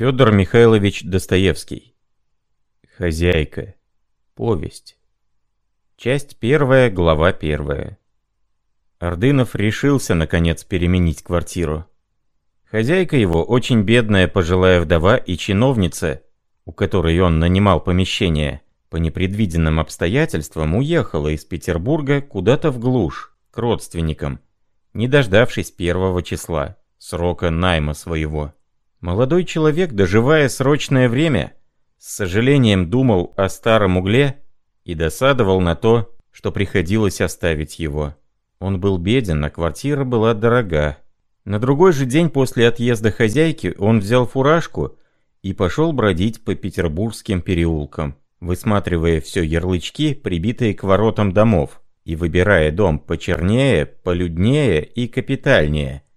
Федор Михайлович Достоевский. Хозяйка. Повесть. Часть первая, глава первая. Ордынов решился, наконец, переменить квартиру. Хозяйка его, очень бедная пожилая вдова и чиновница, у которой он нанимал помещение, по непредвиденным обстоятельствам уехала из Петербурга куда-то в глушь, к родственникам, не дождавшись первого числа, срока найма своего. Молодой человек, доживая срочное время, с сожалением думал о старом угле и досадовал на то, что приходилось оставить его. Он был беден, а квартира была дорога. На другой же день после отъезда хозяйки он взял фуражку и пошел бродить по петербургским переулкам, высматривая все ярлычки, прибитые к воротам домов, и выбирая дом почернее, полюднее и капитальнее –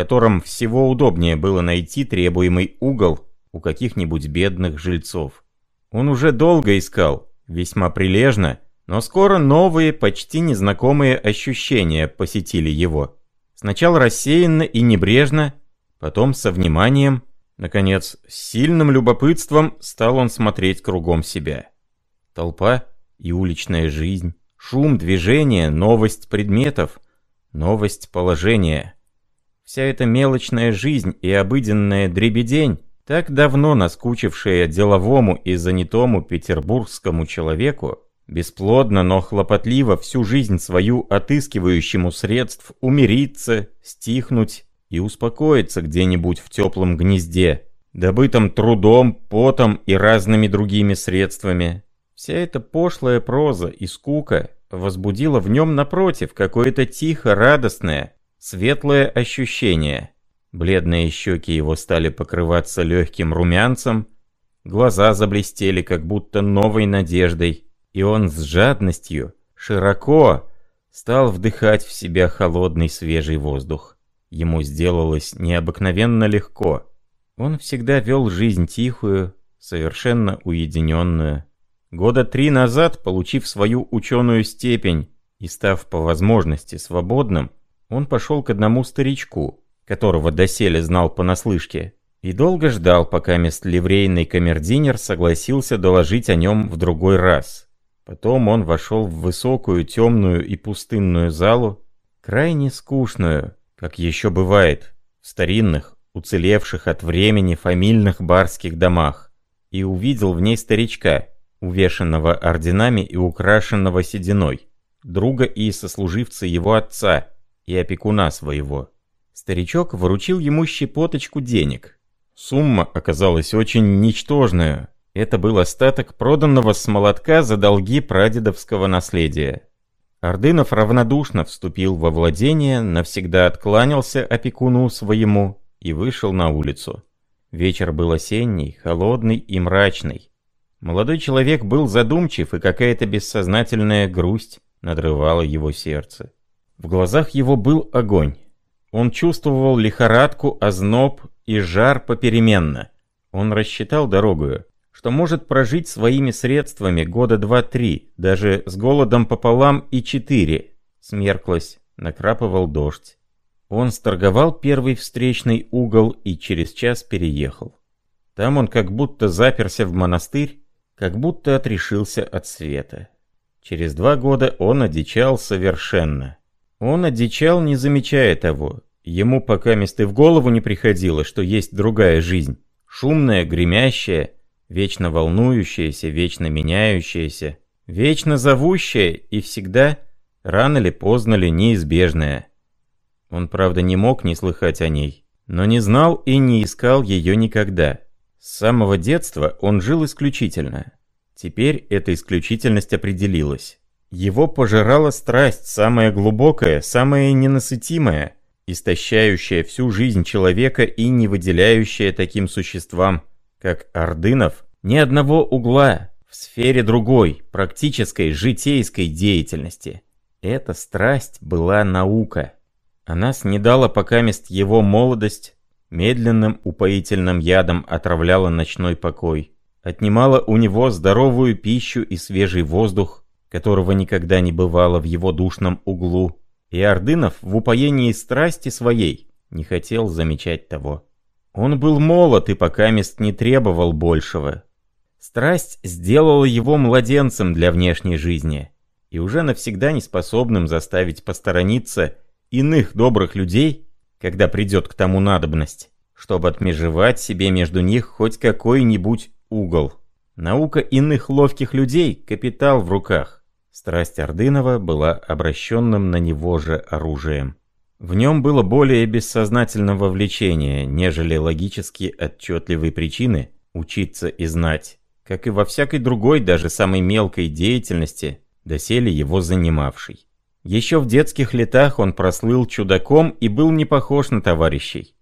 котором всего удобнее было найти требуемый угол у каких-нибудь бедных жильцов. Он уже долго искал, весьма прилежно, но скоро новые, почти незнакомые ощущения посетили его. Сначала рассеянно и небрежно, потом со вниманием, наконец, с сильным любопытством стал он смотреть кругом себя. Толпа и уличная жизнь, шум, движение, новость предметов, новость положения — Вся эта мелочная жизнь и обыденная дребедень, так давно наскучившая деловому и занятому петербургскому человеку, бесплодно, но хлопотливо всю жизнь свою отыскивающему средств умириться, стихнуть и успокоиться где-нибудь в теплом гнезде, добытым трудом, потом и разными другими средствами. Вся эта пошлая проза и скука возбудила в нем напротив какое-то тихо радостное, Светлое ощущение. Бледные щеки его стали покрываться легким румянцем, глаза заблестели как будто новой надеждой, и он с жадностью, широко, стал вдыхать в себя холодный свежий воздух. Ему сделалось необыкновенно легко. Он всегда вел жизнь тихую, совершенно уединенную. Года три назад, получив свою ученую степень и став по возможности свободным, он пошел к одному старичку, которого доселе знал понаслышке, и долго ждал, пока мест ливрейный камердинер согласился доложить о нем в другой раз. Потом он вошел в высокую, темную и пустынную залу, крайне скучную, как еще бывает, в старинных, уцелевших от времени фамильных барских домах, и увидел в ней старичка, увешанного орденами и украшенного сединой, друга и сослуживца его отца, и опекуна своего. Старичок выручил ему щепоточку денег. Сумма оказалась очень ничтожная. Это был остаток проданного с молотка за долги прадедовского наследия. Ордынов равнодушно вступил во владение, навсегда откланялся опекуну своему и вышел на улицу. Вечер был осенний, холодный и мрачный. Молодой человек был задумчив, и какая-то бессознательная грусть надрывала его сердце. В глазах его был огонь. Он чувствовал лихорадку, озноб и жар попеременно. Он рассчитал дорогую, что может прожить своими средствами года два-три, даже с голодом пополам и четыре. Смерклась, накрапывал дождь. Он сторговал первый встречный угол и через час переехал. Там он как будто заперся в монастырь, как будто отрешился от света. Через два года он одичал совершенно. Он одичал, не замечая того. Ему пока месты в голову не приходило, что есть другая жизнь. Шумная, гремящая, вечно волнующаяся, вечно меняющаяся, вечно зовущая и всегда, рано ли поздно ли, неизбежная. Он, правда, не мог не слыхать о ней, но не знал и не искал ее никогда. С самого детства он жил исключительно. Теперь эта исключительность определилась. Его пожирала страсть, самая глубокая, самая ненасытимая, истощающая всю жизнь человека и не выделяющая таким существам, как Ордынов, ни одного угла в сфере другой, практической, житейской деятельности. Эта страсть была наука. Она снедала покамест его молодость, медленным упоительным ядом отравляла ночной покой, отнимала у него здоровую пищу и свежий воздух, которого никогда не бывало в его душном углу, и Ордынов в упоении страсти своей не хотел замечать того. Он был молод и пока мест не требовал большего. Страсть сделала его младенцем для внешней жизни и уже навсегда неспособным заставить посторониться иных добрых людей, когда придет к тому надобность, чтобы отмежевать себе между них хоть какой-нибудь угол. Наука иных ловких людей — капитал в руках. Страсть Ордынова была обращенным на него же оружием. В нем было более бессознательного влечения, нежели логически отчетливой причины учиться и знать, как и во всякой другой, даже самой мелкой деятельности, доселе его занимавшей. Еще в детских летах он прослыл чудаком и был не похож на товарищей.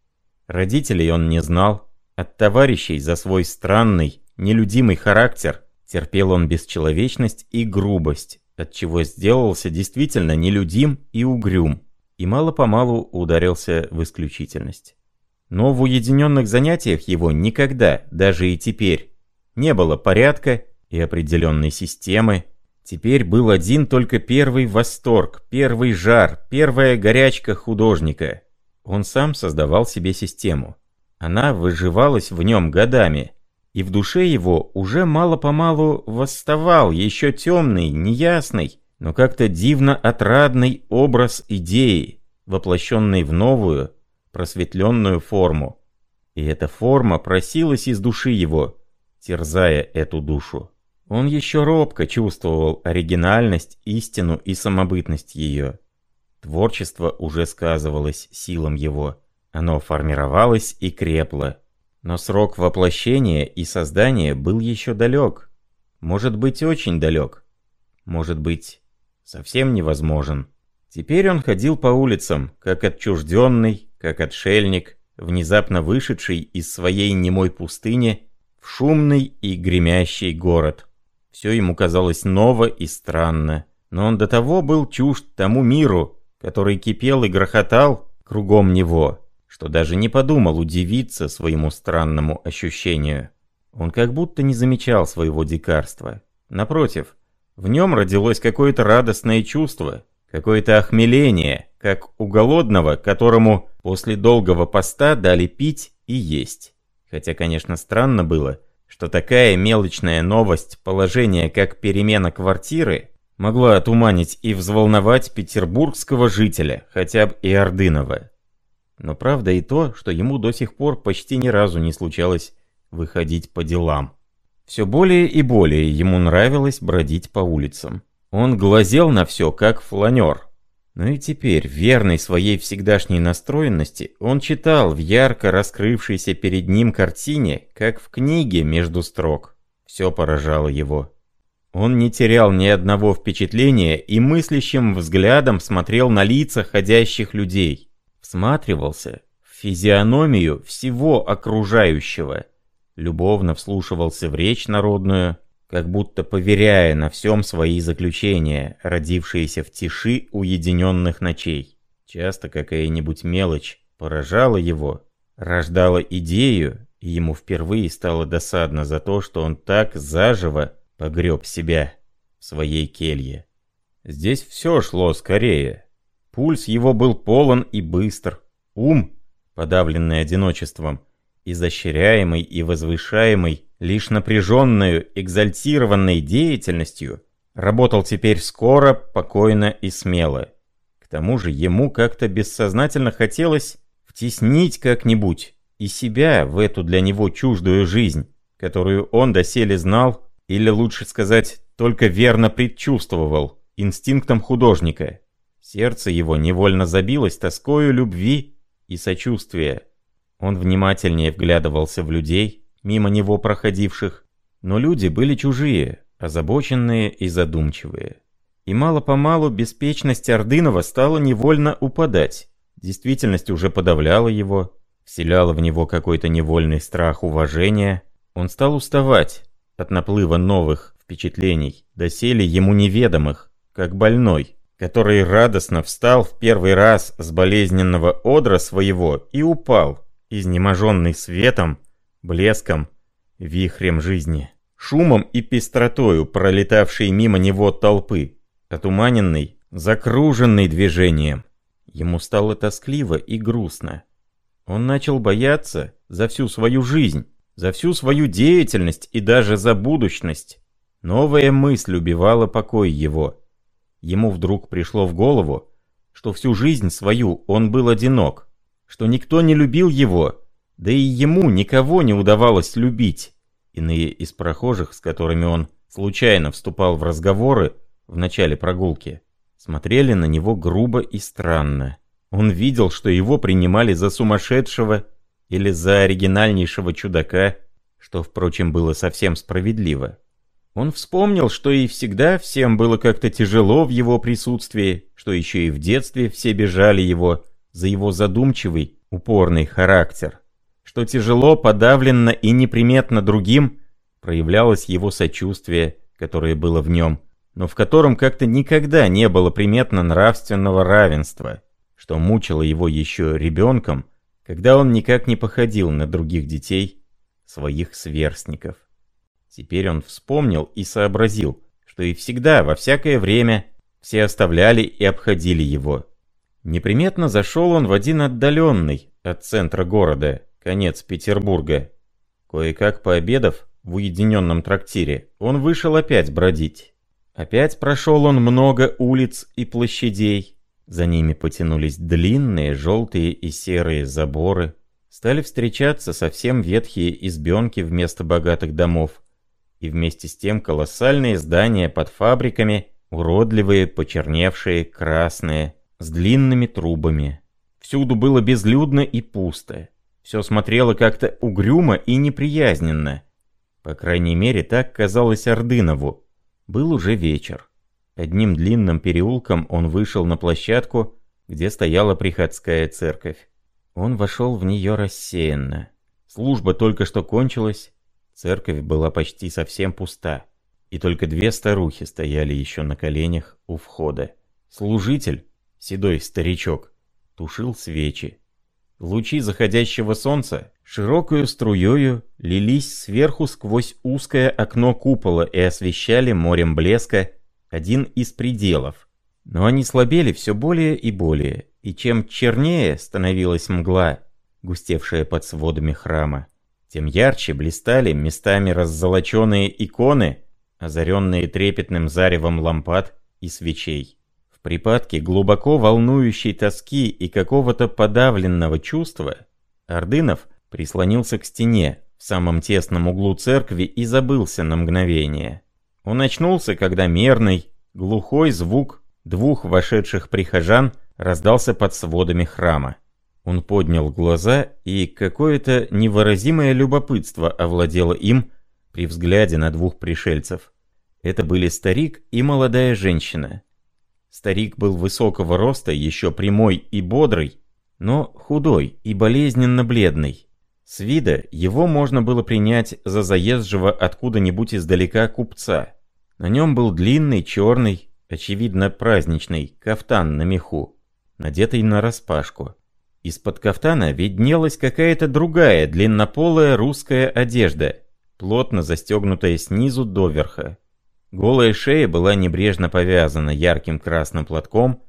Родителей он не знал, от товарищей за свой странный, нелюдимый характер терпел он бесчеловечность и грубость, отчего сделался действительно нелюдим и угрюм и мало-помалу ударился в исключительность. Но в уединенных занятиях его никогда, даже и теперь, не было порядка и определенной системы. Теперь был один только первый восторг, первый жар, первая горячка художника. Он сам создавал себе систему. Она выживалась в нем годами, и в душе его уже мало-помалу восставал еще темный, неясный, но как-то дивно отрадный образ идеи, воплощенный в новую, просветленную форму. И эта форма просилась из души его, терзая эту душу. Он еще робко чувствовал оригинальность, истину и самобытность ее. Творчество уже сказывалось силам его. Оно формировалось и крепло. Но срок воплощения и создания был еще далек. Может быть, очень далек. Может быть, совсем невозможен. Теперь он ходил по улицам, как отчужденный, как отшельник, внезапно вышедший из своей немой пустыни в шумный и гремящий город. Все ему казалось ново и странно, но он до того был чужд тому миру, который кипел и грохотал кругом него, что даже не подумал удивиться своему странному ощущению. Он как будто не замечал своего дикарства. Напротив, в нем родилось какое-то радостное чувство, какое-то охмеление, как у голодного, которому после долгого поста дали пить и есть. Хотя, конечно, странно было, что такая мелочная новость положения, как перемена квартиры, могла отуманить и взволновать петербургского жителя, хотя бы и Ордынова. Но правда и то, что ему до сих пор почти ни разу не случалось выходить по делам. Все более и более ему нравилось бродить по улицам. Он глазел на все, как фланер. Но и теперь, верный своей всегдашней настроенности, он читал в ярко раскрывшейся перед ним картине, как в книге между строк. Все поражало его. Он не терял ни одного впечатления и мыслящим взглядом смотрел на лица ходящих людей. Всматривался в физиономию всего окружающего – любовно вслушивался в речь народную, как будто поверяя на всем свои заключения, родившиеся в тиши уединенных ночей. Часто какая-нибудь мелочь поражала его, рождала идею, и ему впервые стало досадно за то, что он так заживо погреб себя в своей келье. Здесь все шло скорее. Пульс его был полон и быстр. Ум, подавленный одиночеством, изощряемый и возвышаемый лишь напряженную, экзальтированной деятельностью, работал теперь скоро, покойно и смело. К тому же ему как-то бессознательно хотелось втеснить как-нибудь и себя в эту для него чуждую жизнь, которую он доселе знал, или лучше сказать, только верно предчувствовал, инстинктом художника. Сердце его невольно забилось тоскою любви и сочувствия. Он внимательнее вглядывался в людей, мимо него проходивших, но люди были чужие, озабоченные и задумчивые. И мало-помалу беспечность Ордынова стала невольно упадать. Действительность уже подавляла его, вселяла в него какой-то невольный страх уважения. Он стал уставать от наплыва новых впечатлений, доселе ему неведомых, как больной, который радостно встал в первый раз с болезненного одра своего и упал, изнеможенный светом, блеском, вихрем жизни, шумом и пестротою пролетавшей мимо него толпы, отуманенный, закруженный движением. Ему стало тоскливо и грустно. Он начал бояться за всю свою жизнь, за всю свою деятельность и даже за будущность. Новая мысль убивала покой его. Ему вдруг пришло в голову, что всю жизнь свою он был одинок, что никто не любил его, да и ему никого не удавалось любить. Иные из прохожих, с которыми он случайно вступал в разговоры в начале прогулки, смотрели на него грубо и странно. Он видел, что его принимали за сумасшедшего или за оригинальнейшего чудака, что, впрочем, было совсем справедливо. Он вспомнил, что и всегда всем было как-то тяжело в его присутствии, что еще и в детстве все бежали его за его задумчивый, упорный характер, что тяжело, подавленно и неприметно другим проявлялось его сочувствие, которое было в нем, но в котором как-то никогда не было приметно нравственного равенства, что мучило его еще ребенком, когда он никак не походил на других детей, своих сверстников. Теперь он вспомнил и сообразил, что и всегда, во всякое время, все оставляли и обходили его. Неприметно зашел он в один отдаленный от центра города, конец Петербурга. Кое-как пообедав в уединенном трактире, он вышел опять бродить. Опять прошел он много улиц и площадей. За ними потянулись длинные желтые и серые заборы. Стали встречаться совсем ветхие избенки вместо богатых домов и вместе с тем колоссальные здания под фабриками, уродливые, почерневшие, красные, с длинными трубами. Всюду было безлюдно и пусто. Все смотрело как-то угрюмо и неприязненно. По крайней мере, так казалось Ордынову. Был уже вечер. Одним длинным переулком он вышел на площадку, где стояла приходская церковь. Он вошел в нее рассеянно. Служба только что кончилась, Церковь была почти совсем пуста, и только две старухи стояли еще на коленях у входа. Служитель, седой старичок, тушил свечи. Лучи заходящего солнца широкую струёю лились сверху сквозь узкое окно купола и освещали морем блеска один из пределов. Но они слабели все более и более, и чем чернее становилась мгла, густевшая под сводами храма, тем ярче блистали местами раззолоченные иконы, озаренные трепетным заревом лампад и свечей. В припадке глубоко волнующей тоски и какого-то подавленного чувства Ордынов прислонился к стене в самом тесном углу церкви и забылся на мгновение. Он очнулся, когда мерный, глухой звук двух вошедших прихожан раздался под сводами храма. Он поднял глаза, и какое-то невыразимое любопытство овладело им при взгляде на двух пришельцев. Это были старик и молодая женщина. Старик был высокого роста, еще прямой и бодрый, но худой и болезненно бледный. С вида его можно было принять за заезжего откуда-нибудь издалека купца. На нем был длинный, черный, очевидно праздничный, кафтан на меху, надетый нараспашку. Из-под кафтана виднелась какая-то другая длиннополая русская одежда, плотно застегнутая снизу доверха. Голая шея была небрежно повязана ярким красным платком,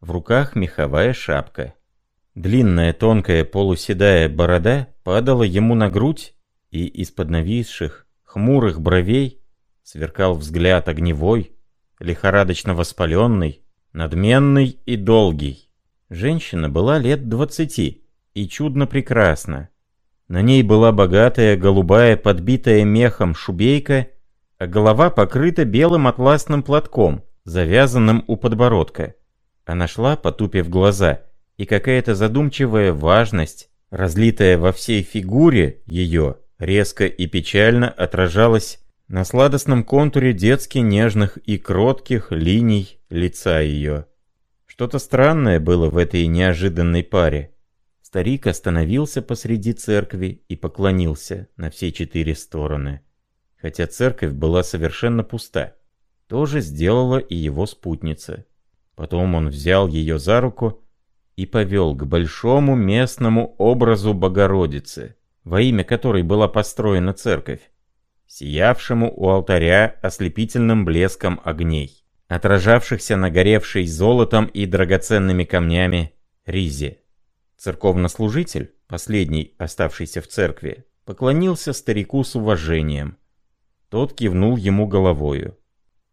в руках меховая шапка. Длинная тонкая полуседая борода падала ему на грудь, и из-под нависших, хмурых бровей сверкал взгляд огневой, лихорадочно воспаленный, надменный и долгий. Женщина была лет двадцати и чудно прекрасна. На ней была богатая голубая подбитая мехом шубейка, а голова покрыта белым атласным платком, завязанным у подбородка. Она шла, потупив глаза, и какая-то задумчивая важность, разлитая во всей фигуре ее, резко и печально отражалась на сладостном контуре детски нежных и кротких линий лица ее. Что-то странное было в этой неожиданной паре. Старик остановился посреди церкви и поклонился на все четыре стороны. Хотя церковь была совершенно пуста. То же сделала и его спутница. Потом он взял ее за руку и повел к большому местному образу Богородицы, во имя которой была построена церковь, сиявшему у алтаря ослепительным блеском огней отражавшихся на горевшей золотом и драгоценными камнями ризе. Церковнослужитель, последний оставшийся в церкви, поклонился старику с уважением. Тот кивнул ему головою.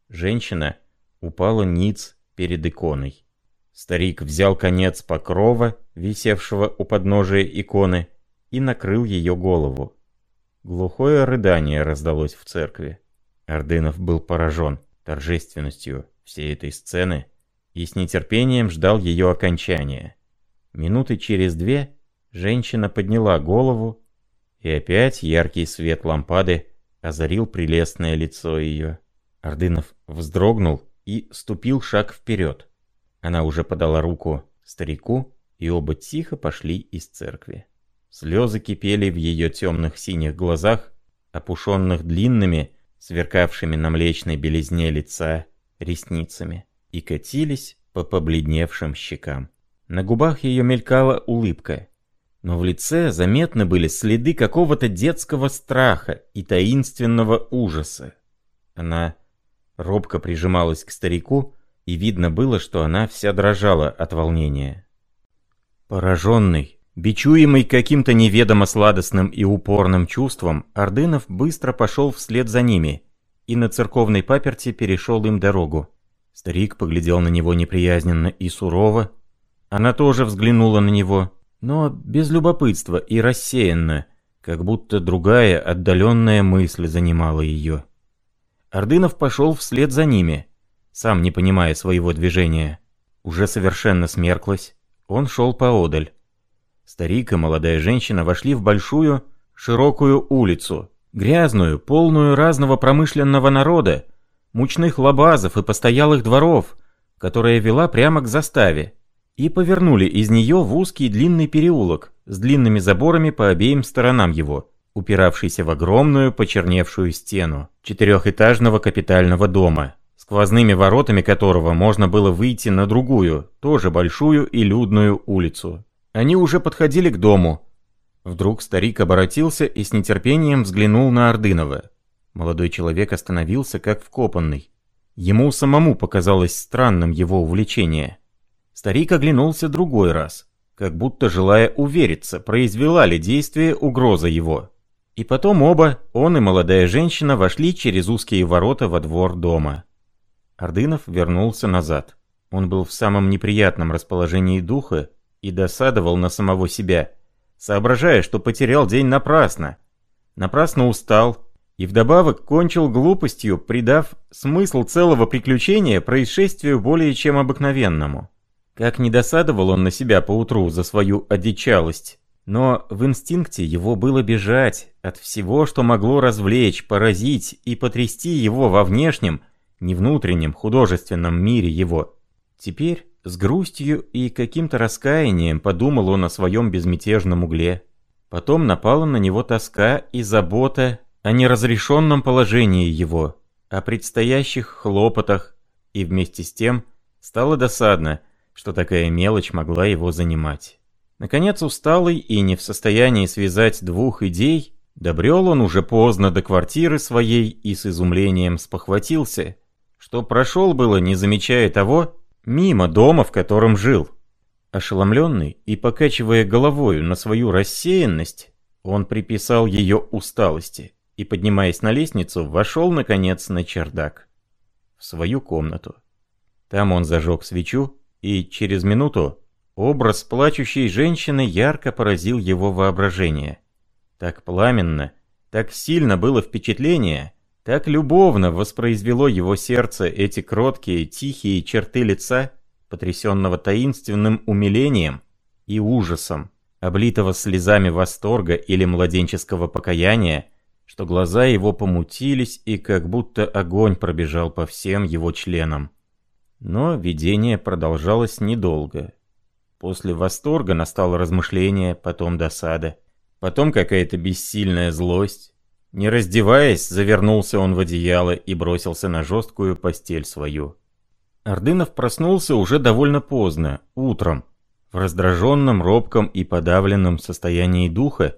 Женщина упала ниц перед иконой. Старик взял конец покрова, висевшего у подножия иконы, и накрыл ее голову. Глухое рыдание раздалось в церкви. Ордынов был поражен торжественностью всей этой сцены и с нетерпением ждал ее окончания. Минуты через две женщина подняла голову, и опять яркий свет лампады озарил прелестное лицо ее. Ордынов вздрогнул и ступил шаг вперед. Она уже подала руку старику, и оба тихо пошли из церкви. Слезы кипели в ее темных синих глазах, опушенных длинными, сверкавшими на млечной белизне лица, ресницами, и катились по побледневшим щекам. На губах ее мелькала улыбка, но в лице заметны были следы какого-то детского страха и таинственного ужаса. Она робко прижималась к старику, и видно было, что она вся дрожала от волнения. Пораженный, бичуемый каким-то неведомо сладостным и упорным чувством, Ордынов быстро пошел вслед за ними и на церковной паперти перешел им дорогу. Старик поглядел на него неприязненно и сурово. Она тоже взглянула на него, но без любопытства и рассеянно, как будто другая отдаленная мысль занимала ее. Ордынов пошел вслед за ними, сам не понимая своего движения. Уже совершенно смерклось, он шел поодаль. Старик и молодая женщина вошли в большую, широкую улицу, грязную, полную разного промышленного народа, мучных лабазов и постоялых дворов, которая вела прямо к заставе, и повернули из нее в узкий длинный переулок с длинными заборами по обеим сторонам его, упиравшийся в огромную почерневшую стену четырехэтажного капитального дома, сквозными воротами которого можно было выйти на другую, тоже большую и людную улицу. Они уже подходили к дому. Вдруг старик оборотился и с нетерпением взглянул на Ордынова. Молодой человек остановился как вкопанный. Ему самому показалось странным его увлечение. Старик оглянулся другой раз, как будто желая увериться, произвела ли действие угроза его. И потом оба, он и молодая женщина, вошли через узкие ворота во двор дома. Ордынов вернулся назад. Он был в самом неприятном расположении духа и досадовал на самого себя, соображая, что потерял день напрасно. Напрасно устал, и вдобавок кончил глупостью, придав смысл целого приключения происшествию более чем обыкновенному. Как не досадовал он на себя поутру за свою одичалость, но в инстинкте его было бежать от всего, что могло развлечь, поразить и потрясти его во внешнем, не внутреннем художественном мире его. Теперь с грустью и каким-то раскаянием подумал он о своем безмятежном угле. Потом напала на него тоска и забота о неразрешенном положении его, о предстоящих хлопотах, и вместе с тем стало досадно, что такая мелочь могла его занимать. Наконец, усталый и не в состоянии связать двух идей, добрел он уже поздно до квартиры своей и с изумлением спохватился, что прошел было, не замечая того, мимо дома, в котором жил. Ошеломленный и покачивая головою на свою рассеянность, он приписал ее усталости и, поднимаясь на лестницу, вошел, наконец, на чердак, в свою комнату. Там он зажег свечу, и через минуту образ плачущей женщины ярко поразил его воображение. Так пламенно, так сильно было впечатление, так любовно воспроизвело его сердце эти кроткие, тихие черты лица, потрясенного таинственным умилением и ужасом, облитого слезами восторга или младенческого покаяния, что глаза его помутились и как будто огонь пробежал по всем его членам. Но видение продолжалось недолго. После восторга настало размышление, потом досада, потом какая-то бессильная злость. Не раздеваясь, завернулся он в одеяло и бросился на жесткую постель свою. Ордынов проснулся уже довольно поздно, утром, в раздраженном, робком и подавленном состоянии духа,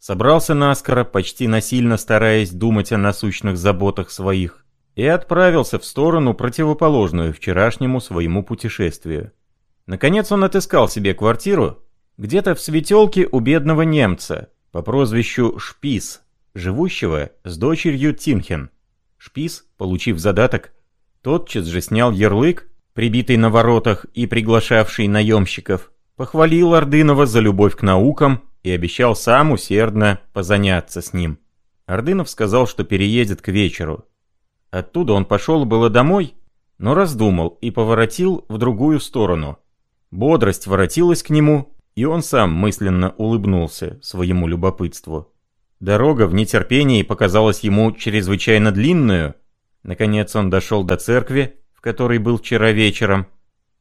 собрался наскоро, почти насильно стараясь думать о насущных заботах своих, и отправился в сторону, противоположную вчерашнему своему путешествию. Наконец он отыскал себе квартиру где-то в светелке у бедного немца по прозвищу Шпис, живущего с дочерью Тинхен. Шпис, получив задаток, тотчас же снял ярлык, прибитый на воротах и приглашавший наемщиков, похвалил Ордынова за любовь к наукам и обещал сам усердно позаняться с ним. Ордынов сказал, что переедет к вечеру. Оттуда он пошел было домой, но раздумал и поворотил в другую сторону. Бодрость воротилась к нему, и он сам мысленно улыбнулся своему любопытству. Дорога в нетерпении показалась ему чрезвычайно длинную. Наконец он дошел до церкви, в которой был вчера вечером.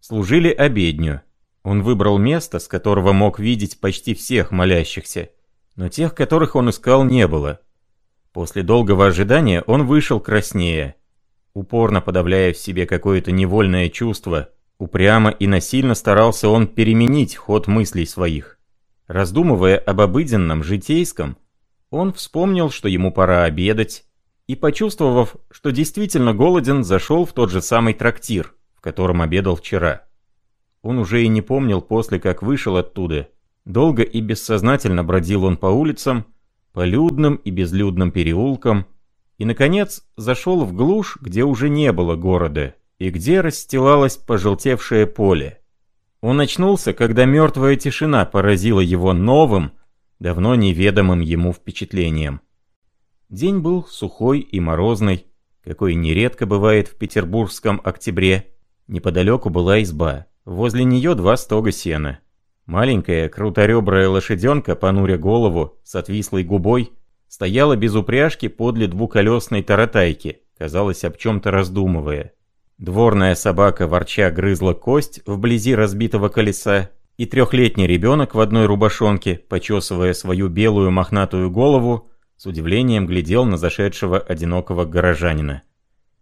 Служили обедню. Он выбрал место, с которого мог видеть почти всех молящихся, но тех, которых он искал, не было. После долгого ожидания он вышел краснее. Упорно подавляя в себе какое-то невольное чувство, упрямо и насильно старался он переменить ход мыслей своих. Раздумывая об обыденном, житейском, он вспомнил, что ему пора обедать, и, почувствовав, что действительно голоден, зашел в тот же самый трактир, в котором обедал вчера. Он уже и не помнил после, как вышел оттуда. Долго и бессознательно бродил он по улицам, по людным и безлюдным переулкам, и, наконец, зашел в глушь, где уже не было города, и где расстилалось пожелтевшее поле. Он очнулся, когда мертвая тишина поразила его новым, давно неведомым ему впечатлением. День был сухой и морозный, какой нередко бывает в петербургском октябре. Неподалеку была изба. Возле нее два стога сена. Маленькая, круторебрая лошаденка, понуря голову, с отвислой губой, стояла без упряжки подле двуколесной таратайки, казалось, об чем-то раздумывая. Дворная собака ворча грызла кость вблизи разбитого колеса, и трехлетний ребенок в одной рубашонке, почесывая свою белую мохнатую голову, с удивлением глядел на зашедшего одинокого горожанина.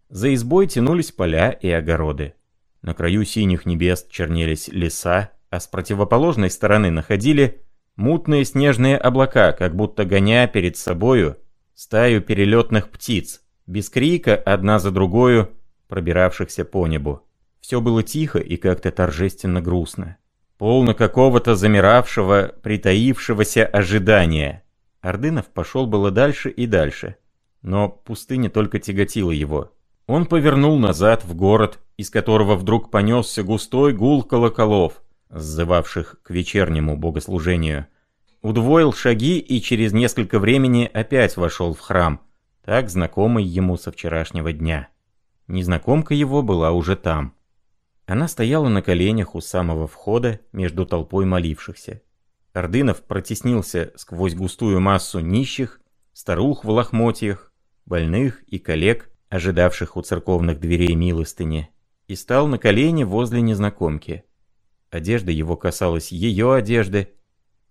За избой тянулись поля и огороды. На краю синих небес чернелись леса, а с противоположной стороны находили мутные снежные облака, как будто гоня перед собою стаю перелетных птиц, без крика одна за другою, пробиравшихся по небу. Все было тихо и как-то торжественно грустно. Полно какого-то замиравшего, притаившегося ожидания. Ордынов пошел было дальше и дальше, но пустыня только тяготила его. Он повернул назад в город, из которого вдруг понесся густой гул колоколов, сзывавших к вечернему богослужению. Удвоил шаги и через несколько времени опять вошел в храм, так знакомый ему со вчерашнего дня. Незнакомка его была уже там. Она стояла на коленях у самого входа между толпой молившихся. Ордынов протеснился сквозь густую массу нищих, старух в лохмотьях, больных и коллег, ожидавших у церковных дверей милостыни, и стал на колени возле незнакомки. Одежда его касалась ее одежды,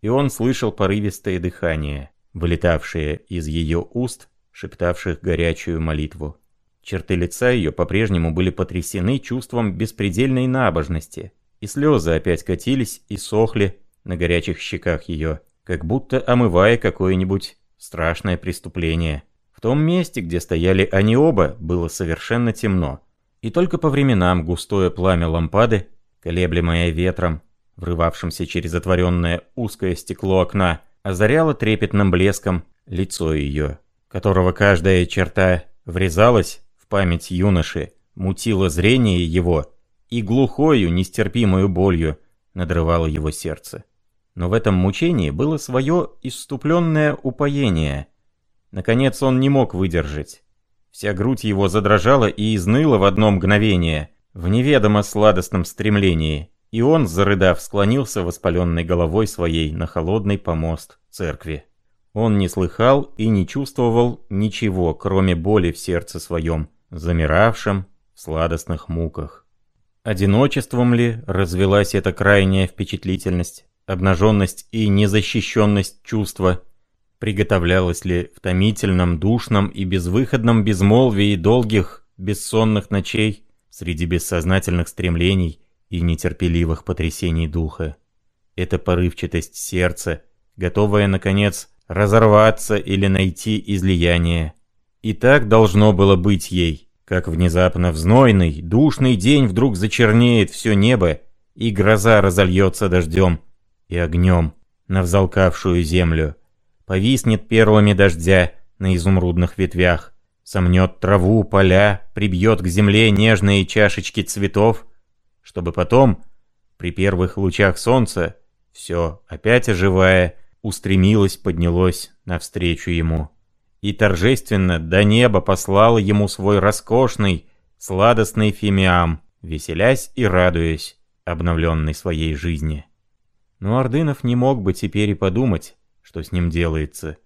и он слышал порывистое дыхание, вылетавшее из ее уст, шептавших горячую молитву. Черты лица ее по-прежнему были потрясены чувством беспредельной набожности, и слезы опять катились и сохли на горячих щеках ее, как будто омывая какое-нибудь страшное преступление том месте, где стояли они оба, было совершенно темно. И только по временам густое пламя лампады, колеблемое ветром, врывавшимся через отворенное узкое стекло окна, озаряло трепетным блеском лицо ее, которого каждая черта врезалась в память юноши, мутила зрение его и глухою, нестерпимую болью надрывало его сердце. Но в этом мучении было свое иступленное упоение – Наконец он не мог выдержать. Вся грудь его задрожала и изныла в одно мгновение, в неведомо сладостном стремлении, и он, зарыдав, склонился воспаленной головой своей на холодный помост церкви. Он не слыхал и не чувствовал ничего, кроме боли в сердце своем, замиравшем в сладостных муках. Одиночеством ли развелась эта крайняя впечатлительность, обнаженность и незащищенность чувства – приготовлялось ли в томительном, душном и безвыходном безмолвии долгих, бессонных ночей среди бессознательных стремлений и нетерпеливых потрясений духа. Это порывчатость сердца, готовая, наконец, разорваться или найти излияние. И так должно было быть ей, как внезапно в знойный, душный день вдруг зачернеет все небо, и гроза разольется дождем, и огнем на взалкавшую землю, повиснет первыми дождя на изумрудных ветвях, сомнет траву, поля, прибьет к земле нежные чашечки цветов, чтобы потом, при первых лучах солнца, все, опять оживая, устремилось, поднялось навстречу ему. И торжественно до неба послала ему свой роскошный, сладостный фимиам, веселясь и радуясь обновленной своей жизни. Но Ордынов не мог бы теперь и подумать, что с ним делается.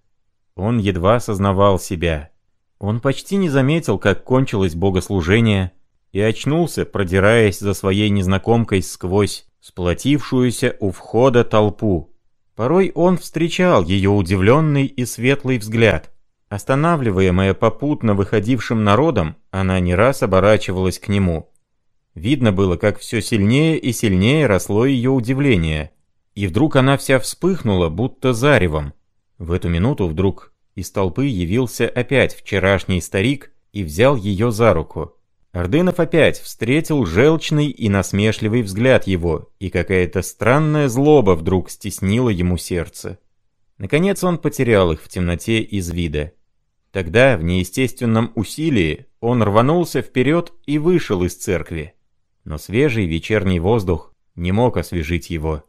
Он едва осознавал себя. Он почти не заметил, как кончилось богослужение, и очнулся, продираясь за своей незнакомкой сквозь сплотившуюся у входа толпу. Порой он встречал ее удивленный и светлый взгляд. Останавливаемая попутно выходившим народом, она не раз оборачивалась к нему. Видно было, как все сильнее и сильнее росло ее удивление. И вдруг она вся вспыхнула, будто заревом. В эту минуту вдруг из толпы явился опять вчерашний старик и взял ее за руку. Ордынов опять встретил желчный и насмешливый взгляд его, и какая-то странная злоба вдруг стеснила ему сердце. Наконец он потерял их в темноте из вида. Тогда, в неестественном усилии, он рванулся вперед и вышел из церкви. Но свежий вечерний воздух не мог освежить его.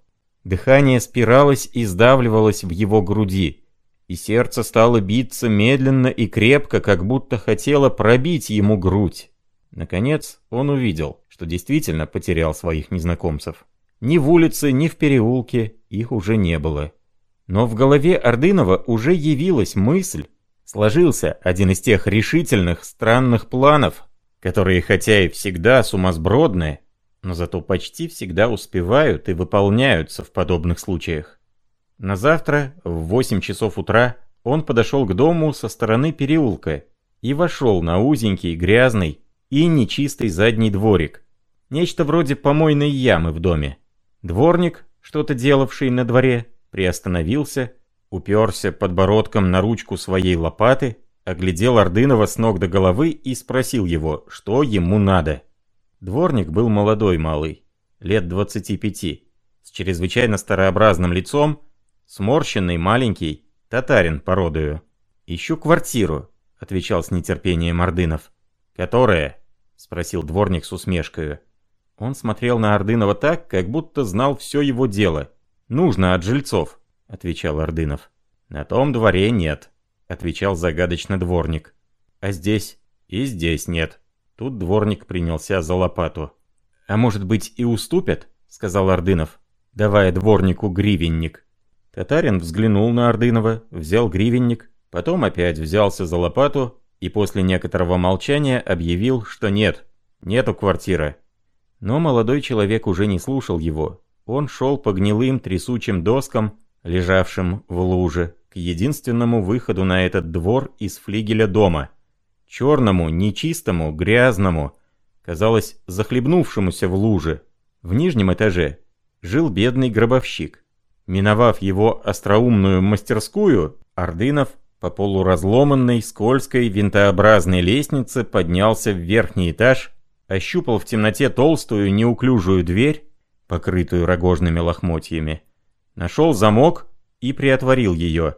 Дыхание спиралось и сдавливалось в его груди, и сердце стало биться медленно и крепко, как будто хотело пробить ему грудь. Наконец, он увидел, что действительно потерял своих незнакомцев. Ни в улице, ни в переулке их уже не было. Но в голове Ордынова уже явилась мысль, сложился один из тех решительных, странных планов, которые хотя и всегда сумасбродны, но зато почти всегда успевают и выполняются в подобных случаях. На завтра в 8 часов утра он подошел к дому со стороны переулка и вошел на узенький, грязный, и нечистый задний дворик. Нечто вроде помойной ямы в доме. Дворник, что-то делавший на дворе, приостановился, уперся подбородком на ручку своей лопаты, оглядел Ордынова с ног до головы и спросил его, что ему надо. Дворник был молодой малый, лет 25, с чрезвычайно старообразным лицом, сморщенный, маленький, татарин породою. «Ищу квартиру», — отвечал с нетерпением Ордынов. «Которая?» — спросил дворник с усмешкой. Он смотрел на Ордынова так, как будто знал все его дело. «Нужно от жильцов», — отвечал Ордынов. «На том дворе нет», — отвечал загадочно дворник. «А здесь?» «И здесь нет». Тут дворник принялся за лопату. «А может быть и уступят?» — сказал Ордынов, давая дворнику гривенник. Татарин взглянул на Ордынова, взял гривенник, потом опять взялся за лопату и после некоторого молчания объявил, что нет, нету квартиры. Но молодой человек уже не слушал его. Он шел по гнилым трясучим доскам, лежавшим в луже, к единственному выходу на этот двор из флигеля дома. Черному, нечистому, грязному, казалось, захлебнувшемуся в луже. В нижнем этаже жил бедный гробовщик. Миновав его остроумную мастерскую, Ордынов по полуразломанной, скользкой, винтообразной лестнице поднялся в верхний этаж, ощупал в темноте толстую, неуклюжую дверь, покрытую рогожными лохмотьями, нашел замок и приотворил ее.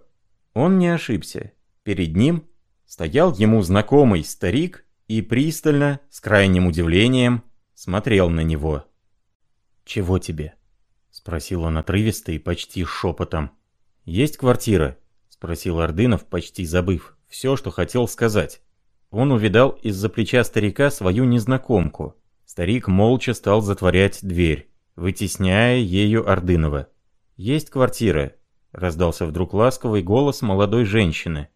Он не ошибся. Перед ним стоял ему знакомый старик и пристально, с крайним удивлением, смотрел на него. «Чего тебе?» — спросил он отрывисто и почти шепотом. «Есть квартира?» спросил Ордынов, почти забыв все, что хотел сказать. Он увидал из-за плеча старика свою незнакомку. Старик молча стал затворять дверь, вытесняя ею Ордынова. «Есть квартира», — раздался вдруг ласковый голос молодой женщины.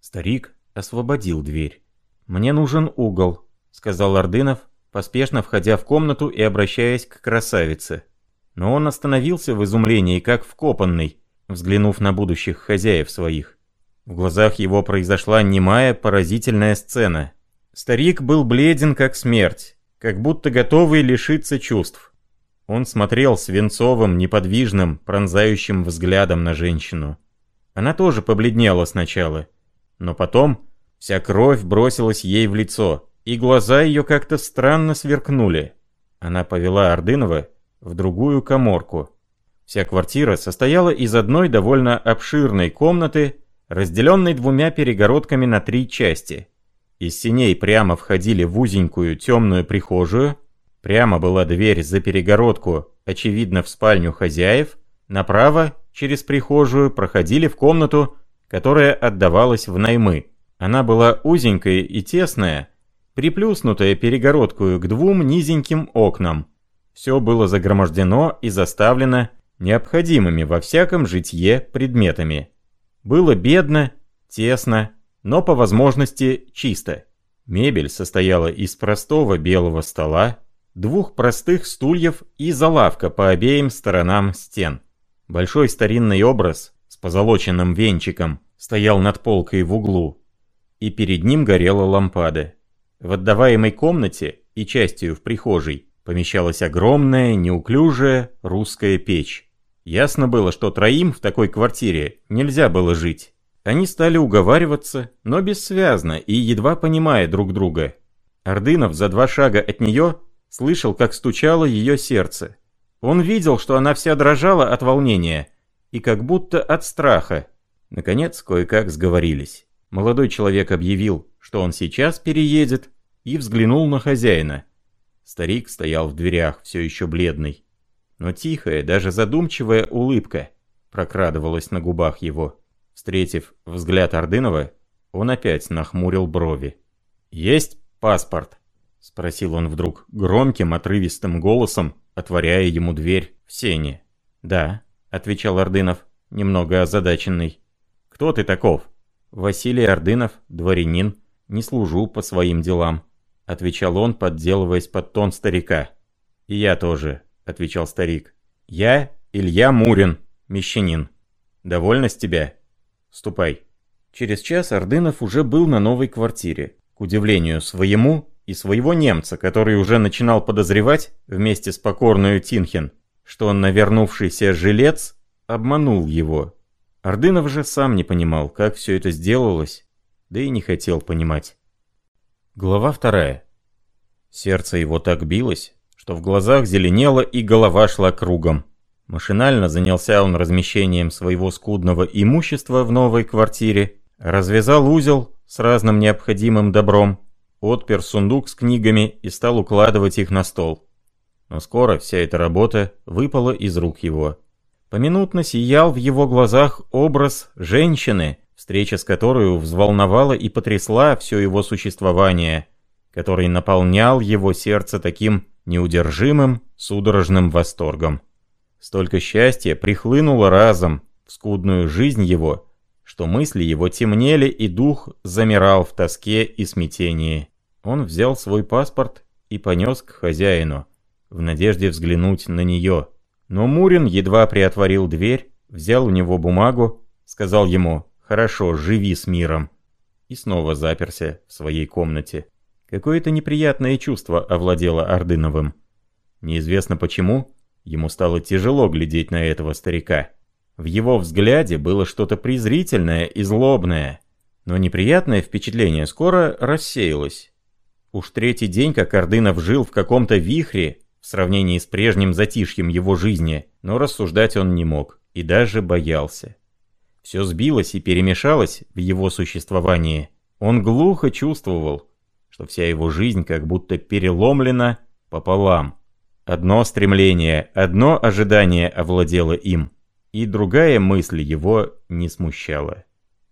Старик освободил дверь. «Мне нужен угол», — сказал Ордынов, поспешно входя в комнату и обращаясь к красавице. Но он остановился в изумлении, как вкопанный, взглянув на будущих хозяев своих. В глазах его произошла немая поразительная сцена. Старик был бледен как смерть, как будто готовый лишиться чувств. Он смотрел свинцовым, неподвижным, пронзающим взглядом на женщину. Она тоже побледнела сначала, но потом вся кровь бросилась ей в лицо, и глаза ее как-то странно сверкнули. Она повела Ордынова в другую коморку, Вся квартира состояла из одной довольно обширной комнаты, разделенной двумя перегородками на три части. Из синей прямо входили в узенькую темную прихожую, прямо была дверь за перегородку, очевидно в спальню хозяев, направо, через прихожую, проходили в комнату, которая отдавалась в наймы. Она была узенькая и тесная, приплюснутая перегородкую к двум низеньким окнам. Все было загромождено и заставлено необходимыми во всяком житье предметами. Было бедно, тесно, но по возможности чисто. Мебель состояла из простого белого стола, двух простых стульев и залавка по обеим сторонам стен. Большой старинный образ с позолоченным венчиком стоял над полкой в углу, и перед ним горела лампада. В отдаваемой комнате и частью в прихожей помещалась огромная, неуклюжая русская печь. Ясно было, что троим в такой квартире нельзя было жить. Они стали уговариваться, но бессвязно и едва понимая друг друга. Ордынов за два шага от нее слышал, как стучало ее сердце. Он видел, что она вся дрожала от волнения и как будто от страха. Наконец, кое-как сговорились. Молодой человек объявил, что он сейчас переедет, и взглянул на хозяина. Старик стоял в дверях, все еще бледный. Но тихая, даже задумчивая улыбка прокрадывалась на губах его. Встретив взгляд Ордынова, он опять нахмурил брови. «Есть паспорт?» — спросил он вдруг громким, отрывистым голосом, отворяя ему дверь в сене. «Да», — отвечал Ордынов, немного озадаченный. «Кто ты таков?» «Василий Ордынов, дворянин, не служу по своим делам», — отвечал он, подделываясь под тон старика. «И я тоже», — отвечал старик. «Я Илья Мурин, мещанин. Довольно с тебя? Ступай». Через час Ордынов уже был на новой квартире. К удивлению своему и своего немца, который уже начинал подозревать, вместе с покорную Тинхен, что он навернувшийся жилец обманул его Ордынов же сам не понимал, как все это сделалось, да и не хотел понимать. Глава вторая. Сердце его так билось, что в глазах зеленело и голова шла кругом. Машинально занялся он размещением своего скудного имущества в новой квартире, развязал узел с разным необходимым добром, отпер сундук с книгами и стал укладывать их на стол. Но скоро вся эта работа выпала из рук его. Поминутно сиял в его глазах образ женщины, встреча с которой взволновала и потрясла все его существование, который наполнял его сердце таким неудержимым, судорожным восторгом. Столько счастья прихлынуло разом в скудную жизнь его, что мысли его темнели и дух замирал в тоске и смятении. Он взял свой паспорт и понес к хозяину, в надежде взглянуть на нее. Но Мурин едва приотворил дверь, взял у него бумагу, сказал ему «Хорошо, живи с миром» и снова заперся в своей комнате. Какое-то неприятное чувство овладело Ордыновым. Неизвестно почему, ему стало тяжело глядеть на этого старика. В его взгляде было что-то презрительное и злобное, но неприятное впечатление скоро рассеялось. Уж третий день, как Ордынов жил в каком-то вихре, в сравнении с прежним затишьем его жизни, но рассуждать он не мог и даже боялся. Все сбилось и перемешалось в его существовании. Он глухо чувствовал, что вся его жизнь как будто переломлена пополам. Одно стремление, одно ожидание овладело им, и другая мысль его не смущала.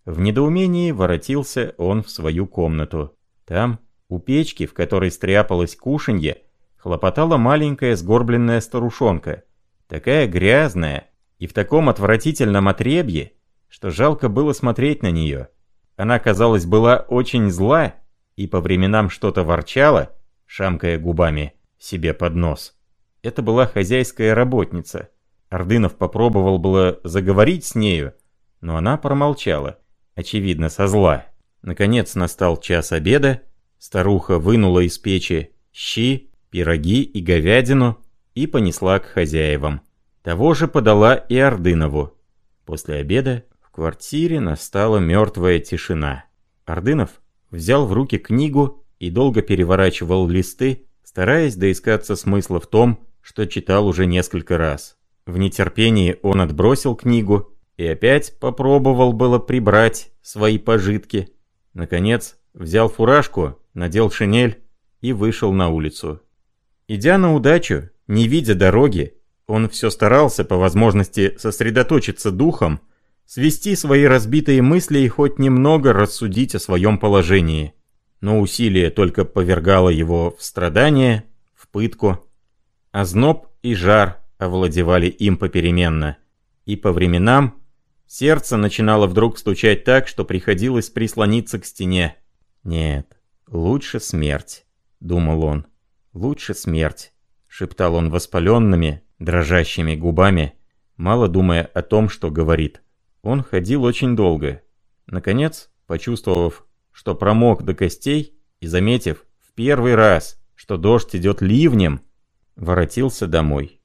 В недоумении воротился он в свою комнату. Там, у печки, в которой стряпалось кушанье, хлопотала маленькая сгорбленная старушонка, такая грязная и в таком отвратительном отребье, что жалко было смотреть на нее. Она, казалось, была очень зла и по временам что-то ворчала, шамкая губами себе под нос. Это была хозяйская работница. Ордынов попробовал было заговорить с нею, но она промолчала, очевидно, со зла. Наконец настал час обеда, старуха вынула из печи щи, пироги и говядину и понесла к хозяевам. Того же подала и Ордынову. После обеда в квартире настала мертвая тишина. Ордынов взял в руки книгу и долго переворачивал листы, стараясь доискаться смысла в том, что читал уже несколько раз. В нетерпении он отбросил книгу и опять попробовал было прибрать свои пожитки. Наконец, взял фуражку, надел шинель и вышел на улицу. Идя на удачу, не видя дороги, он все старался по возможности сосредоточиться духом, свести свои разбитые мысли и хоть немного рассудить о своем положении. Но усилие только повергало его в страдания, в пытку. а зноб и жар овладевали им попеременно. И по временам сердце начинало вдруг стучать так, что приходилось прислониться к стене. «Нет, лучше смерть», — думал он. «Лучше смерть», — шептал он воспаленными, дрожащими губами, мало думая о том, что говорит. Он ходил очень долго. Наконец, почувствовав, что промок до костей, и заметив в первый раз, что дождь идет ливнем, воротился домой.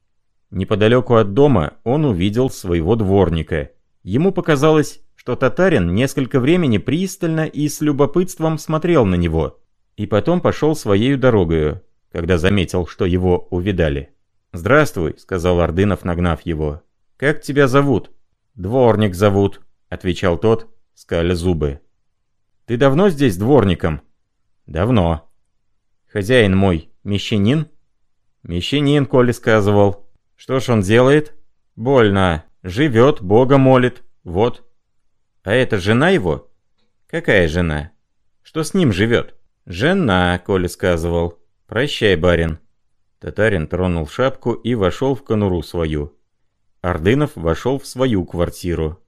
Неподалеку от дома он увидел своего дворника. Ему показалось, что татарин несколько времени пристально и с любопытством смотрел на него, и потом пошел своей дорогою, когда заметил, что его увидали. «Здравствуй», — сказал Ордынов, нагнав его. «Как тебя зовут?» «Дворник зовут», — отвечал тот, скаля зубы. «Ты давно здесь дворником?» «Давно». «Хозяин мой, мещанин?» «Мещанин, Коля сказывал». «Что ж он делает?» «Больно. Живет, Бога молит. Вот». «А это жена его?» «Какая жена?» «Что с ним живет?» «Жена», — Коля сказывал. «Прощай, барин». Татарин тронул шапку и вошел в конуру свою. Ордынов вошел в свою квартиру.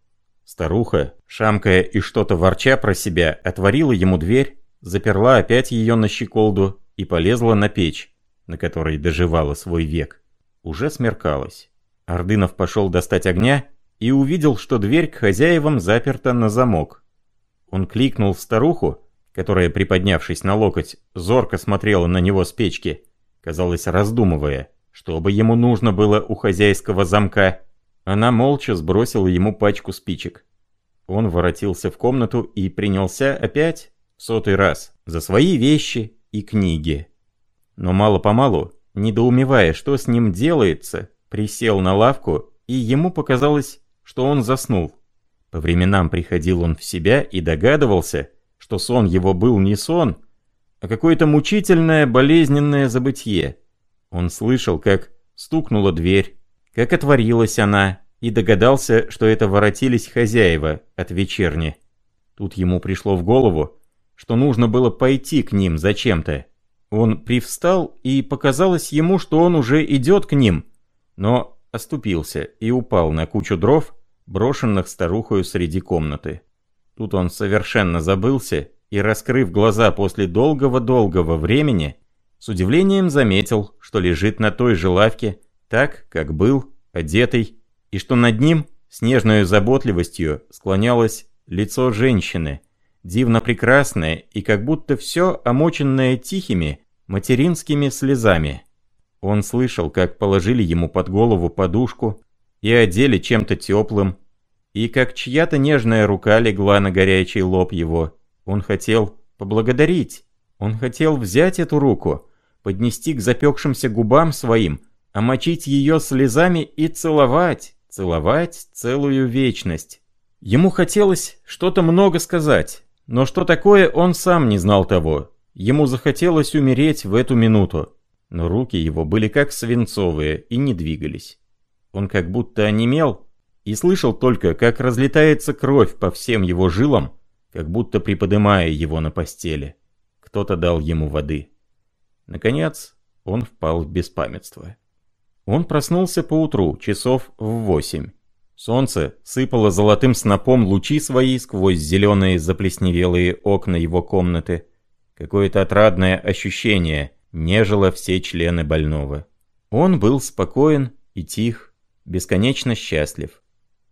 Старуха, шамкая и что-то ворча про себя, отворила ему дверь, заперла опять ее на щеколду и полезла на печь, на которой доживала свой век. Уже смеркалось. Ордынов пошел достать огня и увидел, что дверь к хозяевам заперта на замок. Он кликнул старуху, которая, приподнявшись на локоть, зорко смотрела на него с печки, казалось, раздумывая, что бы ему нужно было у хозяйского замка. Она молча сбросила ему пачку спичек. Он воротился в комнату и принялся опять, в сотый раз, за свои вещи и книги. Но мало-помалу, недоумевая, что с ним делается, присел на лавку, и ему показалось, что он заснул. По временам приходил он в себя и догадывался, что сон его был не сон, а какое-то мучительное, болезненное забытье. Он слышал, как стукнула дверь, как отворилась она, и догадался, что это воротились хозяева от вечерни. Тут ему пришло в голову, что нужно было пойти к ним зачем-то. Он привстал, и показалось ему, что он уже идет к ним, но оступился и упал на кучу дров, брошенных старухою среди комнаты. Тут он совершенно забылся и, раскрыв глаза после долгого-долгого времени, с удивлением заметил, что лежит на той же лавке, так, как был, одетый, и что над ним с нежной заботливостью склонялось лицо женщины, дивно прекрасное и как будто все омоченное тихими материнскими слезами. Он слышал, как положили ему под голову подушку и одели чем-то теплым, и как чья-то нежная рука легла на горячий лоб его, он хотел поблагодарить. Он хотел взять эту руку, поднести к запекшимся губам своим, омочить ее слезами и целовать, целовать целую вечность. Ему хотелось что-то много сказать, но что такое, он сам не знал того. Ему захотелось умереть в эту минуту, но руки его были как свинцовые и не двигались. Он как будто онемел и слышал только, как разлетается кровь по всем его жилам, как будто приподымая его на постели. Кто-то дал ему воды. Наконец, он впал в беспамятство. Он проснулся поутру, часов в восемь. Солнце сыпало золотым снопом лучи свои сквозь зеленые заплесневелые окна его комнаты. Какое-то отрадное ощущение нежило все члены больного. Он был спокоен и тих, бесконечно счастлив.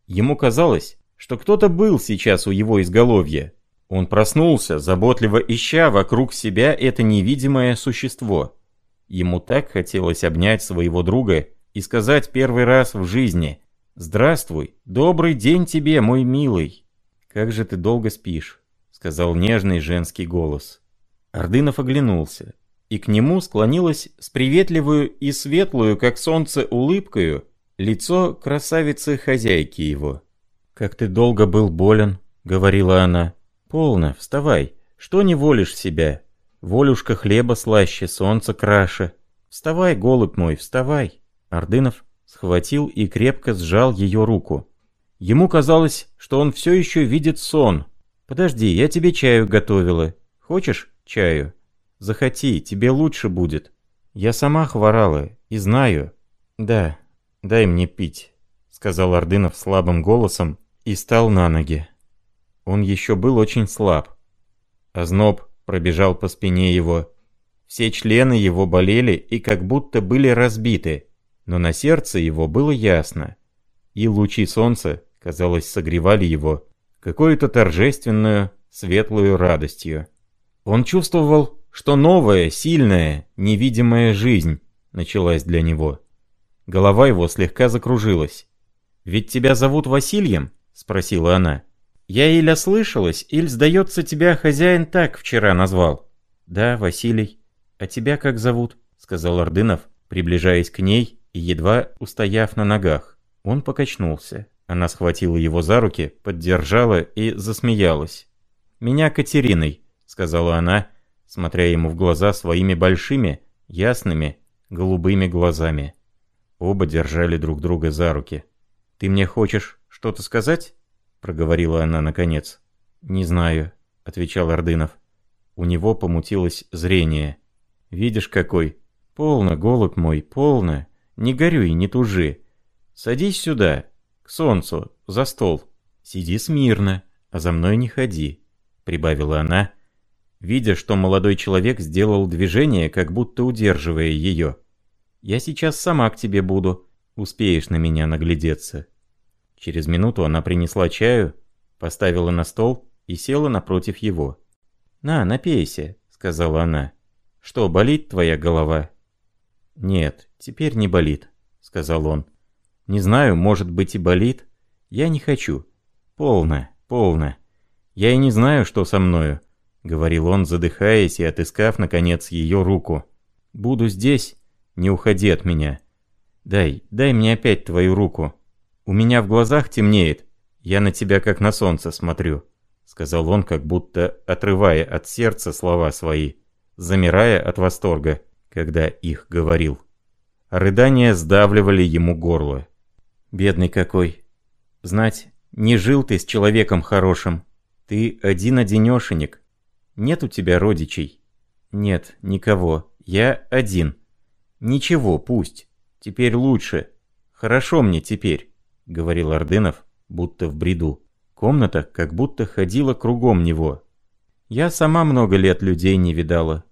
Ему казалось, что кто-то был сейчас у его изголовья. Он проснулся, заботливо ища вокруг себя это невидимое существо. Ему так хотелось обнять своего друга и сказать первый раз в жизни «Здравствуй, добрый день тебе, мой милый». «Как же ты долго спишь», — сказал нежный женский голос. Ордынов оглянулся, и к нему склонилась с приветливую и светлую, как солнце, улыбкою, лицо красавицы-хозяйки его. «Как ты долго был болен», — говорила она. «Полно, вставай, что не волишь себя? Волюшка хлеба слаще, солнце краше. Вставай, голубь мой, вставай». Ордынов схватил и крепко сжал ее руку. Ему казалось, что он все еще видит сон. «Подожди, я тебе чаю готовила. Хочешь чаю? Захоти, тебе лучше будет. Я сама хворала и знаю». «Да, дай мне пить», — сказал Ордынов слабым голосом и стал на ноги. Он еще был очень слаб. Озноб пробежал по спине его. Все члены его болели и как будто были разбиты, но на сердце его было ясно. И лучи солнца, казалось, согревали его какой-то торжественную, светлую радостью. Он чувствовал, что новая, сильная, невидимая жизнь началась для него. Голова его слегка закружилась. «Ведь тебя зовут Васильем?» — спросила она. «Я или ослышалась, или, сдается, тебя хозяин так вчера назвал». «Да, Василий. А тебя как зовут?» — сказал Ордынов, приближаясь к ней и едва устояв на ногах. Он покачнулся. Она схватила его за руки, поддержала и засмеялась. «Меня Катериной», — сказала она, смотря ему в глаза своими большими, ясными, голубыми глазами. Оба держали друг друга за руки. «Ты мне хочешь что-то сказать?» проговорила она наконец. «Не знаю», — отвечал Ордынов. У него помутилось зрение. «Видишь какой? Полно, голубь мой, полно. Не горюй, не тужи. Садись сюда, к солнцу, за стол. Сиди смирно, а за мной не ходи», — прибавила она, видя, что молодой человек сделал движение, как будто удерживая ее. «Я сейчас сама к тебе буду. Успеешь на меня наглядеться». Через минуту она принесла чаю, поставила на стол и села напротив его. «На, напейся», — сказала она. «Что, болит твоя голова?» «Нет, теперь не болит», — сказал он. «Не знаю, может быть и болит. Я не хочу. Полно, полно. Я и не знаю, что со мною», — говорил он, задыхаясь и отыскав, наконец, ее руку. «Буду здесь, не уходи от меня. Дай, дай мне опять твою руку». «У меня в глазах темнеет. Я на тебя как на солнце смотрю», — сказал он, как будто отрывая от сердца слова свои, замирая от восторга, когда их говорил. рыдания сдавливали ему горло. «Бедный какой! Знать, не жил ты с человеком хорошим. Ты один-одинешенек. Нет у тебя родичей?» «Нет, никого. Я один. Ничего, пусть. Теперь лучше. Хорошо мне теперь». — говорил Ордынов, будто в бреду. Комната как будто ходила кругом него. «Я сама много лет людей не видала».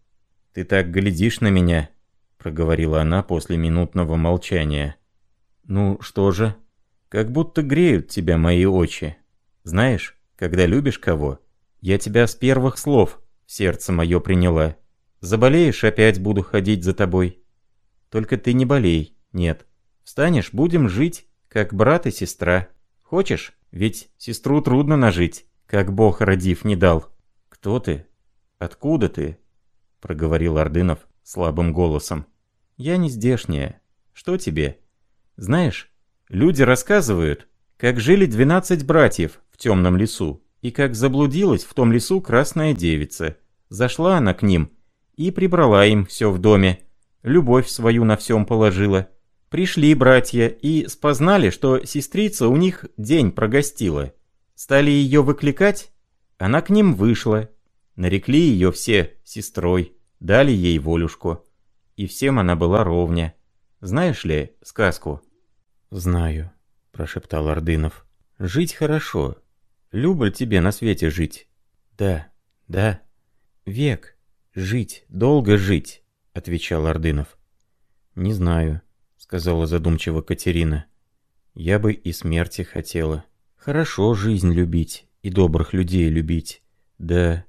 «Ты так глядишь на меня», — проговорила она после минутного молчания. «Ну, что же? Как будто греют тебя мои очи. Знаешь, когда любишь кого, я тебя с первых слов в сердце мое приняла. Заболеешь, опять буду ходить за тобой. Только ты не болей, нет. Встанешь, будем жить как брат и сестра. Хочешь? Ведь сестру трудно нажить, как бог родив не дал. Кто ты? Откуда ты? Проговорил Ордынов слабым голосом. Я не здешняя. Что тебе? Знаешь, люди рассказывают, как жили двенадцать братьев в темном лесу, и как заблудилась в том лесу красная девица. Зашла она к ним и прибрала им все в доме, любовь свою на всем положила. Пришли братья и спознали, что сестрица у них день прогостила. Стали ее выкликать, она к ним вышла. Нарекли ее все сестрой, дали ей волюшку. И всем она была ровня. Знаешь ли сказку? «Знаю», — прошептал Ордынов. «Жить хорошо. Любль тебе на свете жить». «Да, да. Век. Жить, долго жить», — отвечал Ордынов. «Не знаю сказала задумчиво Катерина. Я бы и смерти хотела. Хорошо жизнь любить и добрых людей любить. Да,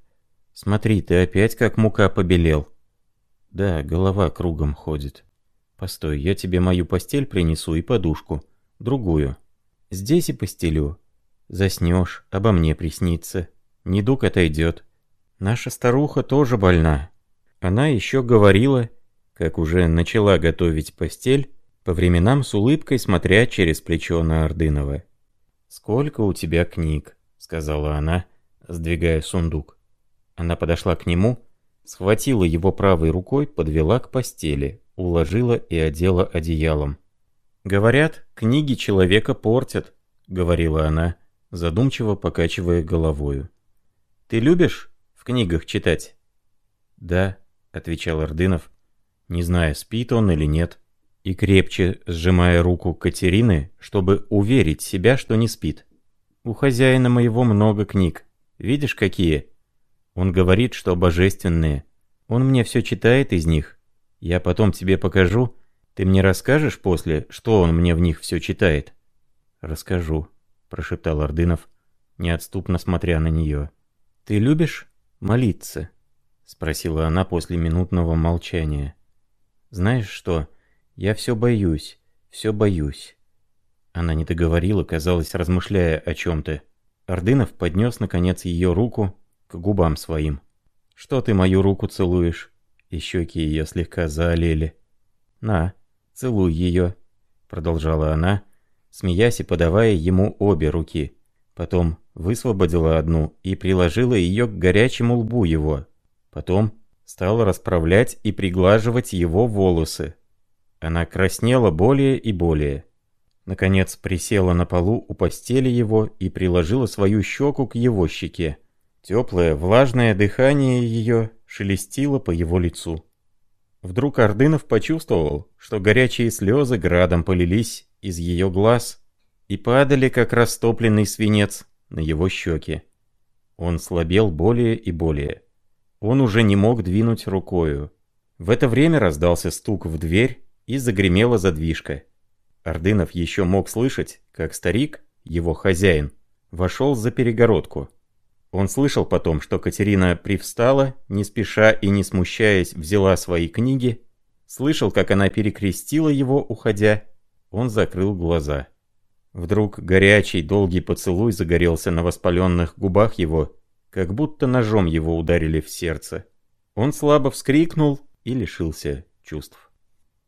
смотри, ты опять как мука побелел. Да, голова кругом ходит. Постой, я тебе мою постель принесу и подушку. Другую. Здесь и постелю. Заснешь, обо мне приснится. Недуг отойдет. Наша старуха тоже больна. Она еще говорила, как уже начала готовить постель, по временам с улыбкой смотря через плечо на Ордынова. «Сколько у тебя книг?» — сказала она, сдвигая сундук. Она подошла к нему, схватила его правой рукой, подвела к постели, уложила и одела одеялом. «Говорят, книги человека портят», — говорила она, задумчиво покачивая головою. «Ты любишь в книгах читать?» «Да», — отвечал Ордынов, не зная, спит он или нет, и крепче сжимая руку Катерины, чтобы уверить себя, что не спит. «У хозяина моего много книг. Видишь, какие?» Он говорит, что божественные. Он мне все читает из них. Я потом тебе покажу. Ты мне расскажешь после, что он мне в них все читает?» «Расскажу», — прошептал Ордынов, неотступно смотря на нее. «Ты любишь молиться?» — спросила она после минутного молчания. «Знаешь что, я все боюсь, все боюсь». Она не договорила, казалось, размышляя о чем-то. Ордынов поднес, наконец, ее руку к губам своим. «Что ты мою руку целуешь?» И щеки ее слегка заолели. «На, целуй ее», — продолжала она, смеясь и подавая ему обе руки. Потом высвободила одну и приложила ее к горячему лбу его. Потом стала расправлять и приглаживать его волосы. Она краснела более и более. Наконец присела на полу у постели его и приложила свою щеку к его щеке. Теплое, влажное дыхание ее шелестило по его лицу. Вдруг Ордынов почувствовал, что горячие слезы градом полились из ее глаз и падали, как растопленный свинец, на его щеки. Он слабел более и более. Он уже не мог двинуть рукою. В это время раздался стук в дверь и загремела задвижка. Ордынов еще мог слышать, как старик, его хозяин, вошел за перегородку. Он слышал потом, что Катерина привстала, не спеша и не смущаясь, взяла свои книги. Слышал, как она перекрестила его, уходя. Он закрыл глаза. Вдруг горячий, долгий поцелуй загорелся на воспаленных губах его, как будто ножом его ударили в сердце. Он слабо вскрикнул и лишился чувств.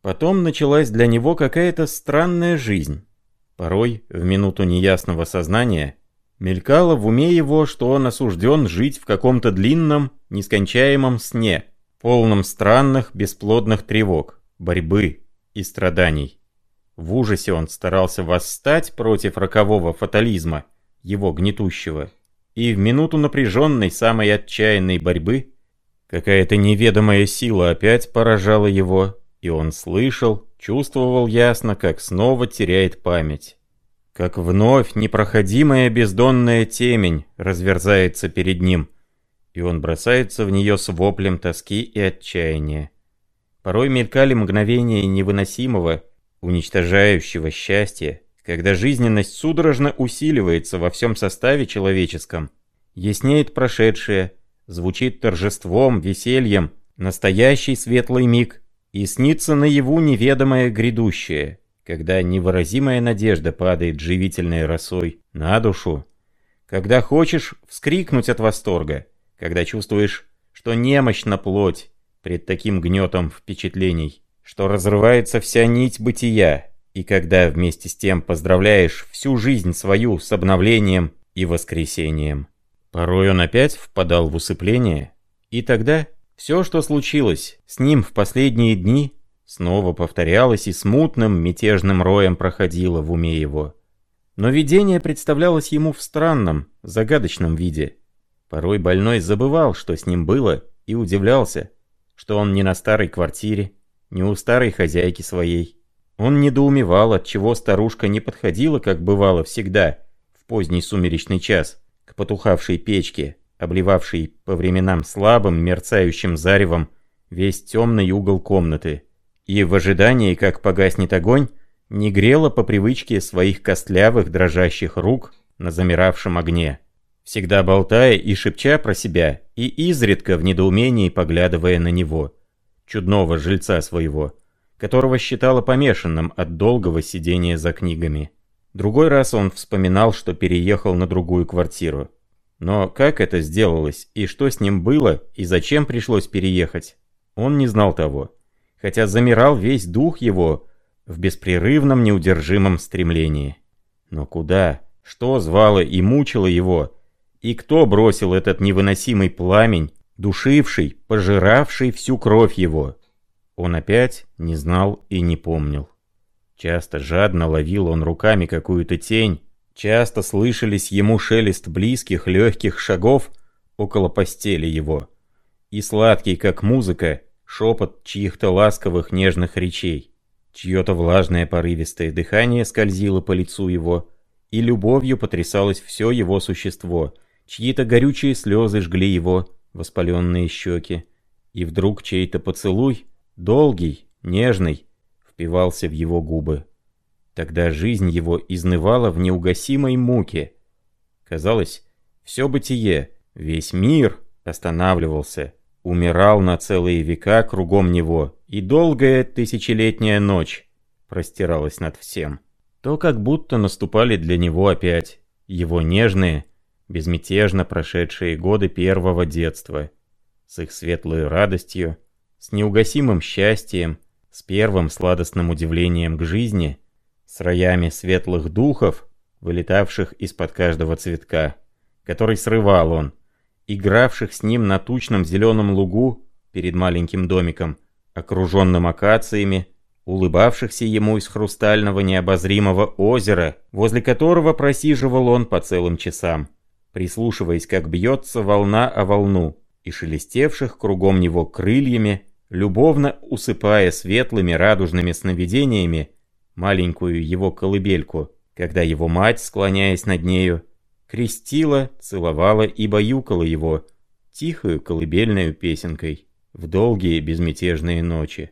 Потом началась для него какая-то странная жизнь. Порой, в минуту неясного сознания, Мелькало в уме его, что он осужден жить в каком-то длинном, нескончаемом сне, полном странных, бесплодных тревог, борьбы и страданий. В ужасе он старался восстать против рокового фатализма, его гнетущего, и в минуту напряженной, самой отчаянной борьбы какая-то неведомая сила опять поражала его, и он слышал, чувствовал ясно, как снова теряет память как вновь непроходимая бездонная темень разверзается перед ним, и он бросается в нее с воплем тоски и отчаяния. Порой мелькали мгновения невыносимого, уничтожающего счастья, когда жизненность судорожно усиливается во всем составе человеческом, яснеет прошедшее, звучит торжеством, весельем, настоящий светлый миг, и снится наяву неведомое грядущее — когда невыразимая надежда падает живительной росой на душу, когда хочешь вскрикнуть от восторга, когда чувствуешь, что немощна плоть пред таким гнетом впечатлений, что разрывается вся нить бытия, и когда вместе с тем поздравляешь всю жизнь свою с обновлением и воскресением. Порой он опять впадал в усыпление, и тогда все, что случилось с ним в последние дни, Снова повторялось и смутным, мятежным роем проходило в уме его. Но видение представлялось ему в странном, загадочном виде. Порой больной забывал, что с ним было, и удивлялся, что он не на старой квартире, не у старой хозяйки своей. Он недоумевал, отчего старушка не подходила, как бывало всегда, в поздний сумеречный час, к потухавшей печке, обливавшей по временам слабым, мерцающим заревом весь темный угол комнаты и в ожидании, как погаснет огонь, не грела по привычке своих костлявых дрожащих рук на замиравшем огне, всегда болтая и шепча про себя, и изредка в недоумении поглядывая на него, чудного жильца своего, которого считала помешанным от долгого сидения за книгами. Другой раз он вспоминал, что переехал на другую квартиру. Но как это сделалось, и что с ним было, и зачем пришлось переехать, он не знал того хотя замирал весь дух его, в беспрерывном неудержимом стремлении. Но куда? Что звало и мучило его? И кто бросил этот невыносимый пламень, душивший, пожиравший всю кровь его? Он опять не знал и не помнил. Часто жадно ловил он руками какую-то тень, часто слышались ему шелест близких легких шагов около постели его, и сладкий, как музыка, шепот чьих-то ласковых нежных речей. Чье-то влажное порывистое дыхание скользило по лицу его, и любовью потрясалось все его существо, чьи-то горючие слезы жгли его воспаленные щеки, и вдруг чей-то поцелуй, долгий, нежный, впивался в его губы. Тогда жизнь его изнывала в неугасимой муке. Казалось, все бытие, весь мир останавливался, умирал на целые века кругом него, и долгая тысячелетняя ночь простиралась над всем. То как будто наступали для него опять его нежные, безмятежно прошедшие годы первого детства, с их светлой радостью, с неугасимым счастьем, с первым сладостным удивлением к жизни, с роями светлых духов, вылетавших из-под каждого цветка, который срывал он, игравших с ним на тучном зеленом лугу перед маленьким домиком, окруженным акациями, улыбавшихся ему из хрустального необозримого озера, возле которого просиживал он по целым часам, прислушиваясь, как бьется волна о волну, и шелестевших кругом него крыльями, любовно усыпая светлыми радужными сновидениями маленькую его колыбельку, когда его мать, склоняясь над нею, крестила, целовала и баюкала его тихою колыбельную песенкой в долгие безмятежные ночи.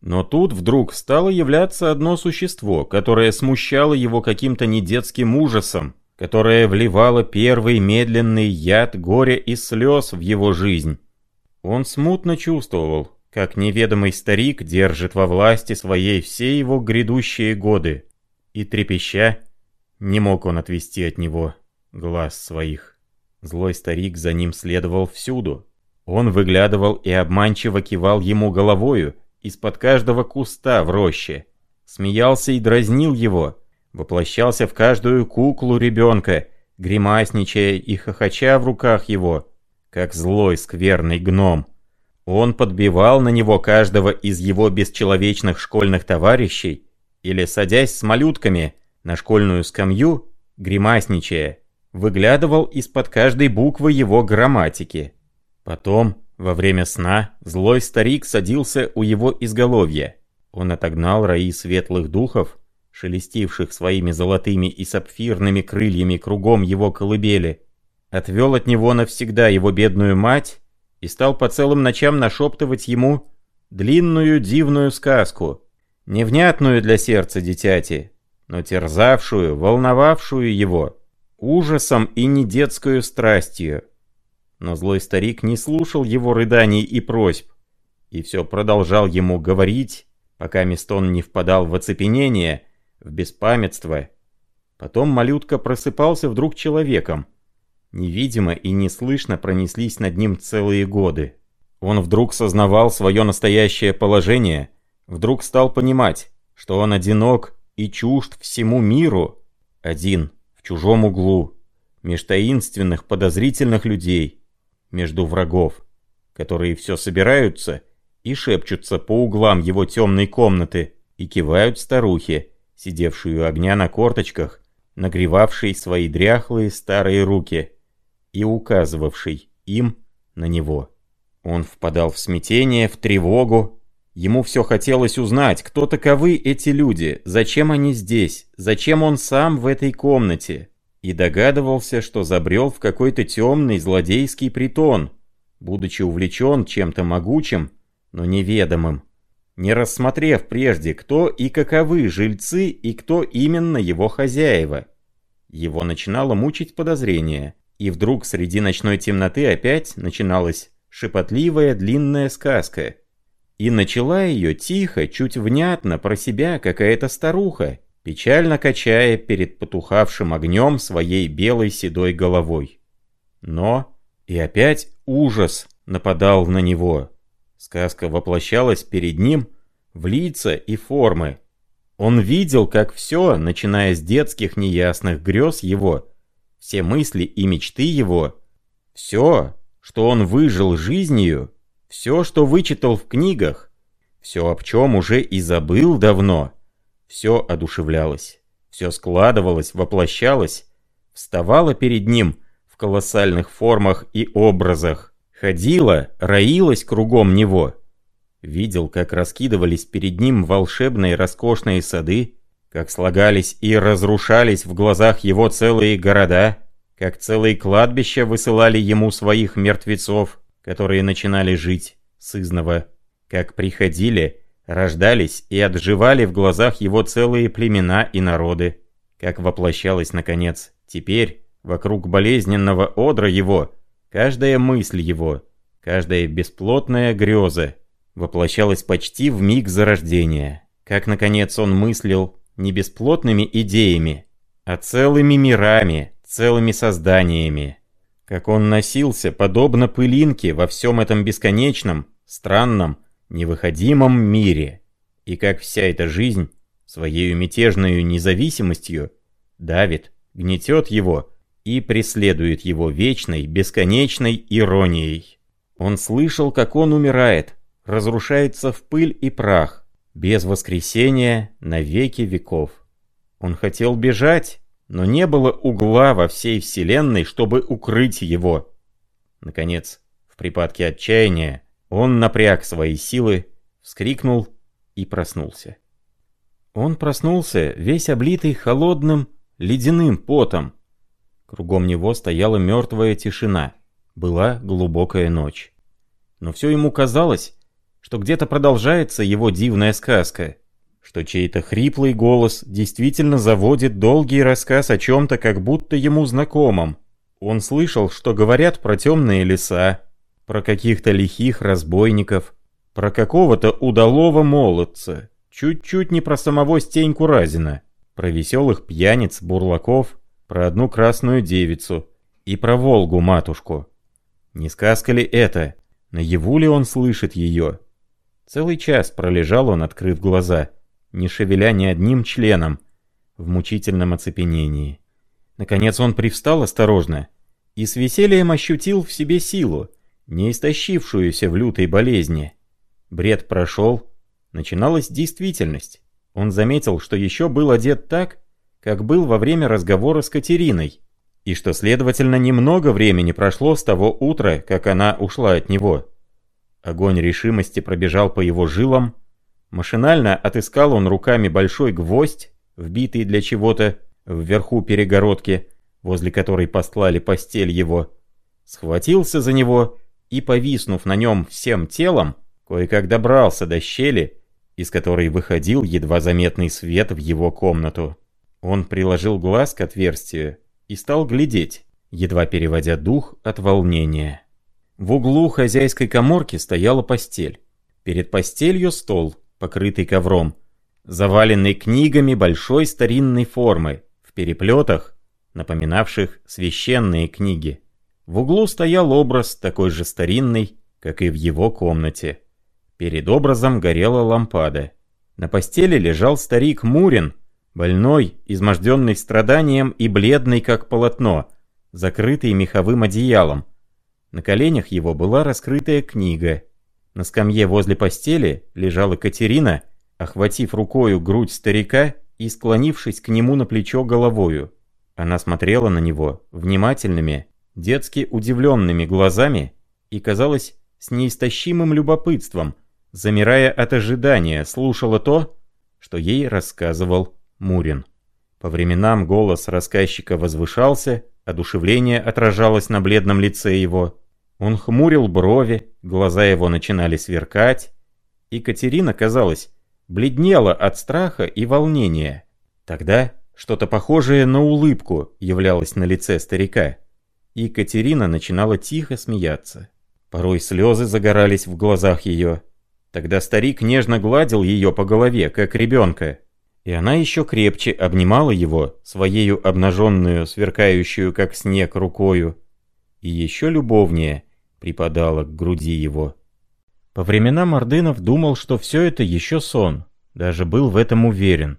Но тут вдруг стало являться одно существо, которое смущало его каким-то недетским ужасом, которое вливало первый медленный яд горя и слез в его жизнь. Он смутно чувствовал, как неведомый старик держит во власти своей все его грядущие годы, и трепеща, не мог он отвести от него глаз своих. Злой старик за ним следовал всюду. Он выглядывал и обманчиво кивал ему головою из-под каждого куста в роще. Смеялся и дразнил его, воплощался в каждую куклу ребенка, гримасничая и хохоча в руках его, как злой скверный гном. Он подбивал на него каждого из его бесчеловечных школьных товарищей или, садясь с малютками на школьную скамью, гримасничая, выглядывал из-под каждой буквы его грамматики. Потом, во время сна, злой старик садился у его изголовья. Он отогнал раи светлых духов, шелестивших своими золотыми и сапфирными крыльями кругом его колыбели, отвел от него навсегда его бедную мать и стал по целым ночам нашептывать ему длинную дивную сказку, невнятную для сердца дитяти, но терзавшую, волновавшую его ужасом и не детскую страстью. Но злой старик не слушал его рыданий и просьб, и все продолжал ему говорить, пока Мистон не впадал в оцепенение, в беспамятство. Потом малютка просыпался вдруг человеком. Невидимо и неслышно пронеслись над ним целые годы. Он вдруг сознавал свое настоящее положение, вдруг стал понимать, что он одинок и чужд всему миру, один чужом углу, меж таинственных подозрительных людей, между врагов, которые все собираются и шепчутся по углам его темной комнаты и кивают старухе, сидевшую у огня на корточках, нагревавшей свои дряхлые старые руки и указывавшей им на него. Он впадал в смятение, в тревогу. Ему все хотелось узнать, кто таковы эти люди, зачем они здесь, зачем он сам в этой комнате. И догадывался, что забрел в какой-то темный злодейский притон, будучи увлечен чем-то могучим, но неведомым, не рассмотрев прежде, кто и каковы жильцы и кто именно его хозяева. Его начинало мучить подозрение, и вдруг среди ночной темноты опять начиналась шепотливая длинная сказка. И начала ее тихо, чуть внятно про себя какая-то старуха, печально качая перед потухавшим огнем своей белой седой головой. Но и опять ужас нападал на него. Сказка воплощалась перед ним в лица и формы, Он видел, как все, начиная с детских неясных грез его, все мысли и мечты его, все, что он выжил жизнью, все, что вычитал в книгах, все, об чем уже и забыл давно, все одушевлялось, все складывалось, воплощалось, вставало перед ним в колоссальных формах и образах, ходило, роилось кругом него — Видел, как раскидывались перед ним волшебные роскошные сады, как слагались и разрушались в глазах его целые города, как целые кладбища высылали ему своих мертвецов, которые начинали жить сызново, как приходили, рождались и отживали в глазах его целые племена и народы, как воплощалась, наконец, теперь, вокруг болезненного одра его, каждая мысль его, каждая бесплотная греза, воплощалось почти в миг зарождения. Как, наконец, он мыслил не бесплотными идеями, а целыми мирами, целыми созданиями. Как он носился, подобно пылинке, во всем этом бесконечном, странном, невыходимом мире. И как вся эта жизнь, своей мятежной независимостью, давит, гнетет его и преследует его вечной, бесконечной иронией. Он слышал, как он умирает, разрушается в пыль и прах, без воскресения на веки веков. Он хотел бежать, но не было угла во всей вселенной, чтобы укрыть его. Наконец, в припадке отчаяния, он напряг свои силы, вскрикнул и проснулся. Он проснулся, весь облитый холодным, ледяным потом. Кругом него стояла мертвая тишина. Была глубокая ночь. Но все ему казалось, что где-то продолжается его дивная сказка, что чей-то хриплый голос действительно заводит долгий рассказ о чем-то как будто ему знакомом. Он слышал, что говорят про темные леса, про каких-то лихих разбойников, про какого-то удалого молодца, чуть-чуть не про самого Стеньку Разина, про веселых пьяниц, бурлаков, про одну красную девицу и про Волгу-матушку. Не сказка ли это? Наяву ли он слышит ее? Целый час пролежал он, открыв глаза, не шевеля ни одним членом, в мучительном оцепенении. Наконец он привстал осторожно и с весельем ощутил в себе силу, не истощившуюся в лютой болезни. Бред прошел, начиналась действительность. Он заметил, что еще был одет так, как был во время разговора с Катериной, и что, следовательно, немного времени прошло с того утра, как она ушла от него. Огонь решимости пробежал по его жилам. Машинально отыскал он руками большой гвоздь, вбитый для чего-то вверху перегородки, возле которой постлали постель его. Схватился за него и, повиснув на нем всем телом, кое-как добрался до щели, из которой выходил едва заметный свет в его комнату. Он приложил глаз к отверстию и стал глядеть, едва переводя дух от волнения. В углу хозяйской коморки стояла постель. Перед постелью стол, покрытый ковром, заваленный книгами большой старинной формы, в переплетах, напоминавших священные книги. В углу стоял образ такой же старинный, как и в его комнате. Перед образом горела лампада. На постели лежал старик Мурин, больной, изможденный страданием и бледный, как полотно, закрытый меховым одеялом, на коленях его была раскрытая книга. На скамье возле постели лежала Катерина, охватив рукою грудь старика и склонившись к нему на плечо головою. Она смотрела на него внимательными, детски удивленными глазами и, казалось, с неистощимым любопытством, замирая от ожидания, слушала то, что ей рассказывал Мурин. По временам голос рассказчика возвышался, одушевление отражалось на бледном лице его. Он хмурил брови, глаза его начинали сверкать. и Катерина, казалось, бледнела от страха и волнения. Тогда что-то похожее на улыбку являлось на лице старика. И Катерина начинала тихо смеяться. Порой слезы загорались в глазах ее. Тогда старик нежно гладил ее по голове, как ребенка. И она еще крепче обнимала его, своею обнаженную, сверкающую, как снег, рукою. И еще любовнее припадала к груди его. По временам Ордынов думал, что все это еще сон, даже был в этом уверен.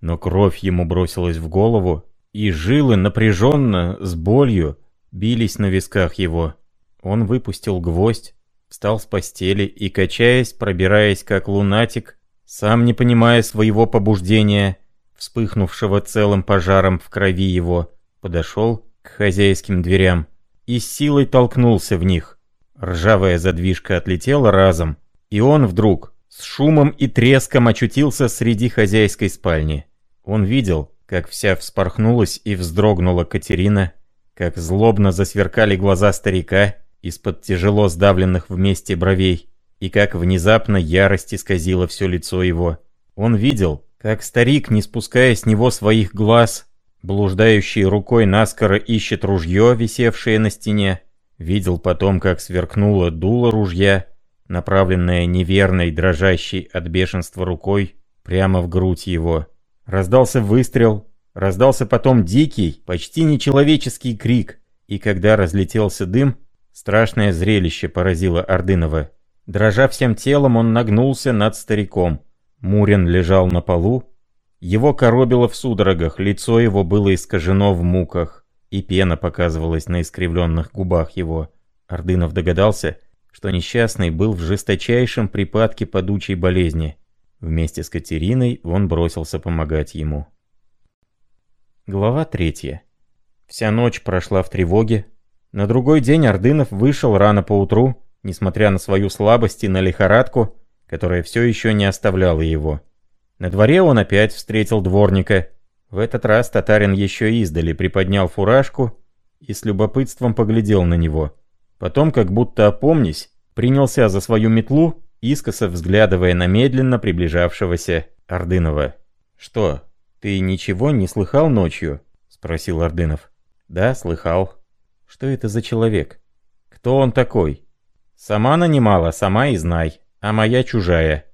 Но кровь ему бросилась в голову, и жилы напряженно, с болью, бились на висках его. Он выпустил гвоздь, встал с постели и, качаясь, пробираясь как лунатик, сам не понимая своего побуждения, вспыхнувшего целым пожаром в крови его, подошел к хозяйским дверям и с силой толкнулся в них. Ржавая задвижка отлетела разом, и он вдруг с шумом и треском очутился среди хозяйской спальни. Он видел, как вся вспорхнулась и вздрогнула Катерина, как злобно засверкали глаза старика из-под тяжело сдавленных вместе бровей, и как внезапно ярость исказила все лицо его. Он видел, как старик, не спуская с него своих глаз, блуждающий рукой наскоро ищет ружье, висевшее на стене, видел потом, как сверкнуло дуло ружья, направленное неверной, дрожащей от бешенства рукой, прямо в грудь его. Раздался выстрел, раздался потом дикий, почти нечеловеческий крик, и когда разлетелся дым, страшное зрелище поразило Ордынова. Дрожа всем телом, он нагнулся над стариком. Мурин лежал на полу, его коробило в судорогах, лицо его было искажено в муках, и пена показывалась на искривленных губах его. Ордынов догадался, что несчастный был в жесточайшем припадке подучей болезни. Вместе с Катериной он бросился помогать ему. Глава третья. Вся ночь прошла в тревоге. На другой день Ордынов вышел рано поутру, несмотря на свою слабость и на лихорадку, которая все еще не оставляла его. На дворе он опять встретил дворника. В этот раз татарин еще издали приподнял фуражку и с любопытством поглядел на него. Потом, как будто опомнись, принялся за свою метлу, искоса взглядывая на медленно приближавшегося Ордынова. «Что, ты ничего не слыхал ночью?» — спросил Ордынов. «Да, слыхал». «Что это за человек? Кто он такой?» «Сама нанимала, сама и знай, а моя чужая».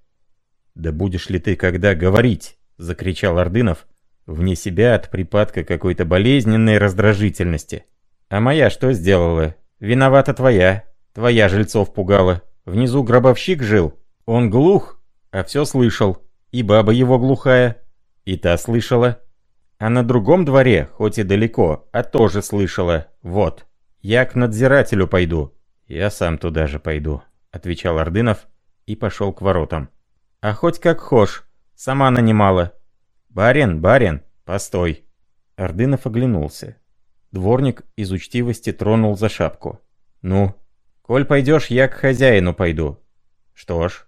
«Да будешь ли ты когда говорить?» — закричал Ордынов, вне себя от припадка какой-то болезненной раздражительности. «А моя что сделала? Виновата твоя. Твоя жильцов пугала. Внизу гробовщик жил. Он глух, а все слышал. И баба его глухая. И та слышала. А на другом дворе, хоть и далеко, а тоже слышала. Вот. Я к надзирателю пойду. Я сам туда же пойду, отвечал Ордынов и пошел к воротам. А хоть как хошь, сама нанимала. Барин, барин, постой. Ордынов оглянулся. Дворник из учтивости тронул за шапку. «Ну, коль пойдешь, я к хозяину пойду». «Что ж,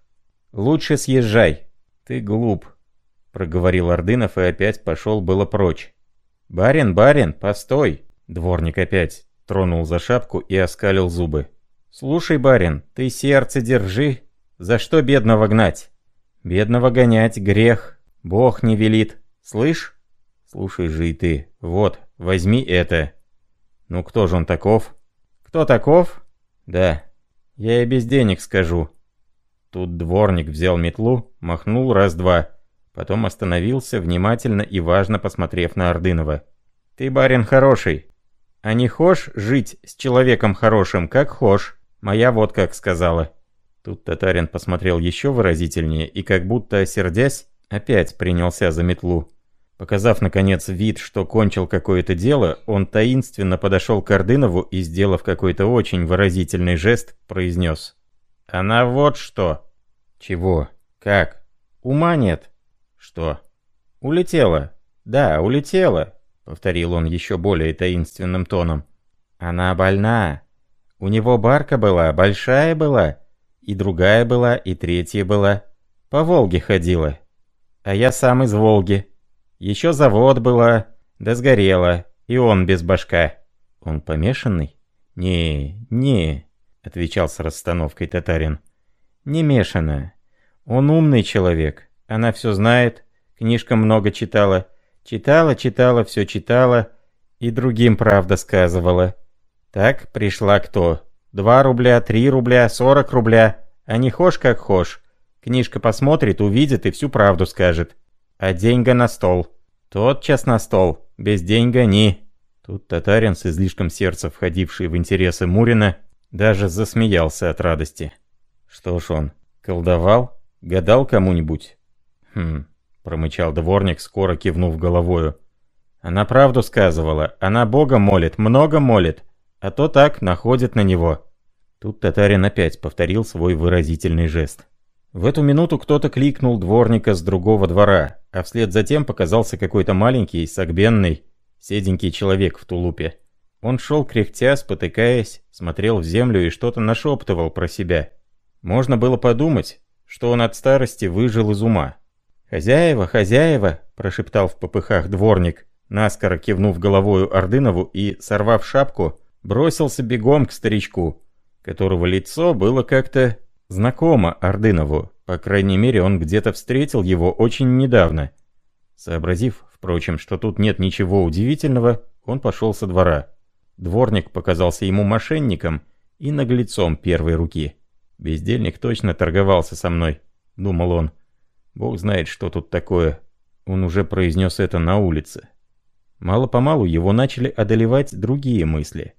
лучше съезжай. Ты глуп», — проговорил Ордынов и опять пошел было прочь. «Барин, барин, постой!» Дворник опять тронул за шапку и оскалил зубы. «Слушай, барин, ты сердце держи. За что бедного гнать?» «Бедного гонять грех. Бог не велит. Слышь?» «Слушай же и ты. Вот, возьми это». «Ну кто же он таков?» «Кто таков?» «Да, я и без денег скажу». Тут дворник взял метлу, махнул раз-два, потом остановился, внимательно и важно посмотрев на Ордынова. «Ты, барин, хороший. А не хошь жить с человеком хорошим, как хошь. Моя вот как сказала». Тут татарин посмотрел еще выразительнее и, как будто осердясь, опять принялся за метлу. Показав, наконец, вид, что кончил какое-то дело, он таинственно подошел к Ордынову и, сделав какой-то очень выразительный жест, произнес. «Она вот что!» «Чего? Как? Ума нет?» «Что?» «Улетела. Да, улетела», — повторил он еще более таинственным тоном. «Она больна. У него барка была, большая была, и другая была, и третья была. По Волге ходила. А я сам из Волги». Еще завод была, да сгорела, и он без башка. Он помешанный? Не, не, отвечал с расстановкой татарин. Не мешано. Он умный человек, она все знает, книжка много читала. Читала, читала, все читала, и другим правда сказывала. Так пришла кто? Два рубля, три рубля, сорок рубля. А не хошь как хошь. Книжка посмотрит, увидит и всю правду скажет а деньга на стол. Тотчас на стол, без деньга ни. Тут татарин с излишком сердца, входивший в интересы Мурина, даже засмеялся от радости. Что ж он, колдовал? Гадал кому-нибудь? Хм, промычал дворник, скоро кивнув головою. «Она правду сказывала, она Бога молит, много молит, а то так находит на него». Тут татарин опять повторил свой выразительный жест. В эту минуту кто-то кликнул дворника с другого двора, а вслед за тем показался какой-то маленький, согбенный, седенький человек в тулупе. Он шел кряхтя, спотыкаясь, смотрел в землю и что-то нашептывал про себя. Можно было подумать, что он от старости выжил из ума. «Хозяева, хозяева!» – прошептал в попыхах дворник, наскоро кивнув головою Ордынову и, сорвав шапку, бросился бегом к старичку, которого лицо было как-то знакомо Ордынову, по крайней мере он где-то встретил его очень недавно. Сообразив, впрочем, что тут нет ничего удивительного, он пошел со двора. Дворник показался ему мошенником и наглецом первой руки. «Бездельник точно торговался со мной», — думал он. «Бог знает, что тут такое». Он уже произнес это на улице. Мало-помалу его начали одолевать другие мысли.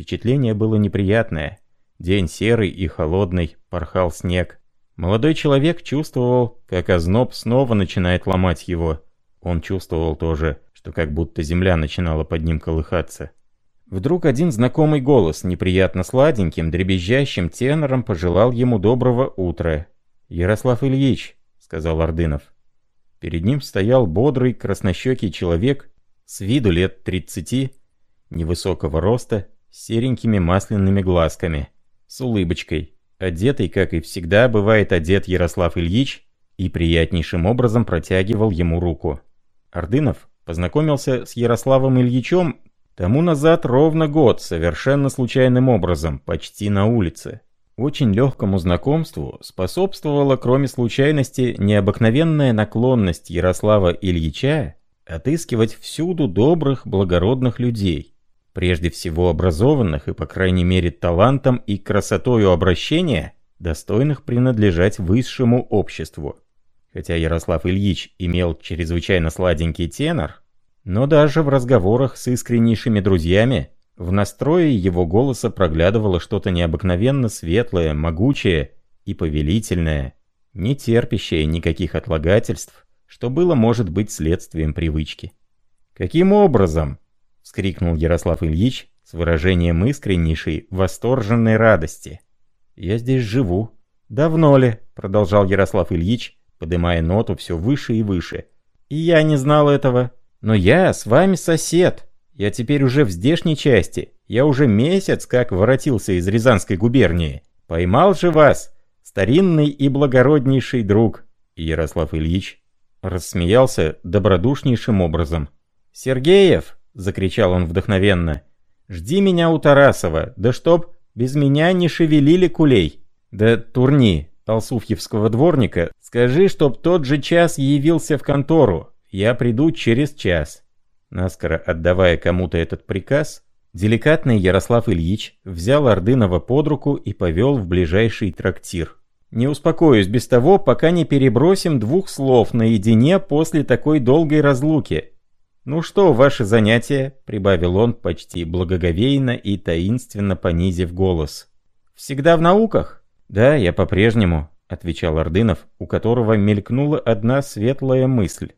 Впечатление было неприятное. День серый и холодный, порхал снег. Молодой человек чувствовал, как озноб снова начинает ломать его. Он чувствовал тоже, что как будто земля начинала под ним колыхаться. Вдруг один знакомый голос, неприятно сладеньким, дребезжащим тенором, пожелал ему доброго утра. «Ярослав Ильич», — сказал Ордынов. Перед ним стоял бодрый, краснощекий человек, с виду лет тридцати, невысокого роста, серенькими масляными глазками, с улыбочкой, одетый, как и всегда бывает одет Ярослав Ильич, и приятнейшим образом протягивал ему руку. Ордынов познакомился с Ярославом Ильичем Тому назад ровно год, совершенно случайным образом, почти на улице. Очень легкому знакомству способствовала, кроме случайности, необыкновенная наклонность Ярослава Ильича отыскивать всюду добрых, благородных людей, прежде всего образованных и, по крайней мере, талантом и красотою обращения, достойных принадлежать высшему обществу. Хотя Ярослав Ильич имел чрезвычайно сладенький тенор, но даже в разговорах с искреннейшими друзьями в настрое его голоса проглядывало что-то необыкновенно светлое, могучее и повелительное, не терпящее никаких отлагательств, что было, может быть, следствием привычки. «Каким образом?» — вскрикнул Ярослав Ильич с выражением искреннейшей, восторженной радости. «Я здесь живу». «Давно ли?» — продолжал Ярослав Ильич, поднимая ноту все выше и выше. «И я не знал этого. Но я с вами сосед. Я теперь уже в здешней части. Я уже месяц как воротился из Рязанской губернии. Поймал же вас, старинный и благороднейший друг. Ярослав Ильич рассмеялся добродушнейшим образом. «Сергеев!» — закричал он вдохновенно. «Жди меня у Тарасова, да чтоб без меня не шевелили кулей. Да турни, Алсуфьевского дворника, скажи, чтоб тот же час явился в контору, я приду через час». Наскоро отдавая кому-то этот приказ, деликатный Ярослав Ильич взял Ордынова под руку и повел в ближайший трактир. «Не успокоюсь без того, пока не перебросим двух слов наедине после такой долгой разлуки. Ну что, ваше занятие?» — прибавил он почти благоговейно и таинственно понизив голос. «Всегда в науках?» «Да, я по-прежнему», — отвечал Ордынов, у которого мелькнула одна светлая мысль.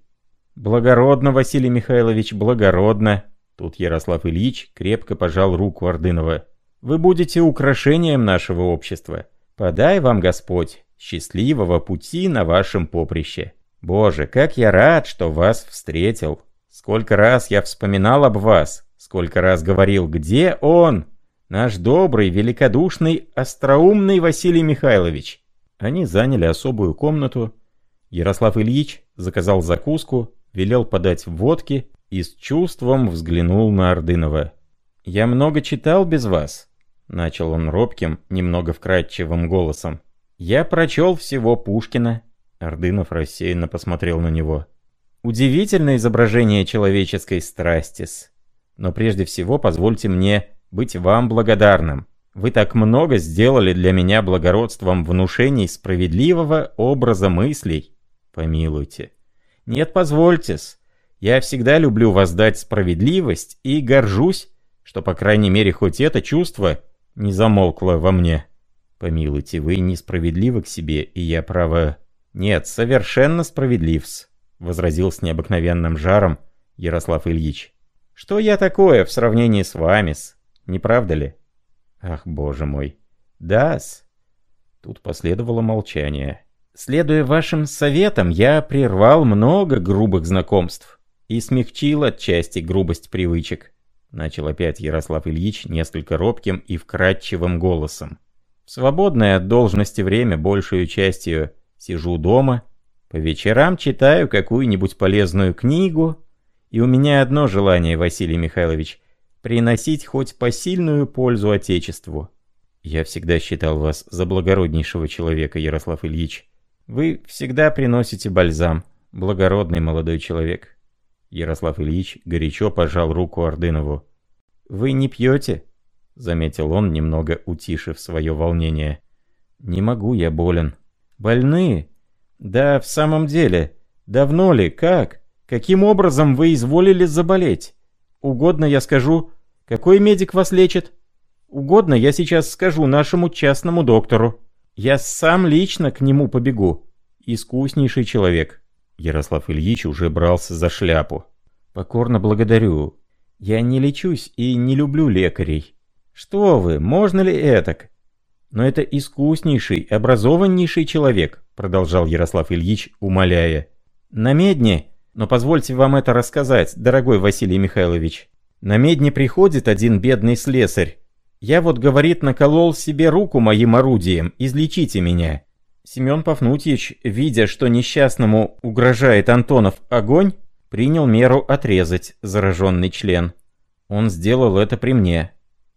«Благородно, Василий Михайлович, благородно!» Тут Ярослав Ильич крепко пожал руку Ордынова. «Вы будете украшением нашего общества. Подай вам, Господь, счастливого пути на вашем поприще. Боже, как я рад, что вас встретил! Сколько раз я вспоминал об вас, сколько раз говорил, где он, наш добрый, великодушный, остроумный Василий Михайлович!» Они заняли особую комнату. Ярослав Ильич заказал закуску, велел подать водки и с чувством взглянул на Ордынова. «Я много читал без вас», — начал он робким, немного вкрадчивым голосом. «Я прочел всего Пушкина». Ордынов рассеянно посмотрел на него. «Удивительное изображение человеческой страстис. Но прежде всего позвольте мне быть вам благодарным. Вы так много сделали для меня благородством внушений справедливого образа мыслей. Помилуйте, нет, позвольте-с. Я всегда люблю воздать справедливость и горжусь, что, по крайней мере, хоть это чувство не замолкло во мне. Помилуйте, вы несправедливы к себе, и я право... Нет, совершенно справедливс. Возразил с необыкновенным жаром Ярослав Ильич. «Что я такое в сравнении с вами-с? Не правда ли?» «Ах, боже мой!» «Да-с!» Тут последовало молчание. «Следуя вашим советам, я прервал много грубых знакомств и смягчил отчасти грубость привычек», начал опять Ярослав Ильич несколько робким и вкрадчивым голосом. «В свободное от должности время большую частью сижу дома, по вечерам читаю какую-нибудь полезную книгу, и у меня одно желание, Василий Михайлович, приносить хоть посильную пользу Отечеству. Я всегда считал вас за благороднейшего человека, Ярослав Ильич. Вы всегда приносите бальзам, благородный молодой человек. Ярослав Ильич горячо пожал руку Ордынову. «Вы не пьете?» — заметил он, немного утишив свое волнение. «Не могу, я болен». «Больны? Да, в самом деле. Давно ли? Как? Каким образом вы изволили заболеть? Угодно я скажу, какой медик вас лечит?» Угодно, я сейчас скажу нашему частному доктору. Я сам лично к нему побегу. Искуснейший человек. Ярослав Ильич уже брался за шляпу. Покорно благодарю. Я не лечусь и не люблю лекарей. Что вы, можно ли этак? Но это искуснейший, образованнейший человек, продолжал Ярослав Ильич, умоляя. На медне, но позвольте вам это рассказать, дорогой Василий Михайлович. На медне приходит один бедный слесарь, я вот, говорит, наколол себе руку моим орудием, излечите меня. Семен Пафнутьевич, видя, что несчастному угрожает Антонов огонь, принял меру отрезать зараженный член. Он сделал это при мне.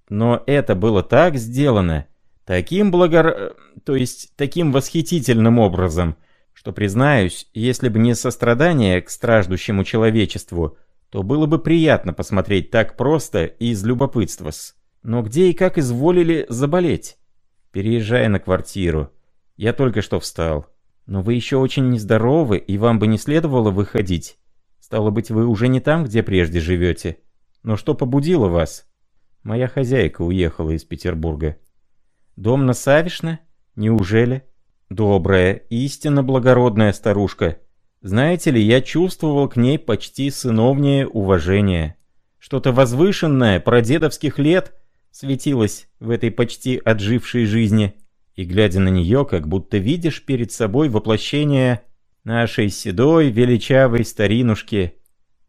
Но это было так сделано, таким благор... то есть таким восхитительным образом, что, признаюсь, если бы не сострадание к страждущему человечеству, то было бы приятно посмотреть так просто и из любопытства-с. Но где и как изволили заболеть? Переезжая на квартиру. Я только что встал. Но вы еще очень нездоровы, и вам бы не следовало выходить. Стало быть, вы уже не там, где прежде живете. Но что побудило вас? Моя хозяйка уехала из Петербурга. Домна Савишна? Неужели? Добрая, истинно благородная старушка. Знаете ли, я чувствовал к ней почти сыновнее уважение. Что-то возвышенное, прадедовских лет — светилась в этой почти отжившей жизни, и глядя на нее, как будто видишь перед собой воплощение нашей седой величавой старинушки.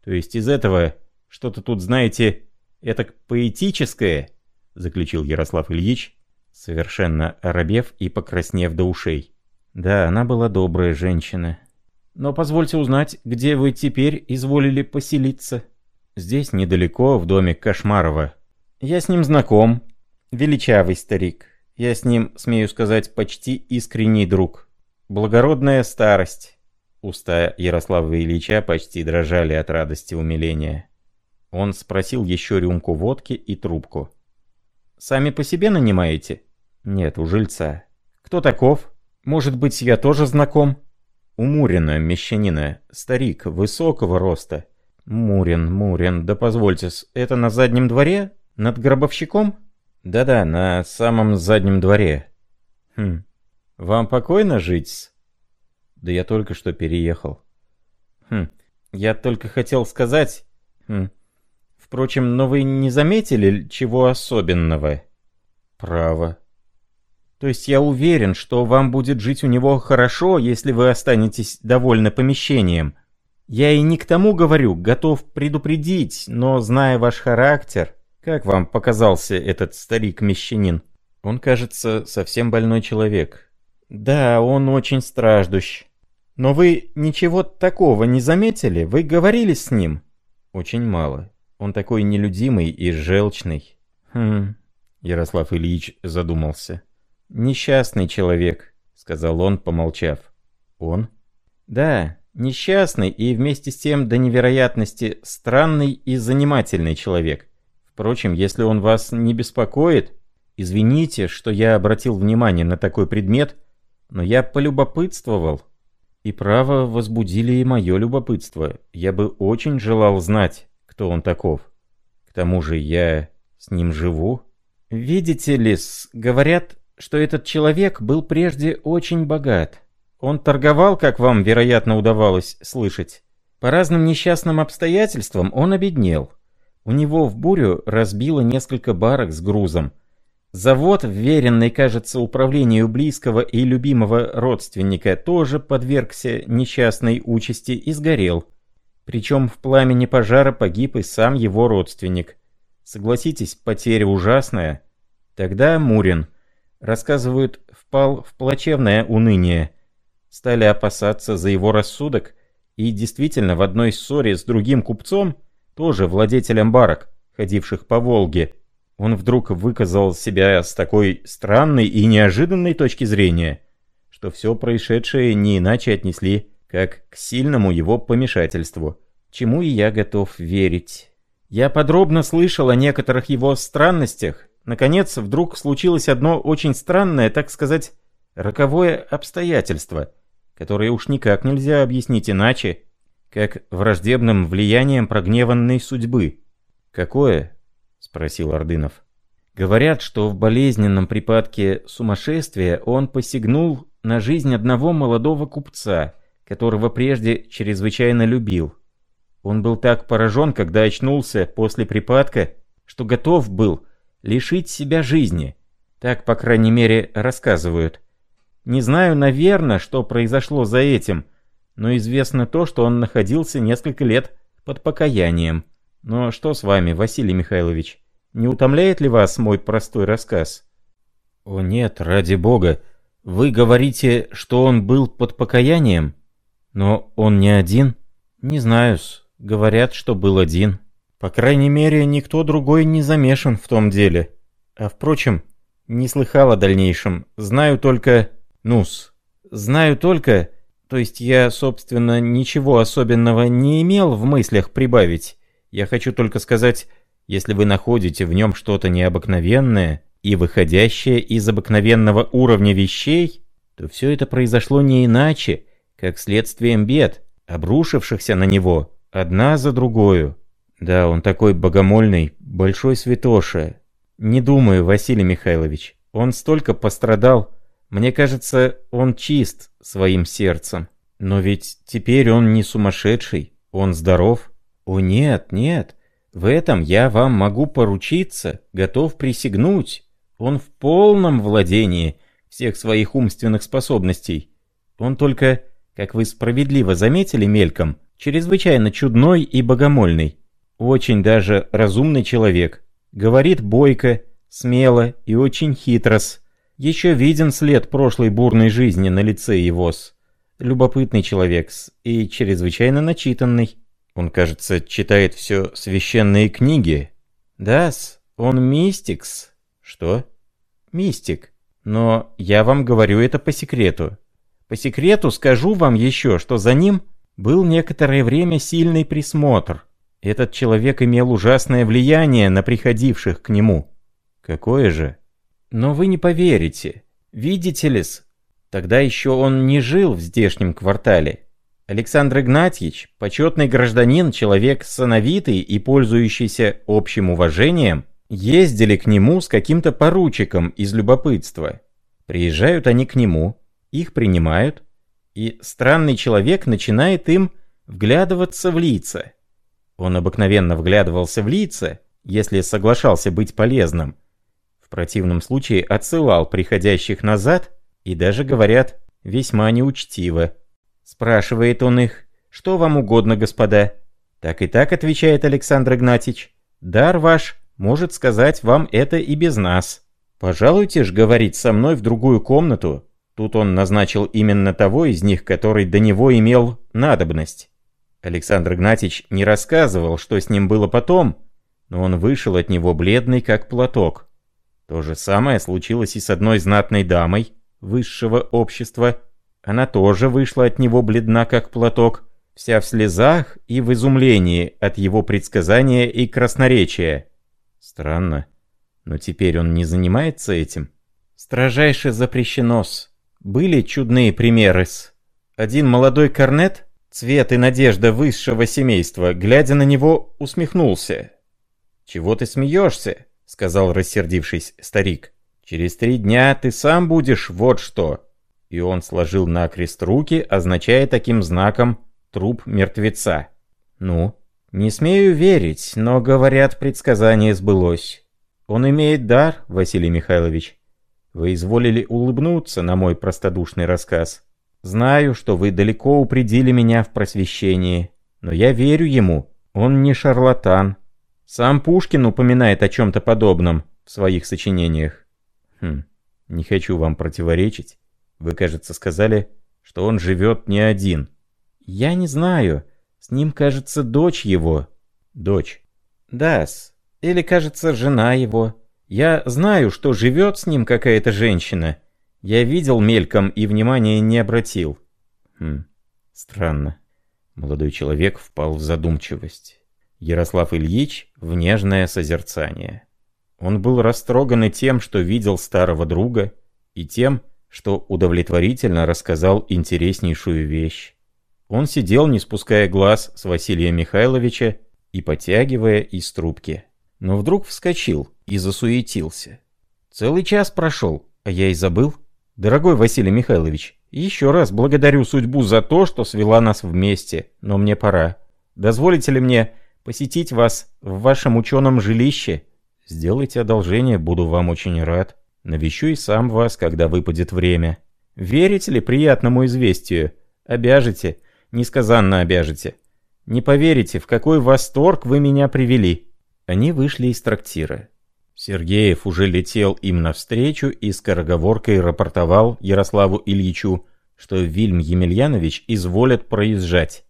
То есть из этого что-то тут, знаете, это поэтическое, заключил Ярослав Ильич, совершенно оробев и покраснев до ушей. Да, она была добрая женщина. Но позвольте узнать, где вы теперь изволили поселиться? Здесь недалеко, в доме Кошмарова, я с ним знаком. Величавый старик. Я с ним, смею сказать, почти искренний друг. Благородная старость. Уста Ярослава Ильича почти дрожали от радости умиления. Он спросил еще рюмку водки и трубку. «Сами по себе нанимаете?» «Нет, у жильца». «Кто таков? Может быть, я тоже знаком?» «У Мурина, мещанина, старик, высокого роста». «Мурин, Мурин, да позвольте, это на заднем дворе?» Над гробовщиком? Да-да, на самом заднем дворе. Хм. Вам покойно жить? Да я только что переехал. Хм. Я только хотел сказать... Хм. Впрочем, но вы не заметили чего особенного? Право. То есть я уверен, что вам будет жить у него хорошо, если вы останетесь довольны помещением. Я и не к тому говорю, готов предупредить, но зная ваш характер... Как вам показался этот старик-мещанин? Он, кажется, совсем больной человек. Да, он очень страждущ. Но вы ничего такого не заметили? Вы говорили с ним? Очень мало. Он такой нелюдимый и желчный. Хм... Ярослав Ильич задумался. «Несчастный человек», — сказал он, помолчав. «Он?» «Да, несчастный и вместе с тем до невероятности странный и занимательный человек. Впрочем, если он вас не беспокоит, извините, что я обратил внимание на такой предмет, но я полюбопытствовал. И право возбудили и мое любопытство. Я бы очень желал знать, кто он таков. К тому же я с ним живу. Видите ли, говорят, что этот человек был прежде очень богат. Он торговал, как вам, вероятно, удавалось слышать, По разным несчастным обстоятельствам он обеднел. У него в бурю разбило несколько барок с грузом. Завод, вверенный, кажется, управлению близкого и любимого родственника, тоже подвергся несчастной участи и сгорел. Причем в пламени пожара погиб и сам его родственник. Согласитесь, потеря ужасная. Тогда Мурин, рассказывают, впал в плачевное уныние. Стали опасаться за его рассудок, и действительно в одной ссоре с другим купцом, тоже владетелем барок, ходивших по Волге, он вдруг выказал себя с такой странной и неожиданной точки зрения, что все происшедшее не иначе отнесли, как к сильному его помешательству, чему и я готов верить. Я подробно слышал о некоторых его странностях. Наконец, вдруг случилось одно очень странное, так сказать, роковое обстоятельство, которое уж никак нельзя объяснить иначе, как враждебным влиянием прогневанной судьбы. «Какое?» — спросил Ордынов. «Говорят, что в болезненном припадке сумасшествия он посягнул на жизнь одного молодого купца, которого прежде чрезвычайно любил. Он был так поражен, когда очнулся после припадка, что готов был лишить себя жизни. Так, по крайней мере, рассказывают. Не знаю, наверное, что произошло за этим, но известно то, что он находился несколько лет под покаянием. Но что с вами, Василий Михайлович? Не утомляет ли вас мой простой рассказ? О нет, ради бога. Вы говорите, что он был под покаянием? Но он не один? Не знаю-с. Говорят, что был один. По крайней мере, никто другой не замешан в том деле. А впрочем, не слыхал о дальнейшем. Знаю только... Нус. Знаю только... То есть я, собственно, ничего особенного не имел в мыслях прибавить. Я хочу только сказать, если вы находите в нем что-то необыкновенное и выходящее из обыкновенного уровня вещей, то все это произошло не иначе, как следствием бед, обрушившихся на него одна за другую. Да, он такой богомольный, большой святоша. Не думаю, Василий Михайлович, он столько пострадал. Мне кажется, он чист своим сердцем. Но ведь теперь он не сумасшедший, он здоров. О нет, нет, в этом я вам могу поручиться, готов присягнуть. Он в полном владении всех своих умственных способностей. Он только, как вы справедливо заметили мельком, чрезвычайно чудной и богомольный. Очень даже разумный человек. Говорит бойко, смело и очень хитрос. Еще виден след прошлой бурной жизни на лице его с. Любопытный человек и чрезвычайно начитанный. Он, кажется, читает все священные книги. Да-с, он мистикс. Что? Мистик. Но я вам говорю это по секрету. По секрету скажу вам еще, что за ним был некоторое время сильный присмотр. Этот человек имел ужасное влияние на приходивших к нему. Какое же? Но вы не поверите. Видите ли -с, тогда еще он не жил в здешнем квартале. Александр Игнатьевич, почетный гражданин, человек сановитый и пользующийся общим уважением, ездили к нему с каким-то поручиком из любопытства. Приезжают они к нему, их принимают, и странный человек начинает им вглядываться в лица. Он обыкновенно вглядывался в лица, если соглашался быть полезным. В противном случае отсылал приходящих назад и даже, говорят, весьма неучтиво. Спрашивает он их, что вам угодно, господа? Так и так, отвечает Александр Игнатьич. Дар ваш может сказать вам это и без нас. Пожалуйте ж говорить со мной в другую комнату. Тут он назначил именно того из них, который до него имел надобность. Александр Игнатьич не рассказывал, что с ним было потом, но он вышел от него бледный, как платок. То же самое случилось и с одной знатной дамой высшего общества, она тоже вышла от него бледна, как платок, вся в слезах и в изумлении от его предсказания и красноречия. Странно, но теперь он не занимается этим. Строжайше запрещено-с. Были чудные примеры-с. Один молодой корнет, цвет и надежда высшего семейства, глядя на него, усмехнулся. «Чего ты смеешься?» — сказал рассердившись старик. «Через три дня ты сам будешь вот что». И он сложил накрест руки, означая таким знаком труп мертвеца. Ну, не смею верить, но, говорят, предсказание сбылось. Он имеет дар, Василий Михайлович. Вы изволили улыбнуться на мой простодушный рассказ. Знаю, что вы далеко упредили меня в просвещении, но я верю ему. Он не шарлатан. Сам Пушкин упоминает о чем-то подобном в своих сочинениях. Хм, не хочу вам противоречить. Вы, кажется, сказали, что он живет не один. Я не знаю. С ним, кажется, дочь его. Дочь. Да-с. Или, кажется, жена его. Я знаю, что живет с ним какая-то женщина. Я видел мельком и внимания не обратил. Хм, странно. Молодой человек впал в задумчивость. Ярослав Ильич в нежное созерцание. Он был растроган и тем, что видел старого друга, и тем, что удовлетворительно рассказал интереснейшую вещь. Он сидел, не спуская глаз с Василия Михайловича и потягивая из трубки. Но вдруг вскочил и засуетился. Целый час прошел, а я и забыл. Дорогой Василий Михайлович, еще раз благодарю судьбу за то, что свела нас вместе, но мне пора. Дозволите ли мне посетить вас в вашем ученом жилище? Сделайте одолжение, буду вам очень рад. Навещу и сам вас, когда выпадет время. Верите ли приятному известию? Обяжете, несказанно обяжете. Не поверите, в какой восторг вы меня привели. Они вышли из трактира. Сергеев уже летел им навстречу и скороговоркой рапортовал Ярославу Ильичу, что Вильм Емельянович изволят проезжать.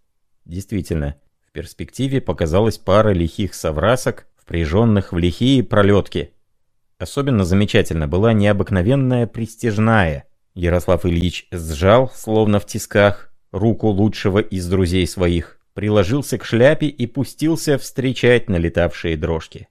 Действительно, в перспективе показалась пара лихих соврасок, впряженных в лихие пролетки. Особенно замечательно была необыкновенная пристежная. Ярослав Ильич сжал, словно в тисках, руку лучшего из друзей своих, приложился к шляпе и пустился встречать налетавшие дрожки.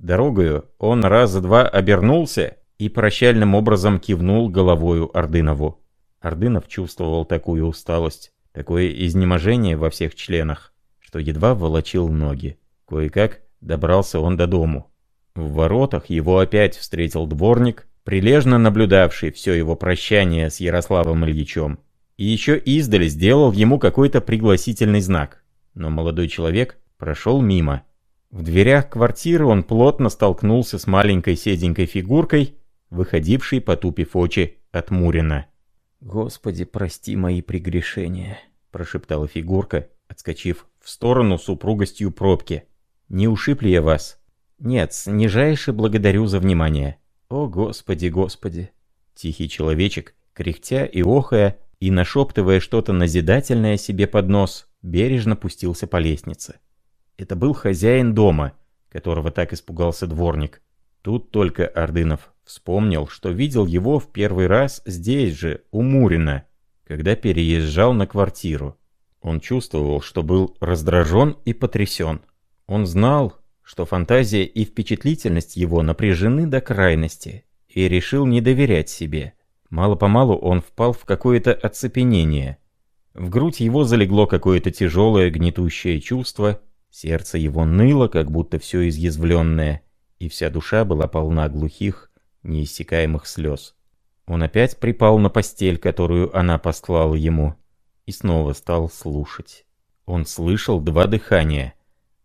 Дорогою он раза два обернулся и прощальным образом кивнул головою Ордынову. Ордынов чувствовал такую усталость, такое изнеможение во всех членах, что едва волочил ноги. Кое-как добрался он до дому. В воротах его опять встретил дворник, прилежно наблюдавший все его прощание с Ярославом Ильичем. И еще издали сделал ему какой-то пригласительный знак. Но молодой человек прошел мимо. В дверях квартиры он плотно столкнулся с маленькой седенькой фигуркой, выходившей, потупив очи, от Мурина. «Господи, прости мои прегрешения», — прошептала фигурка, отскочив в сторону с упругостью пробки. «Не ушиб ли я вас?» Нет, нижайше благодарю за внимание. О, господи, господи. Тихий человечек, кряхтя и охая, и нашептывая что-то назидательное себе под нос, бережно пустился по лестнице. Это был хозяин дома, которого так испугался дворник. Тут только Ордынов вспомнил, что видел его в первый раз здесь же, у Мурина, когда переезжал на квартиру. Он чувствовал, что был раздражен и потрясен. Он знал, что фантазия и впечатлительность его напряжены до крайности, и решил не доверять себе. Мало-помалу он впал в какое-то оцепенение. В грудь его залегло какое-то тяжелое гнетущее чувство, сердце его ныло, как будто все изъязвленное, и вся душа была полна глухих, неиссякаемых слез. Он опять припал на постель, которую она постлала ему, и снова стал слушать. Он слышал два дыхания —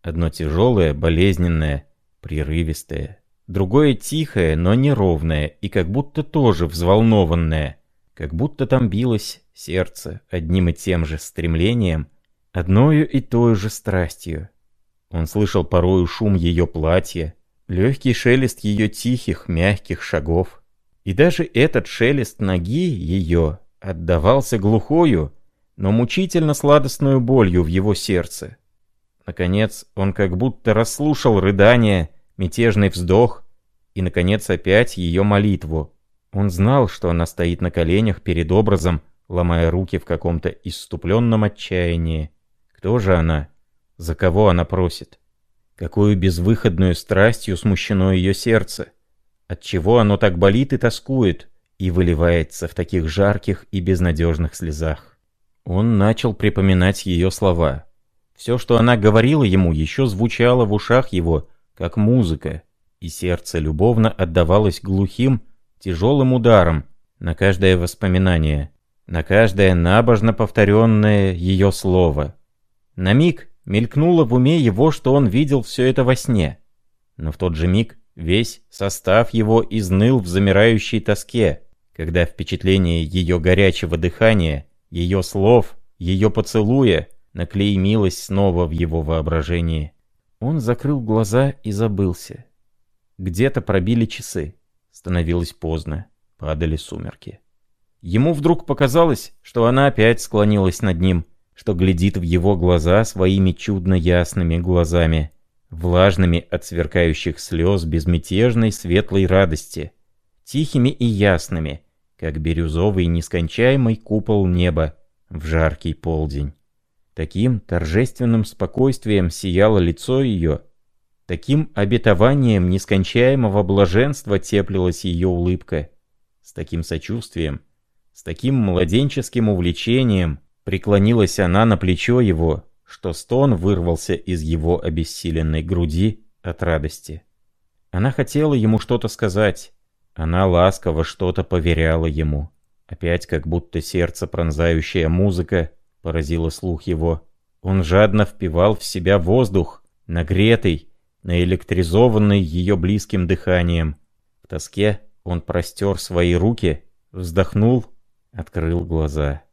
Одно тяжелое, болезненное, прерывистое. Другое тихое, но неровное и как будто тоже взволнованное. Как будто там билось сердце одним и тем же стремлением, одною и той же страстью. Он слышал порою шум ее платья, легкий шелест ее тихих, мягких шагов. И даже этот шелест ноги ее отдавался глухою, но мучительно сладостную болью в его сердце. Наконец, он как будто расслушал рыдание, мятежный вздох и, наконец, опять ее молитву. Он знал, что она стоит на коленях перед образом, ломая руки в каком-то исступленном отчаянии. Кто же она? За кого она просит? Какую безвыходную страстью смущено ее сердце? Отчего оно так болит и тоскует, и выливается в таких жарких и безнадежных слезах? Он начал припоминать ее слова. Все, что она говорила ему, еще звучало в ушах его, как музыка, и сердце любовно отдавалось глухим, тяжелым ударом на каждое воспоминание, на каждое набожно повторенное ее слово. На миг мелькнуло в уме его, что он видел все это во сне. Но в тот же миг весь состав его изныл в замирающей тоске, когда впечатление ее горячего дыхания, ее слов, ее поцелуя наклеймилось снова в его воображении. Он закрыл глаза и забылся. Где-то пробили часы. Становилось поздно. Падали сумерки. Ему вдруг показалось, что она опять склонилась над ним, что глядит в его глаза своими чудно ясными глазами, влажными от сверкающих слез безмятежной светлой радости, тихими и ясными, как бирюзовый нескончаемый купол неба в жаркий полдень. Таким торжественным спокойствием сияло лицо ее, таким обетованием нескончаемого блаженства теплилась ее улыбка, с таким сочувствием, с таким младенческим увлечением преклонилась она на плечо его, что стон вырвался из его обессиленной груди от радости. Она хотела ему что-то сказать, она ласково что-то поверяла ему. Опять как будто сердце пронзающая музыка поразило слух его. Он жадно впивал в себя воздух, нагретый, наэлектризованный ее близким дыханием. В тоске он простер свои руки, вздохнул, открыл глаза.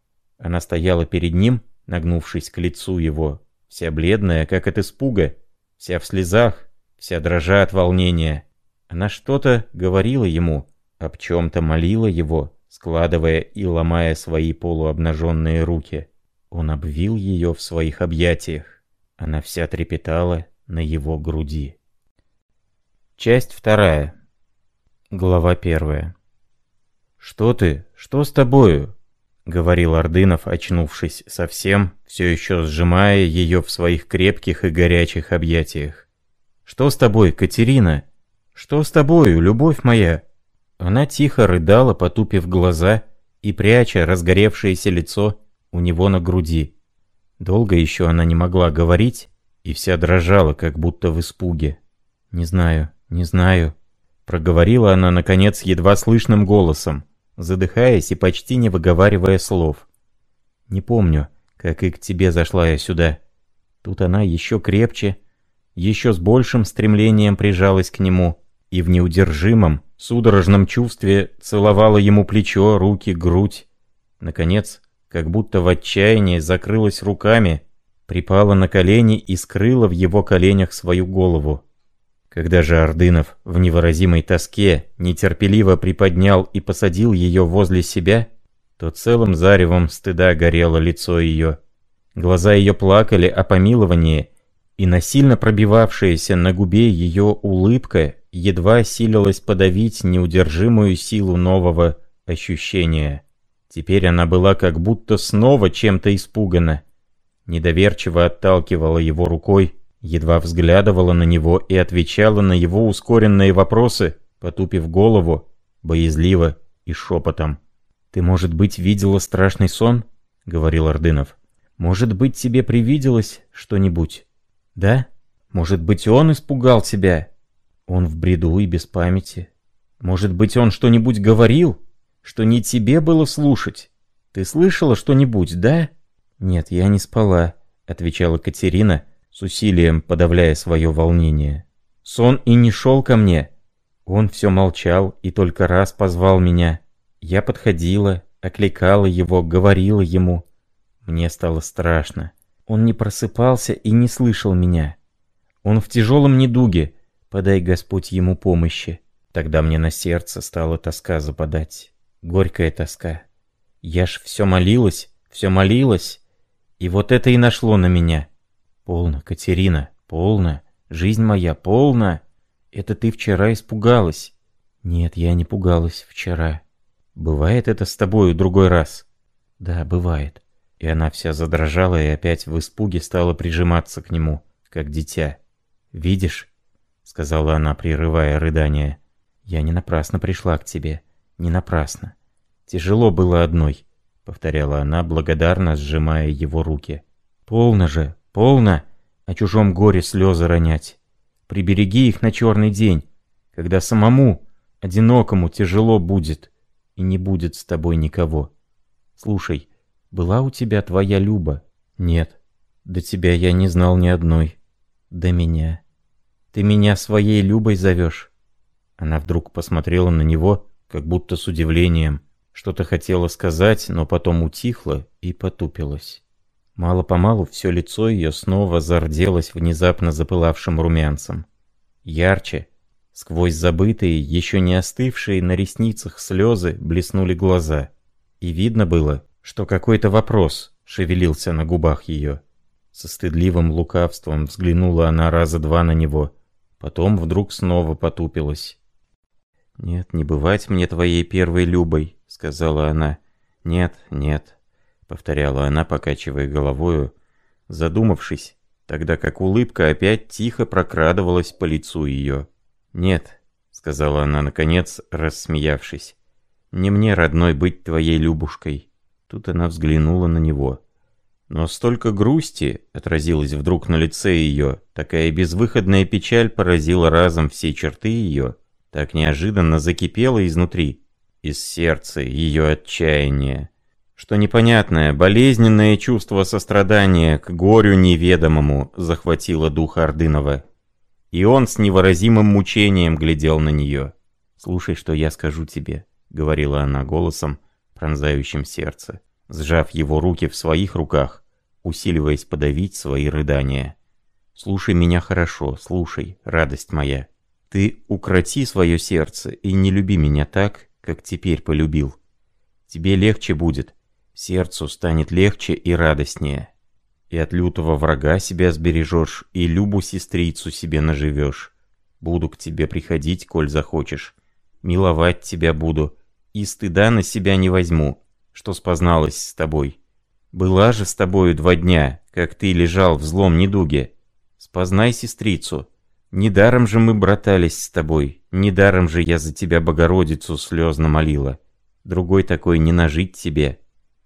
Она стояла перед ним, нагнувшись к лицу его, вся бледная, как от испуга, вся в слезах, вся дрожа от волнения. Она что-то говорила ему, об чем-то молила его, складывая и ломая свои полуобнаженные руки. Он обвил ее в своих объятиях. Она вся трепетала на его груди. Часть вторая. Глава первая. «Что ты? Что с тобою?» — говорил Ордынов, очнувшись совсем, все еще сжимая ее в своих крепких и горячих объятиях. «Что с тобой, Катерина? Что с тобою, любовь моя?» Она тихо рыдала, потупив глаза и пряча разгоревшееся лицо у него на груди. Долго еще она не могла говорить и вся дрожала, как будто в испуге. «Не знаю, не знаю», — проговорила она, наконец, едва слышным голосом, задыхаясь и почти не выговаривая слов. «Не помню, как и к тебе зашла я сюда». Тут она еще крепче, еще с большим стремлением прижалась к нему и в неудержимом, судорожном чувстве целовала ему плечо, руки, грудь. Наконец, как будто в отчаянии закрылась руками, припала на колени и скрыла в его коленях свою голову. Когда же Ордынов в невыразимой тоске нетерпеливо приподнял и посадил ее возле себя, то целым заревом стыда горело лицо ее. Глаза ее плакали о помиловании, и насильно пробивавшаяся на губе ее улыбка едва силилась подавить неудержимую силу нового ощущения. Теперь она была как будто снова чем-то испугана. Недоверчиво отталкивала его рукой, едва взглядывала на него и отвечала на его ускоренные вопросы, потупив голову, боязливо и шепотом. «Ты, может быть, видела страшный сон?» — говорил Ордынов. «Может быть, тебе привиделось что-нибудь?» «Да? Может быть, он испугал тебя?» «Он в бреду и без памяти. Может быть, он что-нибудь говорил?» что не тебе было слушать. Ты слышала что-нибудь, да?» «Нет, я не спала», — отвечала Катерина, с усилием подавляя свое волнение. «Сон и не шел ко мне. Он все молчал и только раз позвал меня. Я подходила, окликала его, говорила ему. Мне стало страшно. Он не просыпался и не слышал меня. Он в тяжелом недуге, подай Господь ему помощи. Тогда мне на сердце стала тоска западать горькая тоска. Я ж все молилась, все молилась, и вот это и нашло на меня. Полно, Катерина, полно, жизнь моя полна. Это ты вчера испугалась. Нет, я не пугалась вчера. Бывает это с тобою другой раз? Да, бывает. И она вся задрожала и опять в испуге стала прижиматься к нему, как дитя. «Видишь?» — сказала она, прерывая рыдание. «Я не напрасно пришла к тебе не напрасно. Тяжело было одной, повторяла она, благодарно сжимая его руки. Полно же, полно о чужом горе слезы ронять. Прибереги их на черный день, когда самому, одинокому, тяжело будет, и не будет с тобой никого. Слушай, была у тебя твоя Люба? Нет. До тебя я не знал ни одной. До меня. Ты меня своей Любой зовешь?» Она вдруг посмотрела на него, как будто с удивлением. Что-то хотела сказать, но потом утихла и потупилась. Мало-помалу все лицо ее снова зарделось внезапно запылавшим румянцем. Ярче, сквозь забытые, еще не остывшие на ресницах слезы блеснули глаза. И видно было, что какой-то вопрос шевелился на губах ее. Со стыдливым лукавством взглянула она раза два на него, потом вдруг снова потупилась. «Нет, не бывать мне твоей первой Любой», — сказала она. «Нет, нет», — повторяла она, покачивая головою, задумавшись, тогда как улыбка опять тихо прокрадывалась по лицу ее. «Нет», — сказала она, наконец, рассмеявшись, — «не мне, родной, быть твоей Любушкой». Тут она взглянула на него. Но столько грусти отразилось вдруг на лице ее, такая безвыходная печаль поразила разом все черты ее, так неожиданно закипела изнутри, из сердца ее отчаяние, что непонятное, болезненное чувство сострадания к горю неведомому захватило дух Ордынова. И он с невыразимым мучением глядел на нее. «Слушай, что я скажу тебе», — говорила она голосом, пронзающим сердце, сжав его руки в своих руках усиливаясь подавить свои рыдания. «Слушай меня хорошо, слушай, радость моя. Ты укроти свое сердце и не люби меня так, как теперь полюбил. Тебе легче будет, сердцу станет легче и радостнее. И от лютого врага себя сбережешь, и любу сестрицу себе наживешь. Буду к тебе приходить, коль захочешь. Миловать тебя буду, и стыда на себя не возьму, что спозналась с тобой. Была же с тобою два дня, как ты лежал в злом недуге. Спознай сестрицу. Недаром же мы братались с тобой, недаром же я за тебя Богородицу слезно молила. Другой такой не нажить тебе.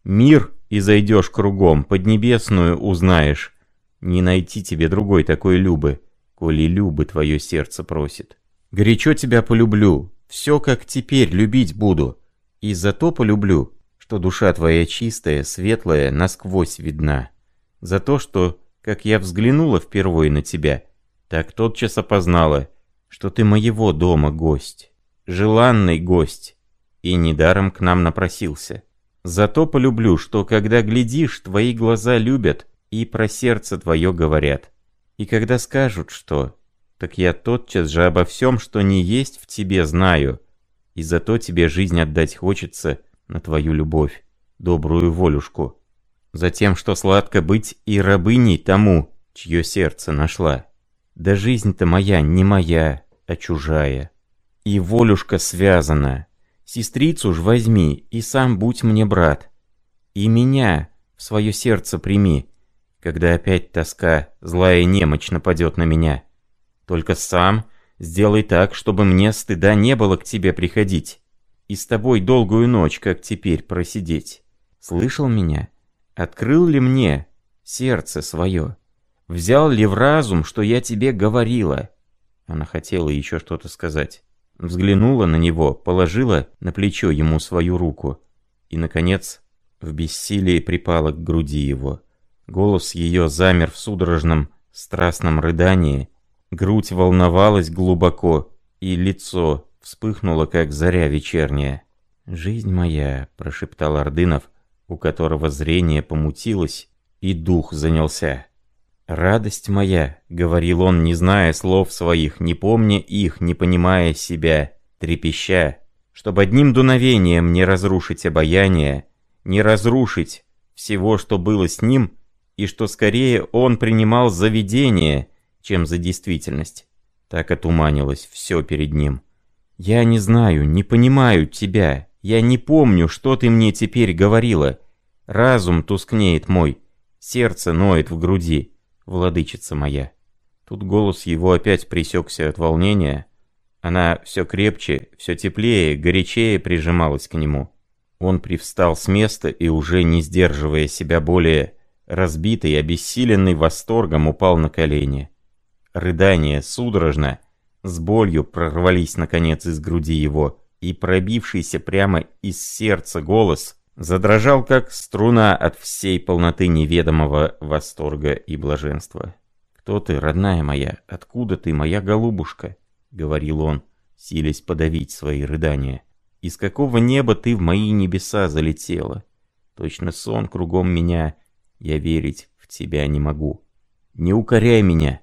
Мир и зайдешь кругом, поднебесную узнаешь. Не найти тебе другой такой Любы, коли Любы твое сердце просит. Горячо тебя полюблю, все как теперь любить буду. И за то полюблю, что душа твоя чистая, светлая, насквозь видна. За то, что, как я взглянула впервые на тебя, так тотчас опознала, что ты моего дома гость, желанный гость, и недаром к нам напросился. Зато полюблю, что когда глядишь, твои глаза любят и про сердце твое говорят. И когда скажут что, так я тотчас же обо всем, что не есть в тебе, знаю, и зато тебе жизнь отдать хочется — на твою любовь, добрую волюшку. Затем, что сладко быть и рабыней тому, чье сердце нашла. Да жизнь-то моя не моя, а чужая. И волюшка связана. Сестрицу ж возьми, и сам будь мне брат. И меня в свое сердце прими, когда опять тоска, злая немощь нападет на меня. Только сам сделай так, чтобы мне стыда не было к тебе приходить и с тобой долгую ночь, как теперь, просидеть. Слышал меня? Открыл ли мне сердце свое? Взял ли в разум, что я тебе говорила?» Она хотела еще что-то сказать. Взглянула на него, положила на плечо ему свою руку. И, наконец, в бессилии припала к груди его. Голос ее замер в судорожном, страстном рыдании. Грудь волновалась глубоко, и лицо вспыхнула, как заря вечерняя. «Жизнь моя», — прошептал Ордынов, у которого зрение помутилось, и дух занялся. «Радость моя», — говорил он, не зная слов своих, не помня их, не понимая себя, трепеща, чтобы одним дуновением не разрушить обаяние, не разрушить всего, что было с ним, и что скорее он принимал за видение, чем за действительность. Так отуманилось все перед ним. «Я не знаю, не понимаю тебя. Я не помню, что ты мне теперь говорила. Разум тускнеет мой, сердце ноет в груди, владычица моя». Тут голос его опять пресекся от волнения. Она все крепче, все теплее, горячее прижималась к нему. Он привстал с места и, уже не сдерживая себя более, разбитый, обессиленный восторгом, упал на колени. Рыдание судорожно, с болью прорвались наконец из груди его, и пробившийся прямо из сердца голос задрожал как струна от всей полноты неведомого восторга и блаженства. «Кто ты, родная моя? Откуда ты, моя голубушка?» — говорил он, силясь подавить свои рыдания. «Из какого неба ты в мои небеса залетела? Точно сон кругом меня, я верить в тебя не могу. Не укоряй меня,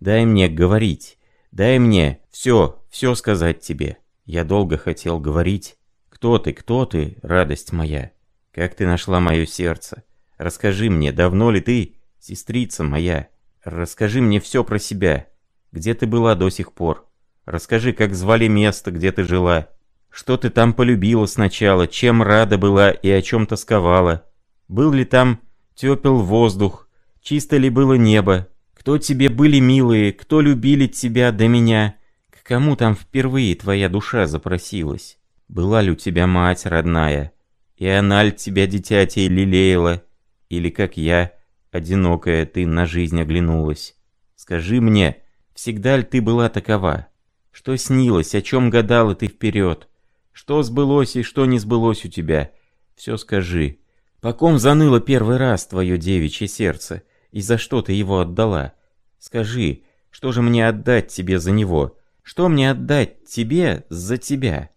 дай мне говорить, дай мне все, все сказать тебе. Я долго хотел говорить. Кто ты, кто ты, радость моя?» Как ты нашла мое сердце? Расскажи мне, давно ли ты, сестрица моя? Расскажи мне все про себя. Где ты была до сих пор? Расскажи, как звали место, где ты жила. Что ты там полюбила сначала, чем рада была и о чем тосковала? Был ли там тепел воздух, чисто ли было небо? Кто тебе были милые, кто любили тебя до меня? К кому там впервые твоя душа запросилась? Была ли у тебя мать родная? И она ль тебя, дитятей, лелеяла? Или, как я, одинокая, ты на жизнь оглянулась? Скажи мне, всегда ли ты была такова? Что снилось, о чем гадала ты вперед? Что сбылось и что не сбылось у тебя? Все скажи. По ком заныло первый раз твое девичье сердце? И за что ты его отдала? Скажи, что же мне отдать тебе за него? Что мне отдать тебе за тебя?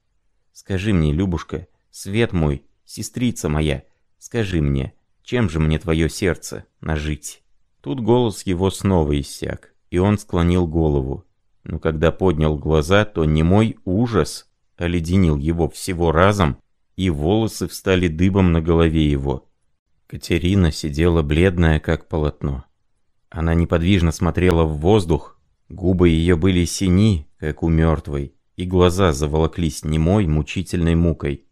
Скажи мне, Любушка, свет мой, «Сестрица моя, скажи мне, чем же мне твое сердце нажить?» Тут голос его снова иссяк, и он склонил голову. Но когда поднял глаза, то немой ужас оледенил его всего разом, и волосы встали дыбом на голове его. Катерина сидела бледная, как полотно. Она неподвижно смотрела в воздух, губы ее были сини, как у мертвой, и глаза заволоклись немой, мучительной мукой.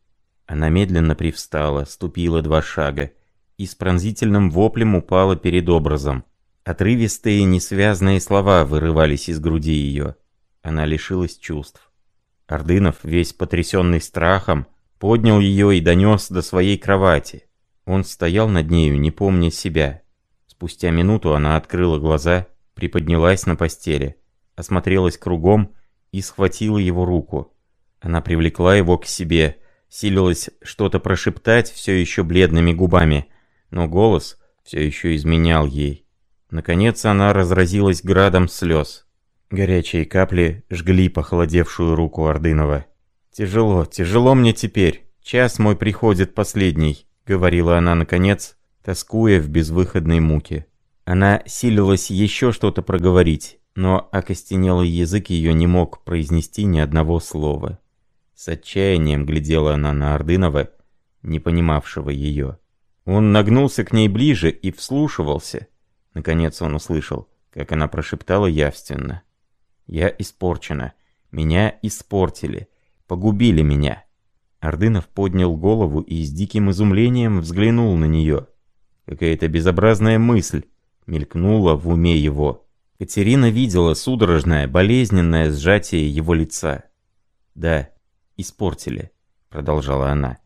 Она медленно привстала, ступила два шага и с пронзительным воплем упала перед образом. Отрывистые, несвязные слова вырывались из груди ее. Она лишилась чувств. Ордынов, весь потрясенный страхом, поднял ее и донес до своей кровати. Он стоял над нею, не помня себя. Спустя минуту она открыла глаза, приподнялась на постели, осмотрелась кругом и схватила его руку. Она привлекла его к себе, силилась что-то прошептать все еще бледными губами, но голос все еще изменял ей. Наконец она разразилась градом слез. Горячие капли жгли похолодевшую руку Ордынова. «Тяжело, тяжело мне теперь. Час мой приходит последний», — говорила она наконец, тоскуя в безвыходной муке. Она силилась еще что-то проговорить, но окостенелый язык ее не мог произнести ни одного слова. С отчаянием глядела она на Ордынова, не понимавшего ее. Он нагнулся к ней ближе и вслушивался. Наконец он услышал, как она прошептала явственно. «Я испорчена. Меня испортили. Погубили меня». Ордынов поднял голову и с диким изумлением взглянул на нее. Какая-то безобразная мысль мелькнула в уме его. Катерина видела судорожное, болезненное сжатие его лица. Да, испортили», — продолжала она.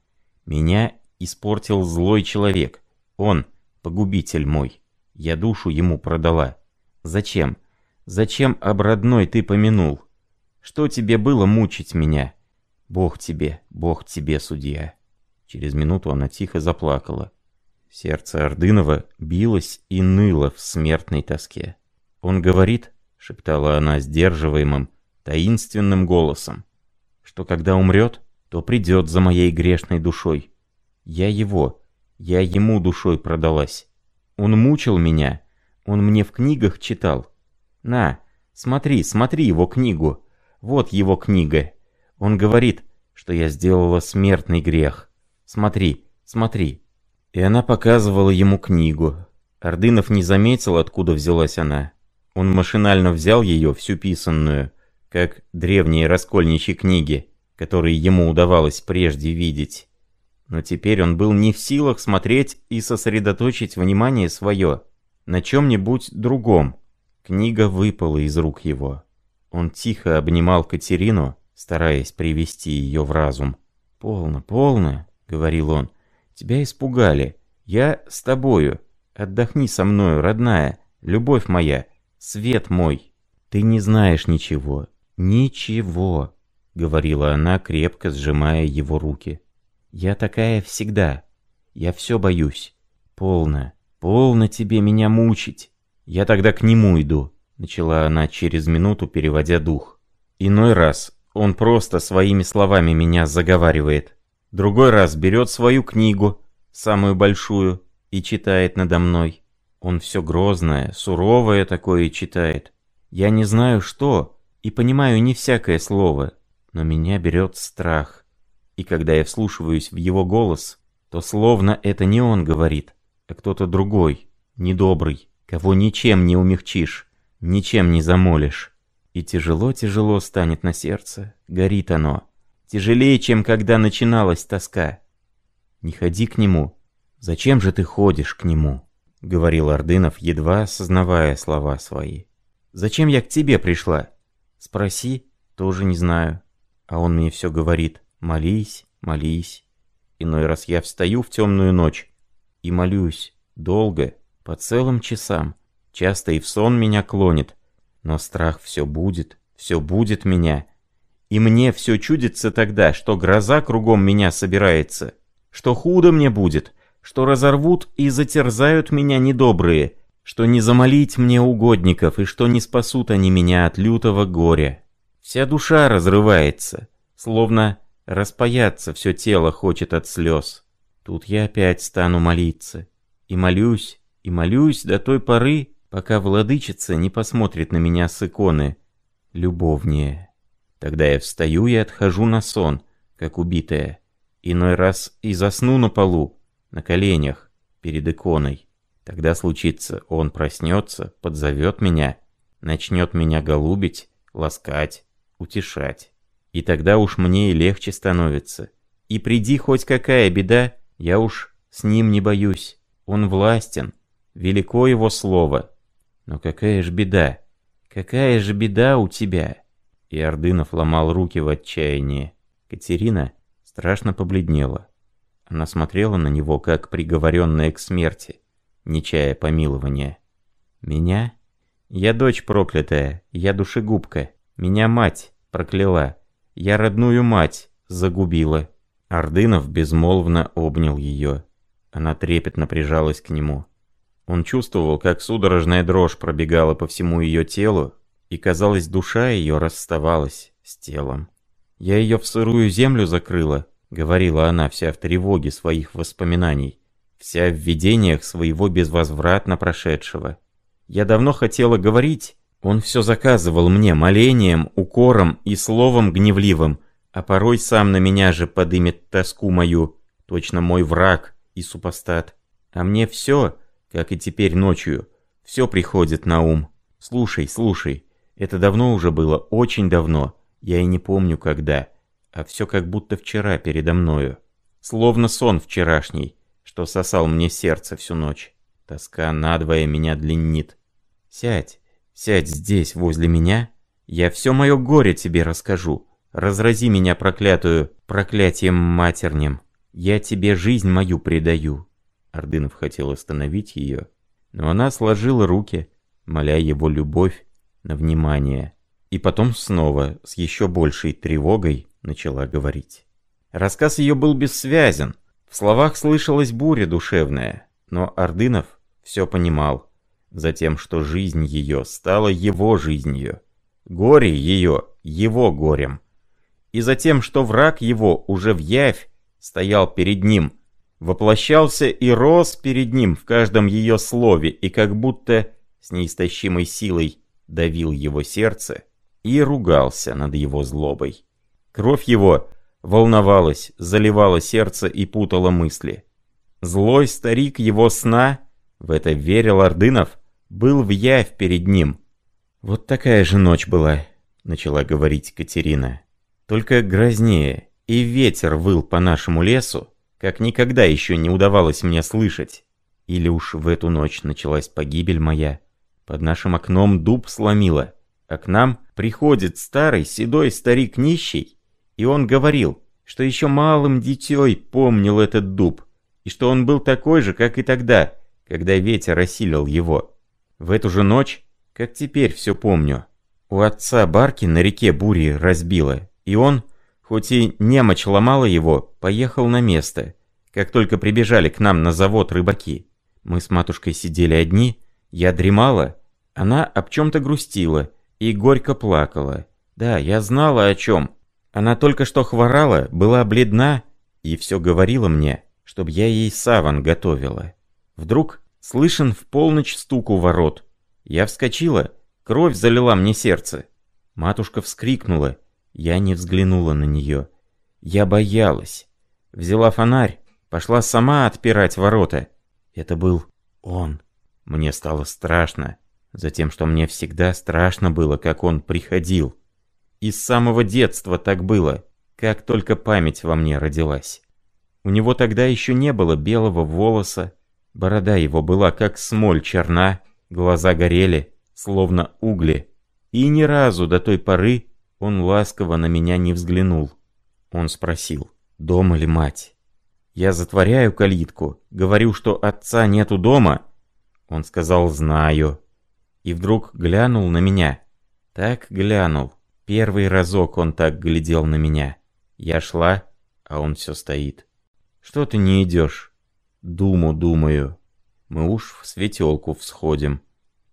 «Меня испортил злой человек. Он — погубитель мой. Я душу ему продала. Зачем? Зачем об родной ты помянул? Что тебе было мучить меня? Бог тебе, Бог тебе, судья». Через минуту она тихо заплакала. Сердце Ордынова билось и ныло в смертной тоске. «Он говорит», — шептала она сдерживаемым, таинственным голосом, что когда умрет, то придет за моей грешной душой. Я его, я ему душой продалась. Он мучил меня, он мне в книгах читал. На, смотри, смотри его книгу. Вот его книга. Он говорит, что я сделала смертный грех. Смотри, смотри. И она показывала ему книгу. Ордынов не заметил, откуда взялась она. Он машинально взял ее, всю писанную, как древние раскольничьи книги, которые ему удавалось прежде видеть. Но теперь он был не в силах смотреть и сосредоточить внимание свое на чем-нибудь другом. Книга выпала из рук его. Он тихо обнимал Катерину, стараясь привести ее в разум. «Полно, полно», — говорил он, — «тебя испугали. Я с тобою. Отдохни со мною, родная, любовь моя, свет мой. Ты не знаешь ничего, «Ничего», — говорила она, крепко сжимая его руки. «Я такая всегда. Я все боюсь. Полно, полно тебе меня мучить. Я тогда к нему иду, начала она через минуту, переводя дух. Иной раз он просто своими словами меня заговаривает. Другой раз берет свою книгу, самую большую, и читает надо мной. Он все грозное, суровое такое читает. Я не знаю что, и понимаю не всякое слово, но меня берет страх. И когда я вслушиваюсь в его голос, то словно это не он говорит, а кто-то другой, недобрый, кого ничем не умягчишь, ничем не замолишь. И тяжело-тяжело станет на сердце, горит оно. Тяжелее, чем когда начиналась тоска. Не ходи к нему. Зачем же ты ходишь к нему? — говорил Ордынов, едва осознавая слова свои. «Зачем я к тебе пришла?» «Спроси, тоже не знаю». А он мне все говорит. «Молись, молись». Иной раз я встаю в темную ночь и молюсь, долго, по целым часам. Часто и в сон меня клонит. Но страх все будет, все будет меня. И мне все чудится тогда, что гроза кругом меня собирается, что худо мне будет, что разорвут и затерзают меня недобрые, что не замолить мне угодников и что не спасут они меня от лютого горя. Вся душа разрывается, словно распаяться все тело хочет от слез. Тут я опять стану молиться. И молюсь, и молюсь до той поры, пока владычица не посмотрит на меня с иконы. Любовнее. Тогда я встаю и отхожу на сон, как убитая. Иной раз и засну на полу, на коленях, перед иконой. Тогда случится, он проснется, подзовет меня, начнет меня голубить, ласкать, утешать. И тогда уж мне и легче становится. И приди хоть какая беда, я уж с ним не боюсь. Он властен, велико его слово. Но какая ж беда, какая же беда у тебя? И Ордынов ломал руки в отчаянии. Катерина страшно побледнела. Она смотрела на него, как приговоренная к смерти, не чая помилования. «Меня? Я дочь проклятая, я душегубка. Меня мать прокляла. Я родную мать загубила». Ордынов безмолвно обнял ее. Она трепетно прижалась к нему. Он чувствовал, как судорожная дрожь пробегала по всему ее телу, и, казалось, душа ее расставалась с телом. Я ее в сырую землю закрыла, — говорила она вся в тревоге своих воспоминаний, вся в видениях своего безвозвратно прошедшего. Я давно хотела говорить, он все заказывал мне молением, укором и словом гневливым, а порой сам на меня же подымет тоску мою, точно мой враг и супостат. А мне все, как и теперь ночью, все приходит на ум. Слушай, слушай, это давно уже было, очень давно, я и не помню когда а все как будто вчера передо мною. Словно сон вчерашний, что сосал мне сердце всю ночь. Тоска надвое меня длиннит. Сядь, сядь здесь, возле меня. Я все мое горе тебе расскажу. Разрази меня проклятую проклятием матернем. Я тебе жизнь мою предаю. Ордынов хотел остановить ее, но она сложила руки, моля его любовь на внимание. И потом снова, с еще большей тревогой, начала говорить. Рассказ ее был бессвязен. В словах слышалась буря душевная, но Ордынов все понимал. Затем, что жизнь ее стала его жизнью. Горе ее его горем. И затем, что враг его уже в явь стоял перед ним, воплощался и рос перед ним в каждом ее слове и как будто с неистощимой силой давил его сердце и ругался над его злобой. Кровь его волновалась, заливала сердце и путала мысли. Злой старик его сна, в это верил Ордынов, был в явь перед ним. «Вот такая же ночь была», — начала говорить Катерина. «Только грознее, и ветер выл по нашему лесу, как никогда еще не удавалось мне слышать. Или уж в эту ночь началась погибель моя. Под нашим окном дуб сломило, а к нам приходит старый седой старик нищий и он говорил, что еще малым дитей помнил этот дуб, и что он был такой же, как и тогда, когда ветер осилил его. В эту же ночь, как теперь все помню, у отца барки на реке бури разбило, и он, хоть и немочь ломала его, поехал на место, как только прибежали к нам на завод рыбаки. Мы с матушкой сидели одни, я дремала, она об чем-то грустила и горько плакала. Да, я знала о чем. Она только что хворала, была бледна и все говорила мне, чтобы я ей саван готовила. Вдруг слышен в полночь стук у ворот. Я вскочила, кровь залила мне сердце. Матушка вскрикнула, я не взглянула на нее. Я боялась. Взяла фонарь, пошла сама отпирать ворота. Это был он. Мне стало страшно, затем что мне всегда страшно было, как он приходил. И с самого детства так было, как только память во мне родилась. У него тогда еще не было белого волоса, борода его была как смоль черна, глаза горели, словно угли. И ни разу до той поры он ласково на меня не взглянул. Он спросил, дома ли мать? Я затворяю калитку, говорю, что отца нету дома. Он сказал, знаю. И вдруг глянул на меня. Так глянул. Первый разок он так глядел на меня. Я шла, а он все стоит. Что ты не идешь? Думу, думаю. Мы уж в светелку всходим.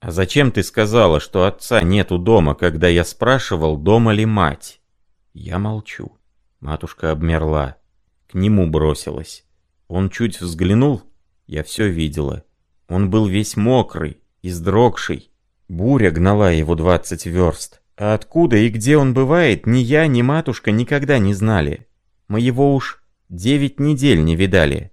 А зачем ты сказала, что отца нету дома, когда я спрашивал, дома ли мать? Я молчу. Матушка обмерла к нему бросилась. Он чуть взглянул, я все видела. Он был весь мокрый, издрогший. Буря гнала его двадцать верст. А откуда и где он бывает, ни я, ни матушка никогда не знали. Мы его уж девять недель не видали.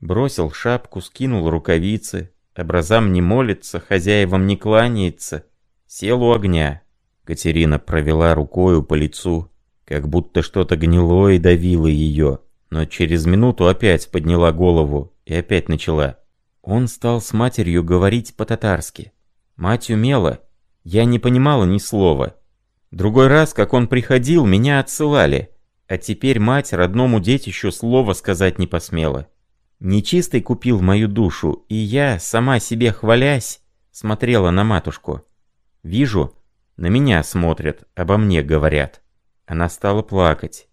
Бросил шапку, скинул рукавицы, образам не молится, хозяевам не кланяется. Сел у огня. Катерина провела рукою по лицу, как будто что-то гнилое давило ее но через минуту опять подняла голову и опять начала. Он стал с матерью говорить по-татарски. Мать умела, я не понимала ни слова. Другой раз, как он приходил, меня отсылали, а теперь мать родному детищу слова сказать не посмела. Нечистый купил мою душу, и я, сама себе хвалясь, смотрела на матушку. Вижу, на меня смотрят, обо мне говорят. Она стала плакать.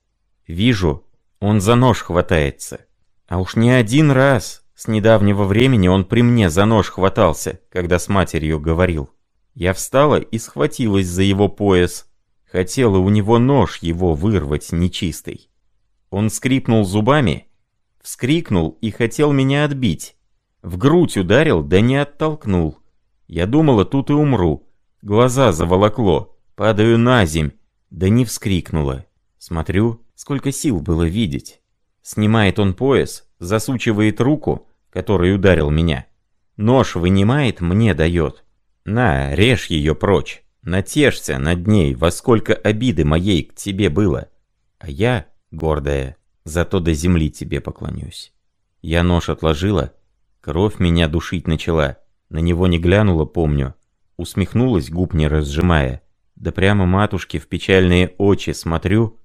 Вижу, он за нож хватается. А уж не один раз с недавнего времени он при мне за нож хватался, когда с матерью говорил. Я встала и схватилась за его пояс. Хотела у него нож его вырвать нечистый. Он скрипнул зубами, вскрикнул и хотел меня отбить. В грудь ударил, да не оттолкнул. Я думала, тут и умру. Глаза заволокло, падаю на земь, да не вскрикнула. Смотрю, сколько сил было видеть. Снимает он пояс, засучивает руку, которой ударил меня. Нож вынимает, мне дает. На, режь ее прочь. Натешься над ней, во сколько обиды моей к тебе было. А я, гордая, зато до земли тебе поклонюсь. Я нож отложила, кровь меня душить начала. На него не глянула, помню. Усмехнулась, губ не разжимая. Да прямо матушке в печальные очи смотрю,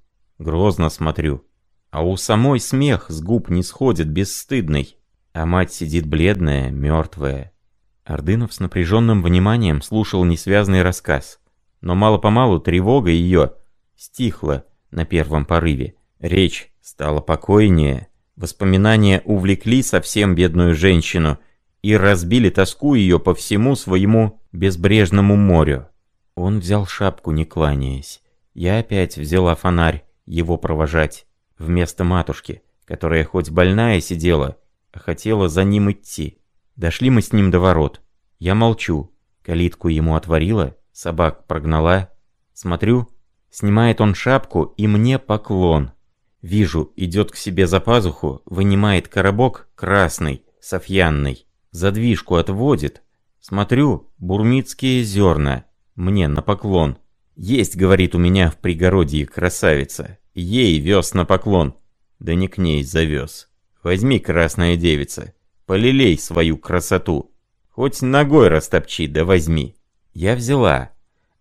Грозно смотрю. А у самой смех с губ не сходит бесстыдный. А мать сидит бледная, мертвая. Ордынов с напряженным вниманием слушал несвязный рассказ. Но мало-помалу тревога ее стихла на первом порыве. Речь стала покойнее. Воспоминания увлекли совсем бедную женщину и разбили тоску ее по всему своему безбрежному морю. Он взял шапку, не кланяясь. Я опять взяла фонарь его провожать, вместо матушки, которая хоть больная сидела, а хотела за ним идти. Дошли мы с ним до ворот. Я молчу. Калитку ему отворила, собак прогнала. Смотрю, снимает он шапку, и мне поклон. Вижу, идет к себе за пазуху, вынимает коробок красный, софьянный. Задвижку отводит. Смотрю, бурмитские зерна. Мне на поклон. «Есть, — говорит, — у меня в пригородье красавица. Ей вез на поклон. Да не к ней завез. Возьми, красная девица, полилей свою красоту. Хоть ногой растопчи, да возьми». Я взяла,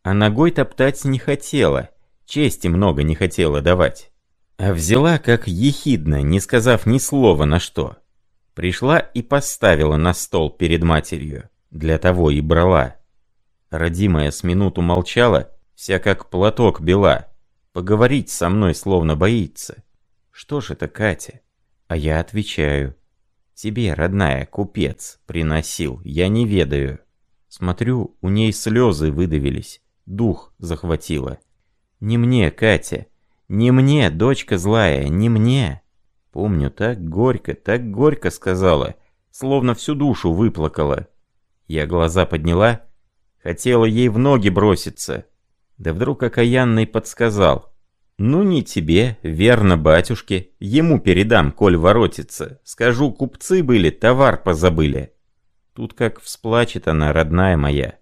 а ногой топтать не хотела, чести много не хотела давать. А взяла как ехидно, не сказав ни слова на что. Пришла и поставила на стол перед матерью. Для того и брала. Родимая с минуту молчала, вся как платок бела. Поговорить со мной словно боится. Что ж это Катя? А я отвечаю. Тебе, родная, купец, приносил, я не ведаю. Смотрю, у ней слезы выдавились, дух захватило. Не мне, Катя, не мне, дочка злая, не мне. Помню, так горько, так горько сказала, словно всю душу выплакала. Я глаза подняла, хотела ей в ноги броситься. Да вдруг окаянный подсказал. «Ну не тебе, верно, батюшке, ему передам, коль воротится. Скажу, купцы были, товар позабыли». Тут как всплачет она, родная моя.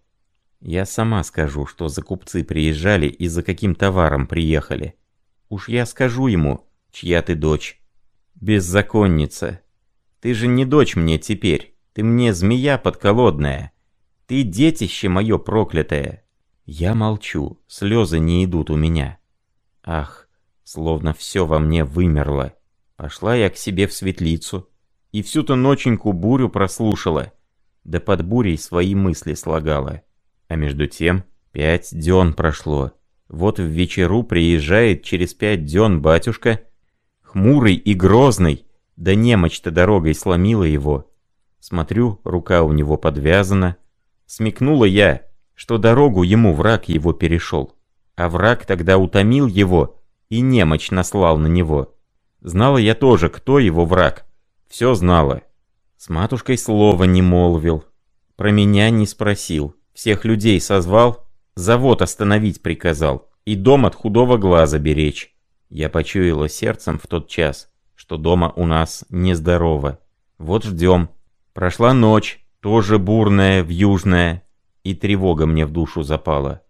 Я сама скажу, что за купцы приезжали и за каким товаром приехали. Уж я скажу ему, чья ты дочь. Беззаконница. Ты же не дочь мне теперь. Ты мне змея подколодная. Ты детище мое проклятое. Я молчу, слезы не идут у меня. Ах, словно все во мне вымерло. Пошла я к себе в светлицу. И всю-то ноченьку бурю прослушала. Да под бурей свои мысли слагала. А между тем пять дён прошло. Вот в вечеру приезжает через пять дён батюшка, хмурый и грозный, да немочь-то дорогой сломила его. Смотрю, рука у него подвязана. Смекнула я, что дорогу ему враг его перешел. А враг тогда утомил его и немочь наслал на него. Знала я тоже, кто его враг. Все знала. С матушкой слова не молвил. Про меня не спросил. Всех людей созвал, завод остановить приказал и дом от худого глаза беречь. Я почуяла сердцем в тот час, что дома у нас нездорово. Вот ждем. Прошла ночь, тоже бурная, вьюжная, и тревога мне в душу запала.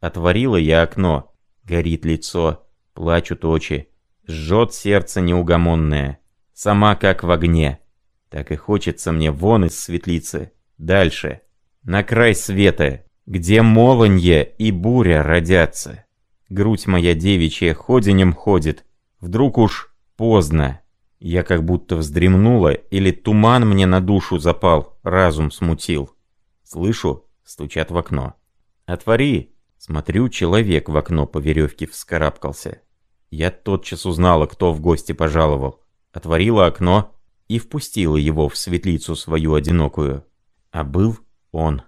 Отворила я окно, горит лицо, плачут очи, жжет сердце неугомонное, сама как в огне. Так и хочется мне вон из светлицы, дальше, на край света, где молонье и буря родятся. Грудь моя девичья ходенем ходит, вдруг уж Поздно. Я как будто вздремнула, или туман мне на душу запал, разум смутил. Слышу, стучат в окно. «Отвори!» Смотрю, человек в окно по веревке вскарабкался. Я тотчас узнала, кто в гости пожаловал. Отворила окно и впустила его в светлицу свою одинокую. А был он.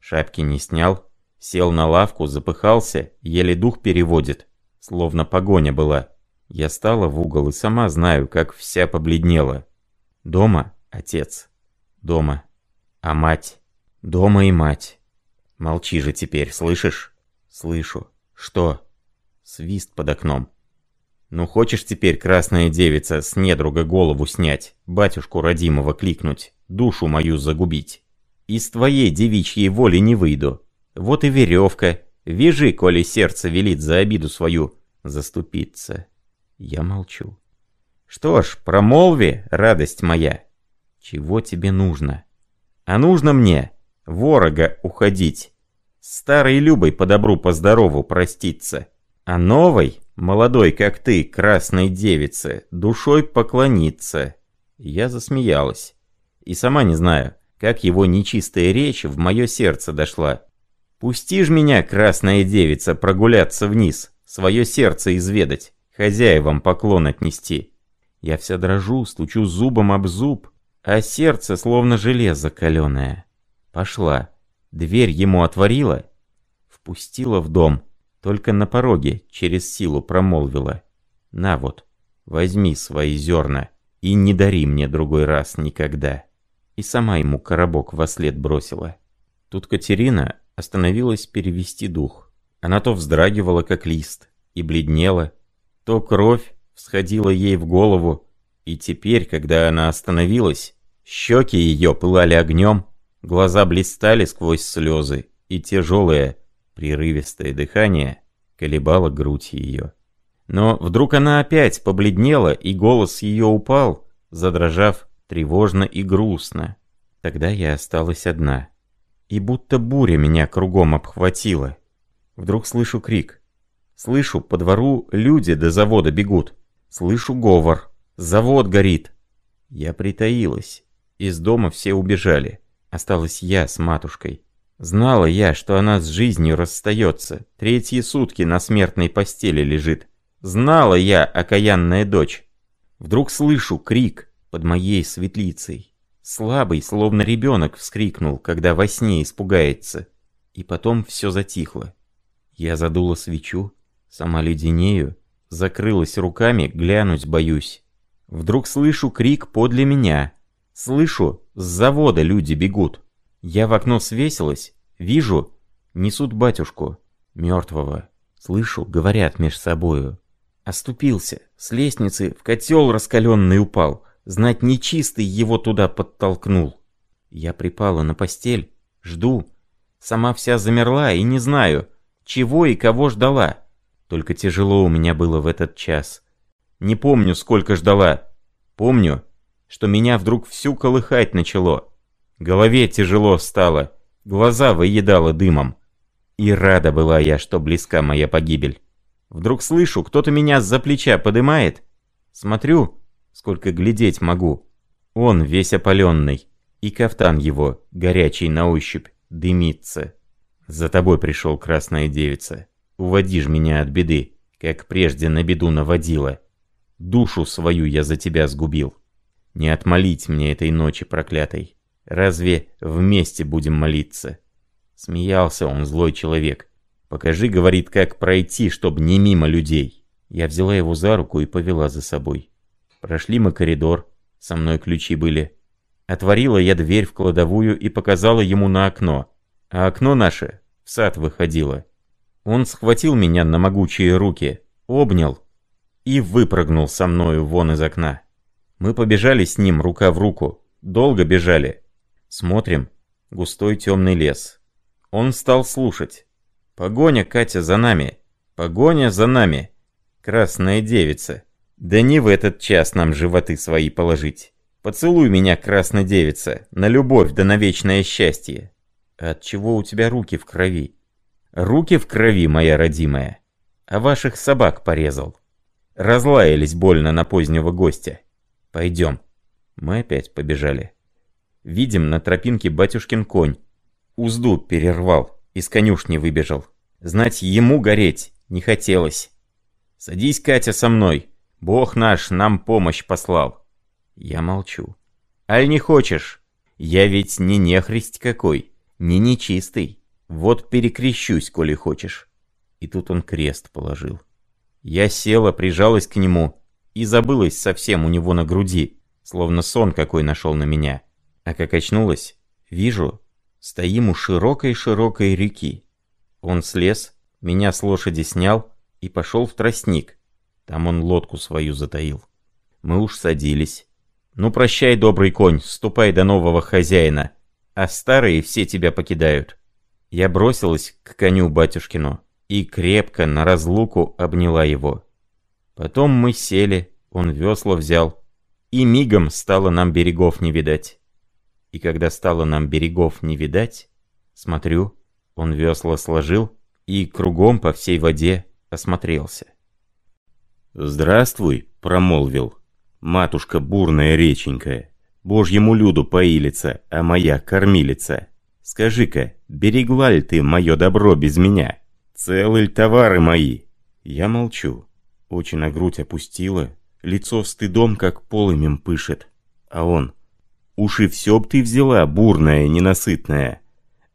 Шапки не снял, сел на лавку, запыхался, еле дух переводит, словно погоня была. Я стала в угол и сама знаю, как вся побледнела. Дома отец. Дома. А мать? Дома и мать. Молчи же теперь, слышишь? Слышу. Что? Свист под окном. Ну хочешь теперь, красная девица, с недруга голову снять, батюшку родимого кликнуть, душу мою загубить? Из твоей девичьей воли не выйду. Вот и веревка. Вяжи, коли сердце велит за обиду свою заступиться. Я молчу. Что ж, промолви, радость моя. Чего тебе нужно? А нужно мне, ворога, уходить. Старой Любой по добру, по здорову проститься. А новой, молодой, как ты, красной девице, душой поклониться. Я засмеялась. И сама не знаю, как его нечистая речь в мое сердце дошла. Пусти ж меня, красная девица, прогуляться вниз, свое сердце изведать хозяевам поклон отнести. Я вся дрожу, стучу зубом об зуб, а сердце словно железо каленое. Пошла, дверь ему отворила, впустила в дом, только на пороге через силу промолвила. На вот, возьми свои зерна и не дари мне другой раз никогда. И сама ему коробок во след бросила. Тут Катерина остановилась перевести дух. Она то вздрагивала, как лист, и бледнела, то кровь всходила ей в голову, и теперь, когда она остановилась, щеки ее пылали огнем, глаза блистали сквозь слезы, и тяжелое, прерывистое дыхание колебало грудь ее. Но вдруг она опять побледнела, и голос ее упал, задрожав тревожно и грустно. Тогда я осталась одна. И будто буря меня кругом обхватила. Вдруг слышу крик. Слышу, по двору люди до завода бегут. Слышу говор. Завод горит. Я притаилась. Из дома все убежали. Осталась я с матушкой. Знала я, что она с жизнью расстается. Третьи сутки на смертной постели лежит. Знала я, окаянная дочь. Вдруг слышу крик под моей светлицей. Слабый, словно ребенок, вскрикнул, когда во сне испугается. И потом все затихло. Я задула свечу, сама леденею, закрылась руками, глянуть боюсь. Вдруг слышу крик подле меня. Слышу, с завода люди бегут. Я в окно свесилась, вижу, несут батюшку, мертвого. Слышу, говорят меж собою. Оступился, с лестницы в котел раскаленный упал. Знать нечистый его туда подтолкнул. Я припала на постель, жду. Сама вся замерла и не знаю, чего и кого ждала. Только тяжело у меня было в этот час. Не помню, сколько ждала. Помню, что меня вдруг всю колыхать начало. Голове тяжело стало, глаза выедало дымом. И рада была я, что близка моя погибель. Вдруг слышу, кто-то меня за плеча подымает. Смотрю, сколько глядеть могу. Он весь опаленный, и кафтан его, горячий на ощупь, дымится. За тобой пришел красная девица. Уводи ж меня от беды, как прежде на беду наводила. Душу свою я за тебя сгубил. Не отмолить мне этой ночи проклятой. Разве вместе будем молиться? Смеялся он, злой человек. «Покажи, — говорит, — как пройти, чтобы не мимо людей». Я взяла его за руку и повела за собой. Прошли мы коридор, со мной ключи были. Отворила я дверь в кладовую и показала ему на окно. А окно наше в сад выходило. Он схватил меня на могучие руки, обнял и выпрыгнул со мною вон из окна. Мы побежали с ним рука в руку, долго бежали. Смотрим, густой темный лес. Он стал слушать. «Погоня, Катя, за нами! Погоня за нами! Красная девица! Да не в этот час нам животы свои положить! Поцелуй меня, красная девица, на любовь да на вечное счастье!» «От чего у тебя руки в крови?» «Руки в крови, моя родимая! А ваших собак порезал!» Разлаялись больно на позднего гостя. «Пойдем!» Мы опять побежали. Видим на тропинке батюшкин конь узду перервал, из конюшни выбежал. Знать ему гореть не хотелось. «Садись, Катя, со мной. Бог наш нам помощь послал». Я молчу. «Аль не хочешь? Я ведь не нехрист какой, не нечистый. Вот перекрещусь, коли хочешь». И тут он крест положил. Я села, прижалась к нему и забылась совсем у него на груди, словно сон какой нашел на меня. А как очнулась, вижу, Стоим у широкой-широкой реки. Он слез, меня с лошади снял и пошел в тростник. Там он лодку свою затаил. Мы уж садились. Ну прощай, добрый конь, ступай до нового хозяина, а старые все тебя покидают. Я бросилась к коню батюшкину и крепко на разлуку обняла его. Потом мы сели, он весло взял, и мигом стало нам берегов не видать. И когда стало нам берегов не видать, смотрю, он весла сложил и кругом по всей воде осмотрелся. «Здравствуй», — промолвил, — «матушка бурная реченькая, божьему люду поилица, а моя кормилица. Скажи-ка, берегла ли ты мое добро без меня? Целы ли товары мои?» Я молчу. Очи на грудь опустила, лицо стыдом, как полымем пышет. А он, Уж и все б ты взяла, бурная, ненасытная.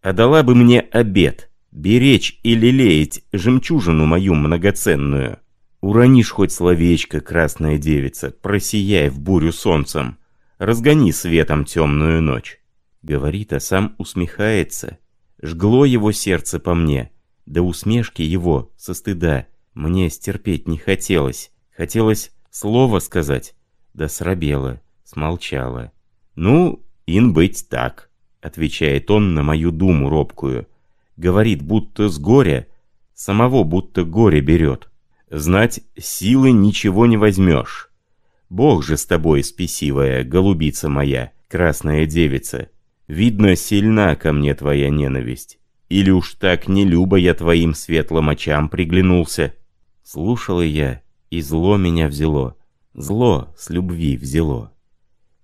А дала бы мне обед, беречь и лелеять жемчужину мою многоценную. Уронишь хоть словечко, красная девица, просияй в бурю солнцем, разгони светом темную ночь. Говорит, а сам усмехается. Жгло его сердце по мне, да усмешки его, со стыда, мне стерпеть не хотелось. Хотелось слово сказать, да срабело, смолчала. «Ну, ин быть так», — отвечает он на мою думу робкую. Говорит, будто с горя, самого будто горе берет. Знать, силы ничего не возьмешь. Бог же с тобой, спесивая, голубица моя, красная девица. Видно, сильна ко мне твоя ненависть. Или уж так не любо я твоим светлым очам приглянулся. Слушала я, и зло меня взяло. Зло с любви взяло.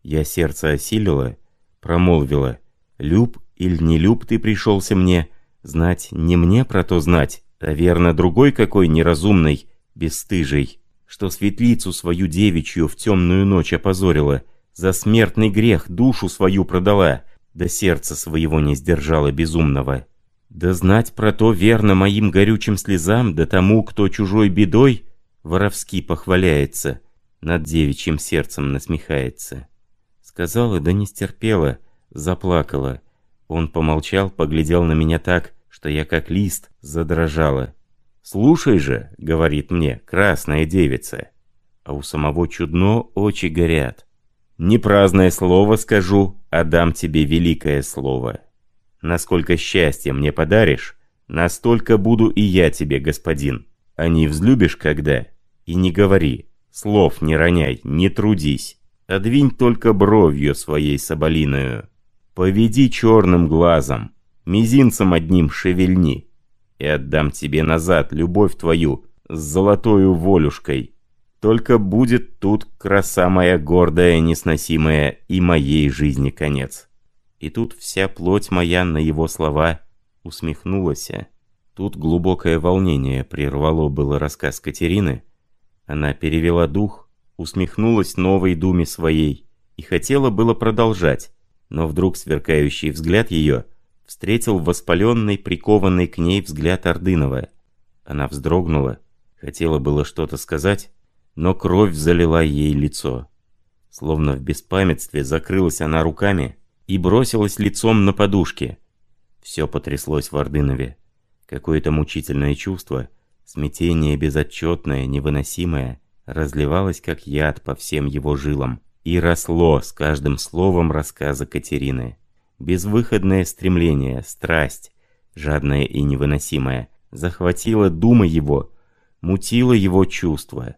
Я сердце осилила, промолвила. «Люб или не люб ты пришелся мне? Знать не мне про то знать, а верно другой какой неразумный, бесстыжий. что светлицу свою девичью в темную ночь опозорила, за смертный грех душу свою продала, да сердца своего не сдержала безумного. Да знать про то верно моим горючим слезам, да тому, кто чужой бедой воровски похваляется, над девичьим сердцем насмехается. Сказала, да не стерпела, заплакала. Он помолчал, поглядел на меня так, что я как лист задрожала. «Слушай же», — говорит мне, — «красная девица». А у самого чудно очи горят. Не праздное слово скажу, а дам тебе великое слово. Насколько счастья мне подаришь, настолько буду и я тебе, господин. А не взлюбишь когда? И не говори, слов не роняй, не трудись. Одвинь только бровью своей соболиную. Поведи черным глазом, мизинцем одним шевельни. И отдам тебе назад любовь твою с золотою волюшкой, только будет тут краса моя гордая, несносимая, и моей жизни конец. И тут вся плоть моя на его слова усмехнулась. Тут глубокое волнение прервало было рассказ Катерины. Она перевела дух, усмехнулась новой думе своей и хотела было продолжать, но вдруг сверкающий взгляд ее встретил воспаленный, прикованный к ней взгляд Ордынова. Она вздрогнула, хотела было что-то сказать, но кровь залила ей лицо. Словно в беспамятстве закрылась она руками и бросилась лицом на подушке. Все потряслось в Ордынове. Какое-то мучительное чувство, смятение безотчетное, невыносимое, разливалось как яд по всем его жилам и росло с каждым словом рассказа Катерины. Безвыходное стремление, страсть, жадное и невыносимое, захватило думы его, мутило его чувства.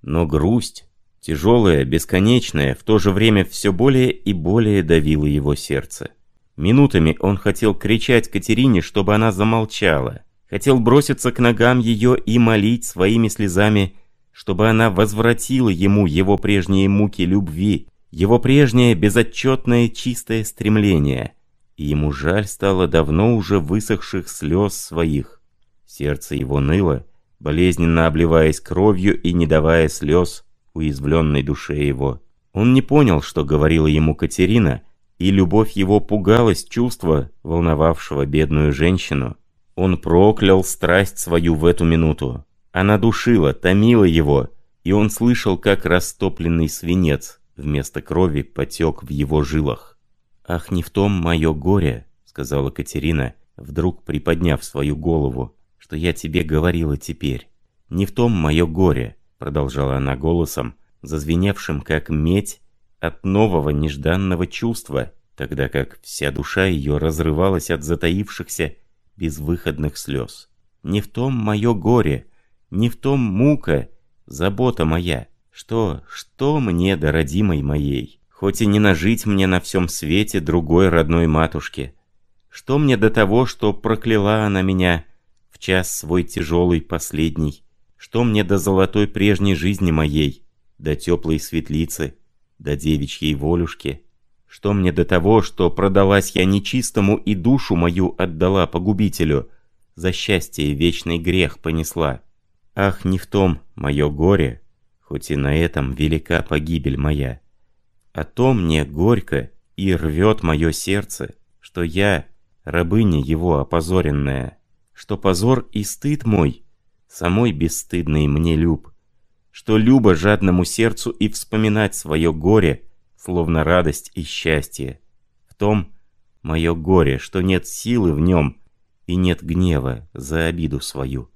Но грусть, тяжелая, бесконечная, в то же время все более и более давила его сердце. Минутами он хотел кричать Катерине, чтобы она замолчала. Хотел броситься к ногам ее и молить своими слезами, чтобы она возвратила ему его прежние муки любви, его прежнее безотчетное чистое стремление. И ему жаль стало давно уже высохших слез своих. Сердце его ныло, болезненно обливаясь кровью и не давая слез уязвленной душе его. Он не понял, что говорила ему Катерина, и любовь его пугалась чувства, волновавшего бедную женщину. Он проклял страсть свою в эту минуту. Она душила, томила его, и он слышал, как растопленный свинец вместо крови потек в его жилах. «Ах, не в том мое горе», — сказала Катерина, вдруг приподняв свою голову что я тебе говорила теперь. Не в том мое горе, продолжала она голосом, зазвеневшим как медь от нового нежданного чувства, тогда как вся душа ее разрывалась от затаившихся безвыходных слез. Не в том мое горе, не в том мука, забота моя. Что, что мне до родимой моей? Хоть и не нажить мне на всем свете другой родной матушке. Что мне до того, что прокляла она меня, в час свой тяжелый последний. Что мне до золотой прежней жизни моей, до теплой светлицы, до девичьей волюшки? Что мне до того, что продалась я нечистому и душу мою отдала погубителю, за счастье вечный грех понесла? Ах, не в том мое горе, хоть и на этом велика погибель моя. А то мне горько и рвет мое сердце, что я, рабыня его опозоренная, что позор и стыд мой, самой бесстыдный мне люб, что любо жадному сердцу и вспоминать свое горе, словно радость и счастье. В том мое горе, что нет силы в нем и нет гнева за обиду свою.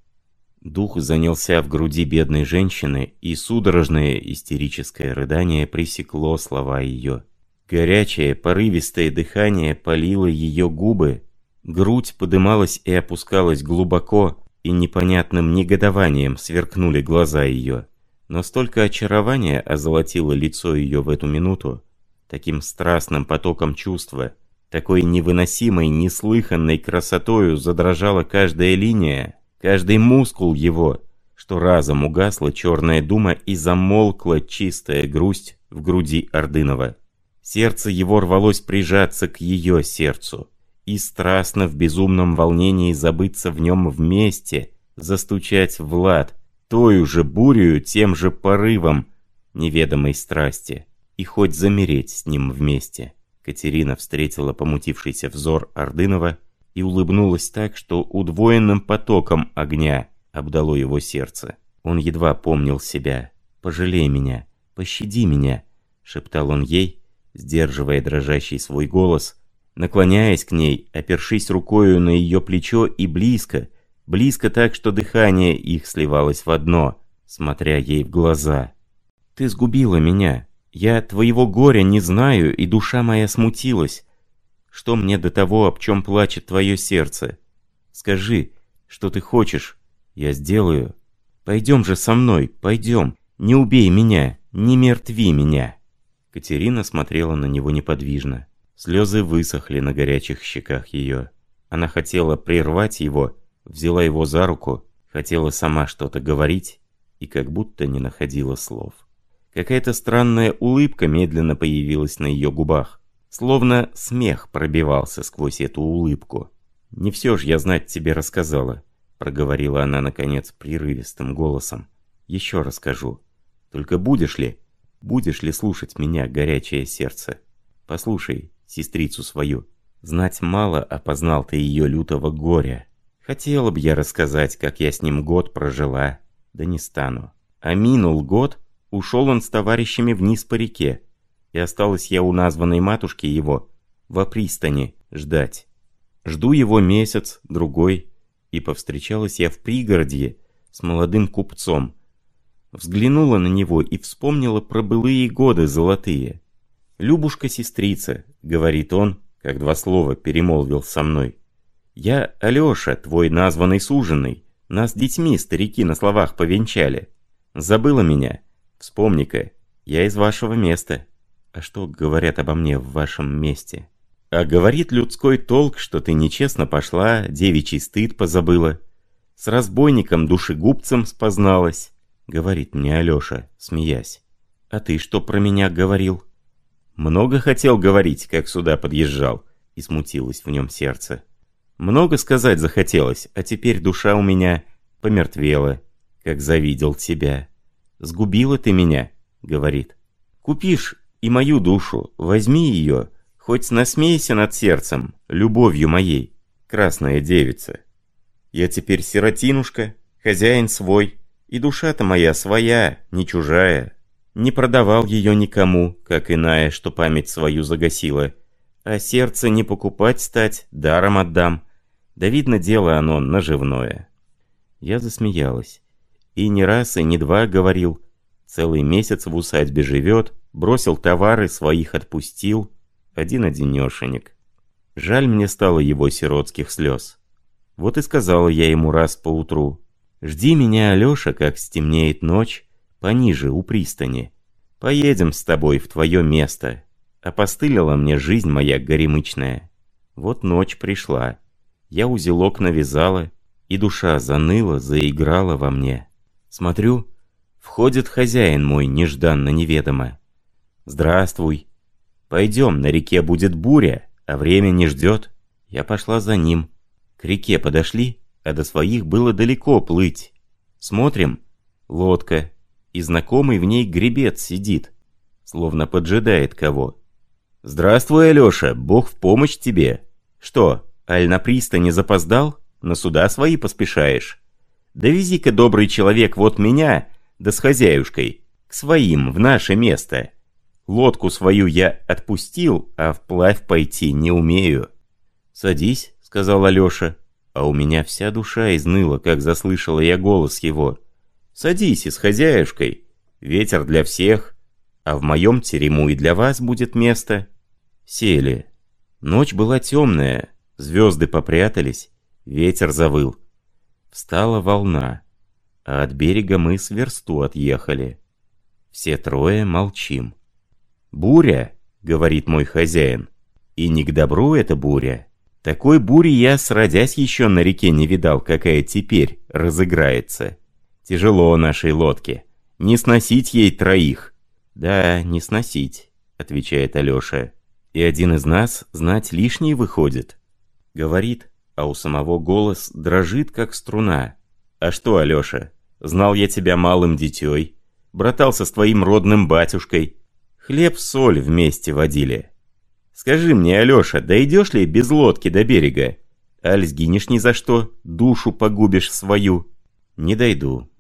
Дух занялся в груди бедной женщины, и судорожное истерическое рыдание пресекло слова ее. Горячее, порывистое дыхание палило ее губы, Грудь подымалась и опускалась глубоко, и непонятным негодованием сверкнули глаза ее. Но столько очарования озолотило лицо ее в эту минуту, таким страстным потоком чувства, такой невыносимой, неслыханной красотою задрожала каждая линия, каждый мускул его, что разом угасла черная дума и замолкла чистая грусть в груди Ордынова. Сердце его рвалось прижаться к ее сердцу и страстно в безумном волнении забыться в нем вместе, застучать в лад, той уже бурею, тем же порывом неведомой страсти, и хоть замереть с ним вместе. Катерина встретила помутившийся взор Ордынова и улыбнулась так, что удвоенным потоком огня обдало его сердце. Он едва помнил себя. «Пожалей меня, пощади меня», — шептал он ей, сдерживая дрожащий свой голос, наклоняясь к ней, опершись рукою на ее плечо и близко, близко так, что дыхание их сливалось в одно, смотря ей в глаза. «Ты сгубила меня. Я твоего горя не знаю, и душа моя смутилась. Что мне до того, об чем плачет твое сердце? Скажи, что ты хочешь, я сделаю. Пойдем же со мной, пойдем. Не убей меня, не мертви меня». Катерина смотрела на него неподвижно. Слезы высохли на горячих щеках ее. Она хотела прервать его, взяла его за руку, хотела сама что-то говорить и как будто не находила слов. Какая-то странная улыбка медленно появилась на ее губах. Словно смех пробивался сквозь эту улыбку. «Не все ж я знать тебе рассказала», — проговорила она, наконец, прерывистым голосом. «Еще расскажу. Только будешь ли, будешь ли слушать меня, горячее сердце? Послушай, сестрицу свою. Знать мало опознал ты ее лютого горя. Хотела бы я рассказать, как я с ним год прожила, да не стану. А минул год, ушел он с товарищами вниз по реке, и осталась я у названной матушки его, во пристани, ждать. Жду его месяц, другой, и повстречалась я в пригородье с молодым купцом. Взглянула на него и вспомнила про былые годы золотые. «Любушка-сестрица», — говорит он, как два слова перемолвил со мной. «Я Алеша, твой названный суженый. Нас детьми старики на словах повенчали. Забыла меня? Вспомни-ка, я из вашего места. А что говорят обо мне в вашем месте?» А говорит людской толк, что ты нечестно пошла, девичий стыд позабыла. С разбойником душегубцем спозналась, говорит мне Алеша, смеясь. А ты что про меня говорил? Много хотел говорить, как сюда подъезжал, и смутилось в нем сердце. Много сказать захотелось, а теперь душа у меня помертвела, как завидел тебя. Сгубила ты меня, говорит. Купишь и мою душу, возьми ее, Хоть насмейся над сердцем, любовью моей, красная девица. Я теперь сиротинушка, хозяин свой, и душа-то моя своя, не чужая. Не продавал ее никому, как иная, что память свою загасила. А сердце не покупать стать, даром отдам. Да видно, дело оно наживное. Я засмеялась. И не раз, и не два говорил. Целый месяц в усадьбе живет, бросил товары, своих отпустил, один-одинешенек. Жаль мне стало его сиротских слез. Вот и сказала я ему раз поутру. «Жди меня, Алеша, как стемнеет ночь, пониже, у пристани. Поедем с тобой в твое место». Опостылила мне жизнь моя горемычная. Вот ночь пришла. Я узелок навязала, и душа заныла, заиграла во мне. Смотрю, входит хозяин мой нежданно-неведомо. «Здравствуй», «Пойдем, на реке будет буря, а время не ждет». Я пошла за ним. К реке подошли, а до своих было далеко плыть. Смотрим, лодка, и знакомый в ней гребец сидит, словно поджидает кого. «Здравствуй, Алёша, Бог в помощь тебе. Что, аль на пристани запоздал? На суда свои поспешаешь? Довези-ка, добрый человек, вот меня, да с хозяюшкой, к своим, в наше место». Лодку свою я отпустил, а вплавь пойти не умею. «Садись», — сказал Алёша, а у меня вся душа изныла, как заслышала я голос его. «Садись и с хозяюшкой. Ветер для всех, а в моем терему и для вас будет место». Сели. Ночь была темная, звезды попрятались, ветер завыл. Встала волна, а от берега мы с версту отъехали. Все трое молчим. «Буря», — говорит мой хозяин. «И не к добру эта буря. Такой бури я, сродясь, еще на реке не видал, какая теперь разыграется. Тяжело нашей лодке. Не сносить ей троих». «Да, не сносить», — отвечает Алеша. «И один из нас знать лишний выходит». Говорит, а у самого голос дрожит, как струна. «А что, Алеша, Знал я тебя малым дитей, братался с твоим родным батюшкой. Хлеб-соль вместе водили. Скажи мне, Алёша, дойдешь ли без лодки до берега? Аль сгинешь ни за что, душу погубишь свою. Не дойду.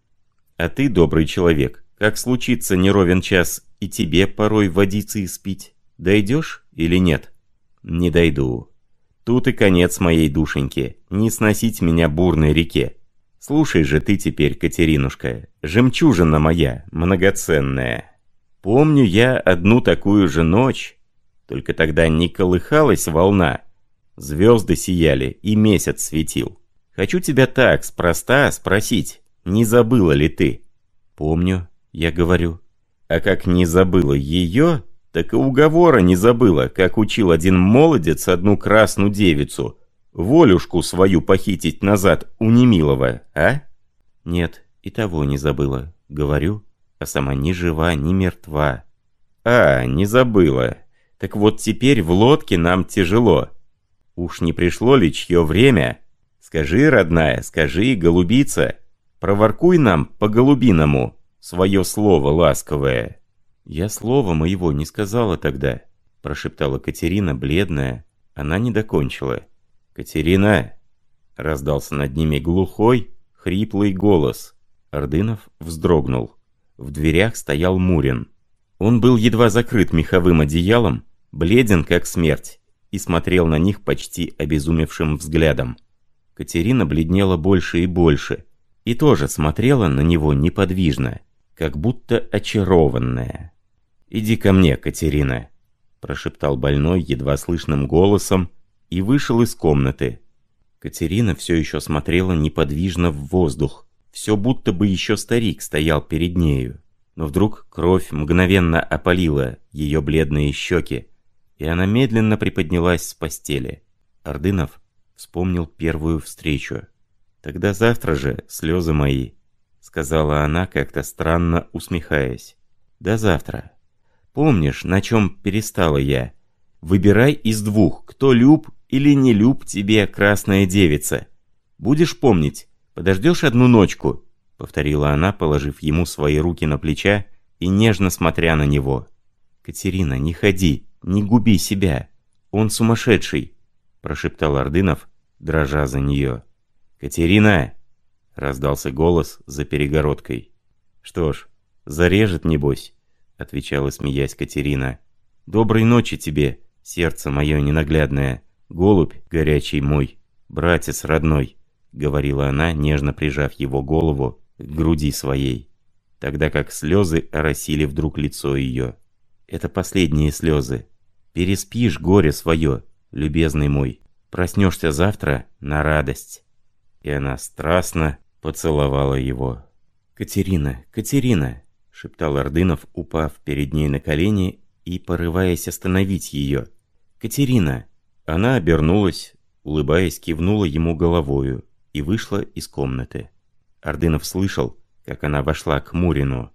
А ты, добрый человек, как случится неровен час, и тебе порой водиться и спить, дойдешь или нет? Не дойду. Тут и конец моей душеньки, не сносить меня бурной реке. Слушай же ты теперь, Катеринушка, жемчужина моя, многоценная. Помню я одну такую же ночь, только тогда не колыхалась волна, звезды сияли и месяц светил. Хочу тебя так, спроста спросить, не забыла ли ты? Помню, я говорю. А как не забыла ее, так и уговора не забыла, как учил один молодец одну красную девицу, волюшку свою похитить назад у Немилова, а? Нет, и того не забыла, говорю, а сама ни жива, ни мертва. А, не забыла. Так вот теперь в лодке нам тяжело. Уж не пришло ли чье время? Скажи, родная, скажи, голубица, проворкуй нам по-голубиному свое слово ласковое. Я слова моего не сказала тогда, прошептала Катерина, бледная. Она не докончила. «Катерина!» — раздался над ними глухой, хриплый голос. Ордынов вздрогнул. В дверях стоял Мурин. Он был едва закрыт меховым одеялом, бледен как смерть, и смотрел на них почти обезумевшим взглядом. Катерина бледнела больше и больше, и тоже смотрела на него неподвижно, как будто очарованная. «Иди ко мне, Катерина», — прошептал больной едва слышным голосом, и вышел из комнаты. Катерина все еще смотрела неподвижно в воздух, все будто бы еще старик стоял перед нею. Но вдруг кровь мгновенно опалила ее бледные щеки, и она медленно приподнялась с постели. Ордынов вспомнил первую встречу. «Тогда завтра же слезы мои», — сказала она, как-то странно усмехаясь. «До завтра. Помнишь, на чем перестала я? Выбирай из двух, кто люб или не люб тебе, красная девица. Будешь помнить, подождешь одну ночку?» — повторила она, положив ему свои руки на плеча и нежно смотря на него. «Катерина, не ходи, не губи себя. Он сумасшедший», — прошептал Ордынов, дрожа за нее. «Катерина!» — раздался голос за перегородкой. «Что ж, зарежет, небось», — отвечала, смеясь Катерина. «Доброй ночи тебе, сердце мое ненаглядное». «Голубь горячий мой, братец родной», — говорила она, нежно прижав его голову к груди своей, тогда как слезы оросили вдруг лицо ее. «Это последние слезы. Переспишь горе свое, любезный мой, проснешься завтра на радость». И она страстно поцеловала его. «Катерина, Катерина!» — шептал Ордынов, упав перед ней на колени и порываясь остановить ее. «Катерина!» Она обернулась, улыбаясь, кивнула ему головою и вышла из комнаты. Ордынов слышал, как она вошла к Мурину.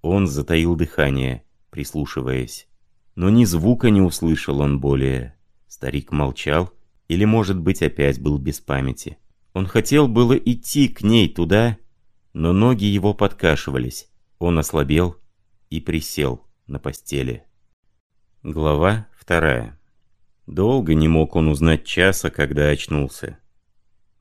Он затаил дыхание, прислушиваясь. Но ни звука не услышал он более. Старик молчал, или, может быть, опять был без памяти. Он хотел было идти к ней туда, но ноги его подкашивались. Он ослабел и присел на постели. Глава вторая. Долго не мог он узнать часа, когда очнулся.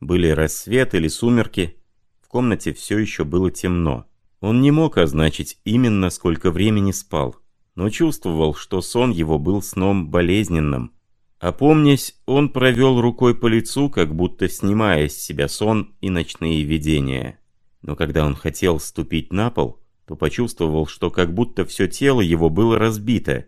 Были рассвет или сумерки, в комнате все еще было темно. Он не мог означить именно, сколько времени спал, но чувствовал, что сон его был сном болезненным. Опомнясь, он провел рукой по лицу, как будто снимая с себя сон и ночные видения. Но когда он хотел ступить на пол, то почувствовал, что как будто все тело его было разбито,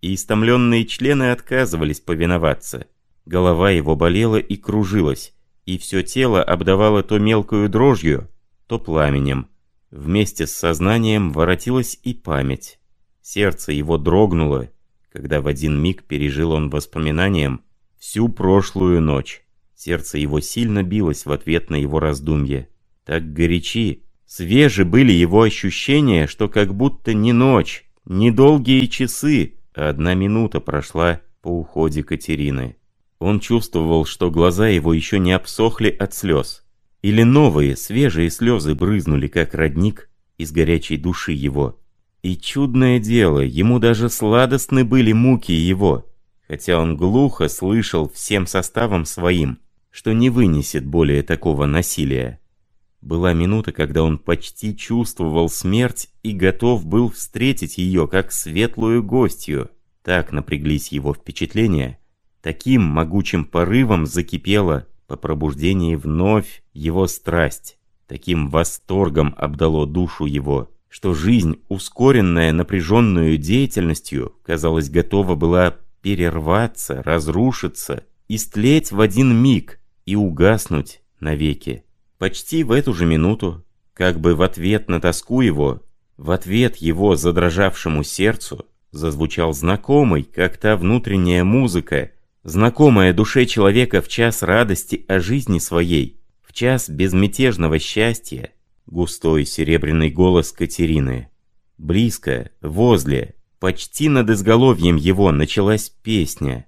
и истомленные члены отказывались повиноваться. Голова его болела и кружилась, и все тело обдавало то мелкую дрожью, то пламенем. Вместе с сознанием воротилась и память. Сердце его дрогнуло, когда в один миг пережил он воспоминанием всю прошлую ночь. Сердце его сильно билось в ответ на его раздумье. Так горячи, свежи были его ощущения, что как будто не ночь, не долгие часы, одна минута прошла по уходе Катерины. Он чувствовал, что глаза его еще не обсохли от слез. Или новые, свежие слезы брызнули, как родник, из горячей души его. И чудное дело, ему даже сладостны были муки его, хотя он глухо слышал всем составом своим, что не вынесет более такого насилия. Была минута, когда он почти чувствовал смерть и готов был встретить ее как светлую гостью. Так напряглись его впечатления, таким могучим порывом закипела по пробуждении вновь его страсть, таким восторгом обдало душу его, что жизнь, ускоренная напряженную деятельностью, казалось, готова была перерваться, разрушиться, истлеть в один миг и угаснуть навеки. Почти в эту же минуту, как бы в ответ на тоску его, в ответ его задрожавшему сердцу, зазвучал знакомый, как та внутренняя музыка, знакомая душе человека в час радости о жизни своей, в час безмятежного счастья, густой серебряный голос Катерины. Близко, возле, почти над изголовьем его началась песня.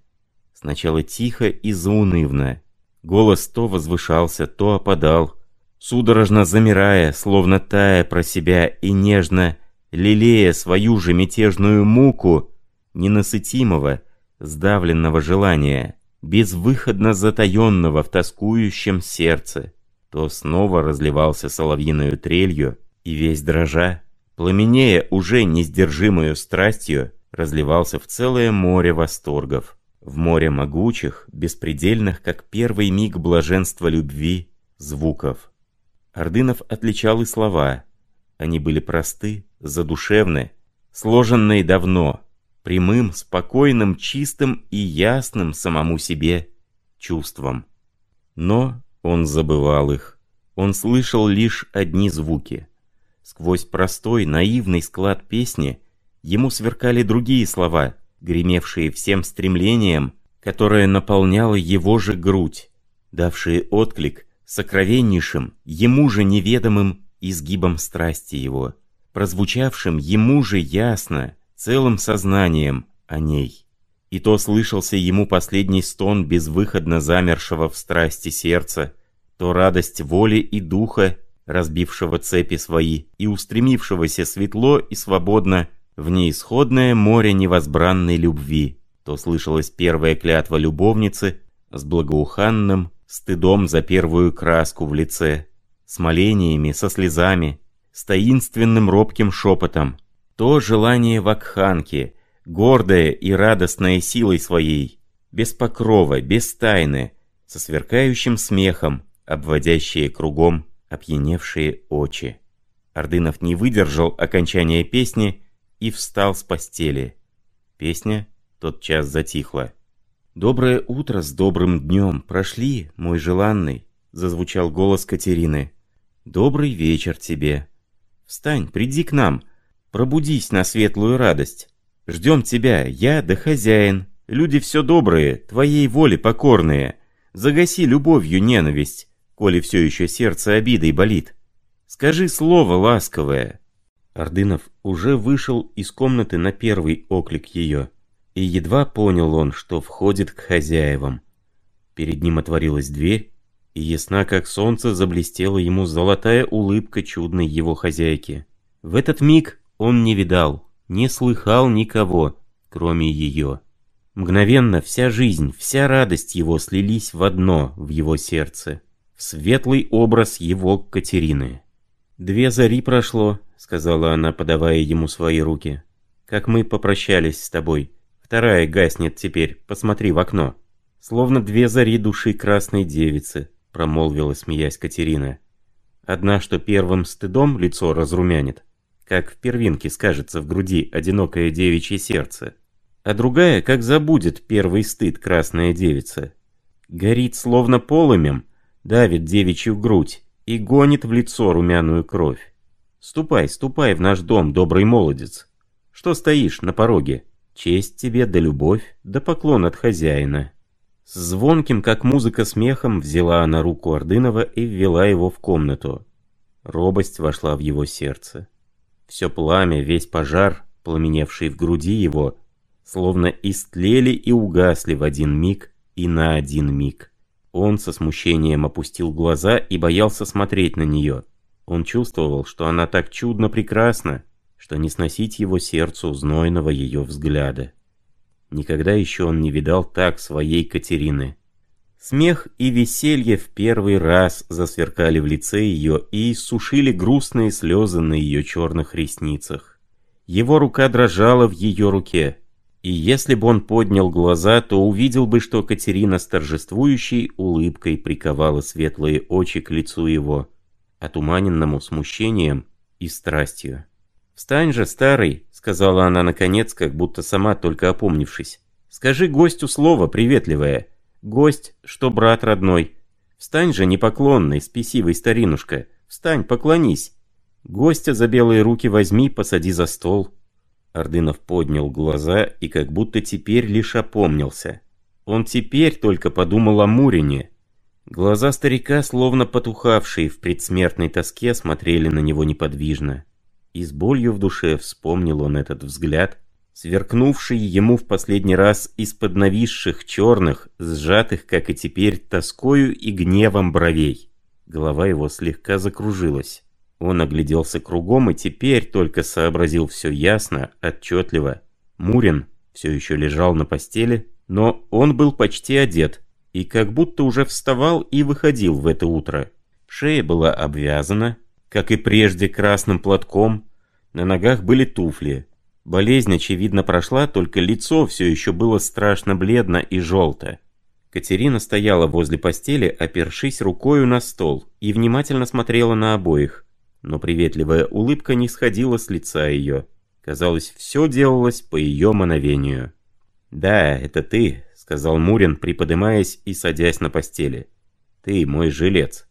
Сначала тихо и заунывно. Голос то возвышался, то опадал, судорожно замирая, словно тая про себя и нежно лелея свою же мятежную муку ненасытимого, сдавленного желания, безвыходно затаенного в тоскующем сердце, то снова разливался соловьиной трелью, и весь дрожа, пламенея уже несдержимую страстью, разливался в целое море восторгов, в море могучих, беспредельных, как первый миг блаженства любви, звуков. Ордынов отличал и слова. Они были просты, задушевны, сложенные давно, прямым, спокойным, чистым и ясным самому себе чувством. Но он забывал их. Он слышал лишь одни звуки. Сквозь простой, наивный склад песни ему сверкали другие слова, гремевшие всем стремлением, которое наполняло его же грудь, давшие отклик сокровеннейшим, ему же неведомым изгибом страсти его, прозвучавшим ему же ясно, целым сознанием о ней. И то слышался ему последний стон безвыходно замершего в страсти сердца, то радость воли и духа, разбившего цепи свои и устремившегося светло и свободно в неисходное море невозбранной любви, то слышалась первая клятва любовницы с благоуханным стыдом за первую краску в лице, с молениями, со слезами, с таинственным робким шепотом, то желание вакханки, гордое и радостное силой своей, без покрова, без тайны, со сверкающим смехом, обводящие кругом опьяневшие очи. Ордынов не выдержал окончания песни и встал с постели. Песня тотчас затихла. «Доброе утро с добрым днем прошли, мой желанный», — зазвучал голос Катерины. «Добрый вечер тебе. Встань, приди к нам, Пробудись на светлую радость. Ждем тебя, я да хозяин. Люди все добрые, твоей воле покорные. Загаси любовью ненависть, коли все еще сердце обидой болит. Скажи слово ласковое». Ордынов уже вышел из комнаты на первый оклик ее, и едва понял он, что входит к хозяевам. Перед ним отворилась дверь, и ясна как солнце заблестела ему золотая улыбка чудной его хозяйки. В этот миг он не видал, не слыхал никого, кроме ее. Мгновенно вся жизнь, вся радость его слились в одно в его сердце, в светлый образ его Катерины. «Две зари прошло», — сказала она, подавая ему свои руки. «Как мы попрощались с тобой. Вторая гаснет теперь, посмотри в окно». «Словно две зари души красной девицы», — промолвила, смеясь Катерина. «Одна, что первым стыдом лицо разрумянит, как в первинке скажется в груди одинокое девичье сердце, а другая, как забудет первый стыд красная девица. Горит словно полымем, давит девичью грудь и гонит в лицо румяную кровь. Ступай, ступай в наш дом, добрый молодец. Что стоишь на пороге? Честь тебе да любовь, да поклон от хозяина. С звонким, как музыка, смехом взяла она руку Ордынова и ввела его в комнату. Робость вошла в его сердце. Все пламя, весь пожар, пламеневший в груди его, словно истлели и угасли в один миг и на один миг. Он со смущением опустил глаза и боялся смотреть на нее. Он чувствовал, что она так чудно прекрасна, что не сносить его сердцу знойного ее взгляда. Никогда еще он не видал так своей Катерины. Смех и веселье в первый раз засверкали в лице ее и сушили грустные слезы на ее черных ресницах. Его рука дрожала в ее руке. И если бы он поднял глаза, то увидел бы, что Катерина с торжествующей улыбкой приковала светлые очи к лицу его, отуманенному смущением и страстью. «Встань же, старый!» — сказала она наконец, как будто сама только опомнившись. «Скажи гостю слово приветливое. Гость, что брат родной. Встань же, непоклонный, спесивый старинушка. Встань, поклонись. Гостя за белые руки возьми, посади за стол». Ордынов поднял глаза и как будто теперь лишь опомнился. Он теперь только подумал о Мурине. Глаза старика, словно потухавшие в предсмертной тоске, смотрели на него неподвижно. И с болью в душе вспомнил он этот взгляд, сверкнувший ему в последний раз из-под нависших черных, сжатых, как и теперь, тоскою и гневом бровей. Голова его слегка закружилась. Он огляделся кругом и теперь только сообразил все ясно, отчетливо. Мурин все еще лежал на постели, но он был почти одет и как будто уже вставал и выходил в это утро. Шея была обвязана, как и прежде, красным платком. На ногах были туфли. Болезнь, очевидно, прошла, только лицо все еще было страшно бледно и желто. Катерина стояла возле постели, опершись рукою на стол, и внимательно смотрела на обоих. Но приветливая улыбка не сходила с лица ее. Казалось, все делалось по ее мановению. «Да, это ты», — сказал Мурин, приподымаясь и садясь на постели. «Ты мой жилец.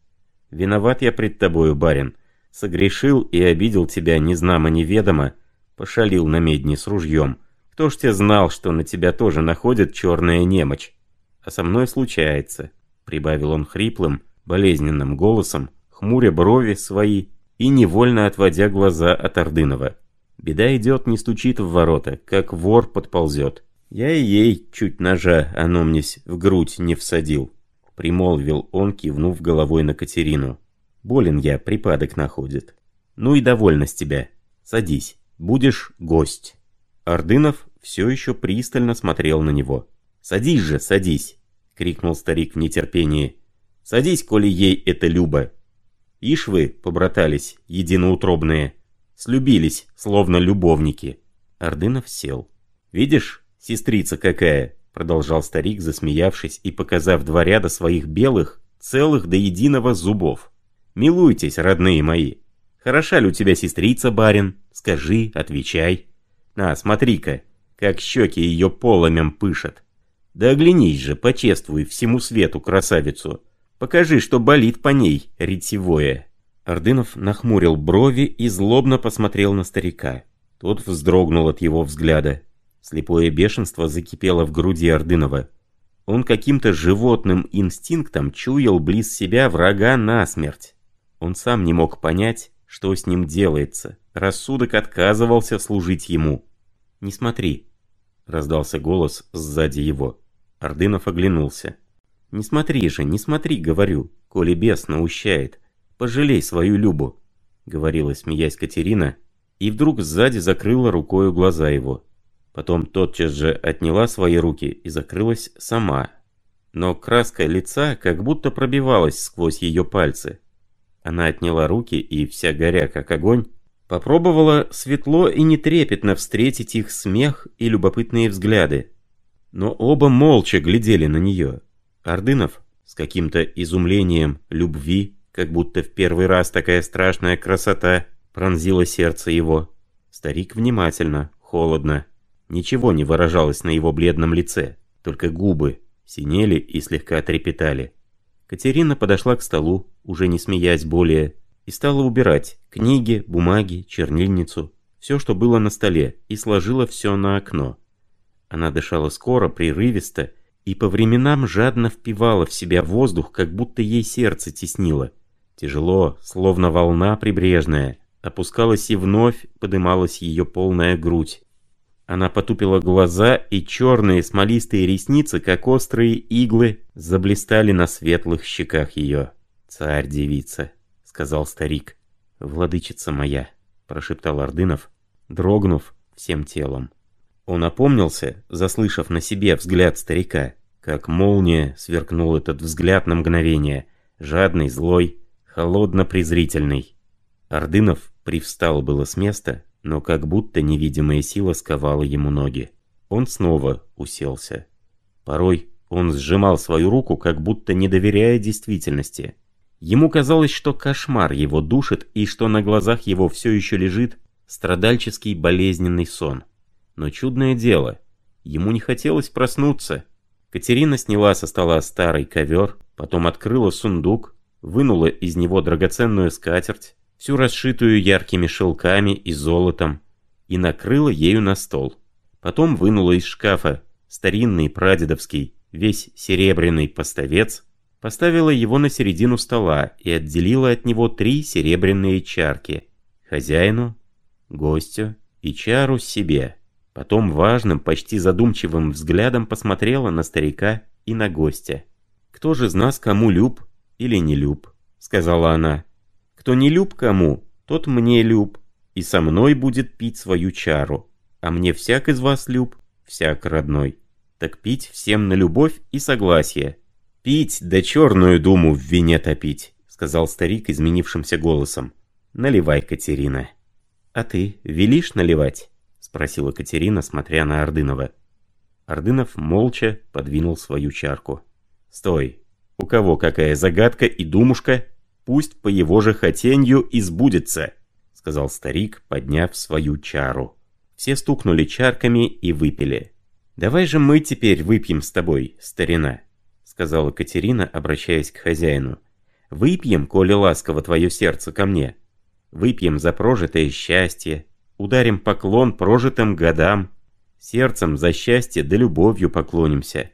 Виноват я пред тобою, барин согрешил и обидел тебя незнамо-неведомо, пошалил на медне с ружьем. Кто ж тебе знал, что на тебя тоже находит черная немочь? А со мной случается, прибавил он хриплым, болезненным голосом, хмуря брови свои и невольно отводя глаза от Ордынова. Беда идет, не стучит в ворота, как вор подползет. Я и ей чуть ножа, аномнись, в грудь не всадил, примолвил он, кивнув головой на Катерину. Болен я, припадок находит. Ну и довольно с тебя. Садись, будешь гость. Ордынов все еще пристально смотрел на него. «Садись же, садись!» — крикнул старик в нетерпении. «Садись, коли ей это любо!» Ишь вы, побратались, единоутробные, слюбились, словно любовники. Ордынов сел. «Видишь, сестрица какая!» — продолжал старик, засмеявшись и показав два ряда своих белых, целых до единого зубов. Милуйтесь, родные мои. Хороша ли у тебя сестрица, барин? Скажи, отвечай. На, смотри-ка, как щеки ее поломем пышат. Да оглянись же, почествуй всему свету красавицу. Покажи, что болит по ней ретевое. Ордынов нахмурил брови и злобно посмотрел на старика. Тот вздрогнул от его взгляда. Слепое бешенство закипело в груди Ордынова. Он каким-то животным инстинктом чуял близ себя врага насмерть. Он сам не мог понять, что с ним делается. Рассудок отказывался служить ему. «Не смотри», — раздался голос сзади его. Ордынов оглянулся. «Не смотри же, не смотри, говорю, коли бес наущает. Пожалей свою Любу», — говорила, смеясь Катерина, и вдруг сзади закрыла рукою глаза его. Потом тотчас же отняла свои руки и закрылась сама. Но краска лица как будто пробивалась сквозь ее пальцы. Она отняла руки и, вся горя как огонь, попробовала светло и нетрепетно встретить их смех и любопытные взгляды. Но оба молча глядели на нее. Ордынов с каким-то изумлением любви, как будто в первый раз такая страшная красота пронзила сердце его. Старик внимательно, холодно. Ничего не выражалось на его бледном лице, только губы синели и слегка трепетали. Катерина подошла к столу, уже не смеясь более, и стала убирать книги, бумаги, чернильницу, все, что было на столе, и сложила все на окно. Она дышала скоро, прерывисто, и по временам жадно впивала в себя воздух, как будто ей сердце теснило. Тяжело, словно волна прибрежная, опускалась и вновь подымалась ее полная грудь. Она потупила глаза, и черные смолистые ресницы, как острые иглы, заблистали на светлых щеках ее. «Царь-девица», — сказал старик. «Владычица моя», — прошептал Ордынов, дрогнув всем телом. Он опомнился, заслышав на себе взгляд старика. Как молния сверкнул этот взгляд на мгновение, жадный, злой, холодно-презрительный. Ордынов привстал было с места, но как будто невидимая сила сковала ему ноги. Он снова уселся. Порой он сжимал свою руку, как будто не доверяя действительности. Ему казалось, что кошмар его душит и что на глазах его все еще лежит страдальческий болезненный сон. Но чудное дело, ему не хотелось проснуться. Катерина сняла со стола старый ковер, потом открыла сундук, вынула из него драгоценную скатерть, всю расшитую яркими шелками и золотом, и накрыла ею на стол. Потом вынула из шкафа старинный прадедовский, весь серебряный поставец, поставила его на середину стола и отделила от него три серебряные чарки – хозяину, гостю и чару себе. Потом важным, почти задумчивым взглядом посмотрела на старика и на гостя. «Кто же из нас кому люб или не люб?» – сказала она. Кто не люб кому, тот мне люб, и со мной будет пить свою чару. А мне всяк из вас люб, всяк родной. Так пить всем на любовь и согласие. Пить, да черную думу в вине топить, сказал старик изменившимся голосом. Наливай, Катерина. А ты велишь наливать? Спросила Катерина, смотря на Ордынова. Ордынов молча подвинул свою чарку. «Стой! У кого какая загадка и думушка?» Пусть по его же хотенью и сбудется», — сказал старик, подняв свою чару. Все стукнули чарками и выпили. «Давай же мы теперь выпьем с тобой, старина», — сказала Катерина, обращаясь к хозяину. «Выпьем, коли ласково твое сердце ко мне. Выпьем за прожитое счастье, ударим поклон прожитым годам, сердцем за счастье да любовью поклонимся.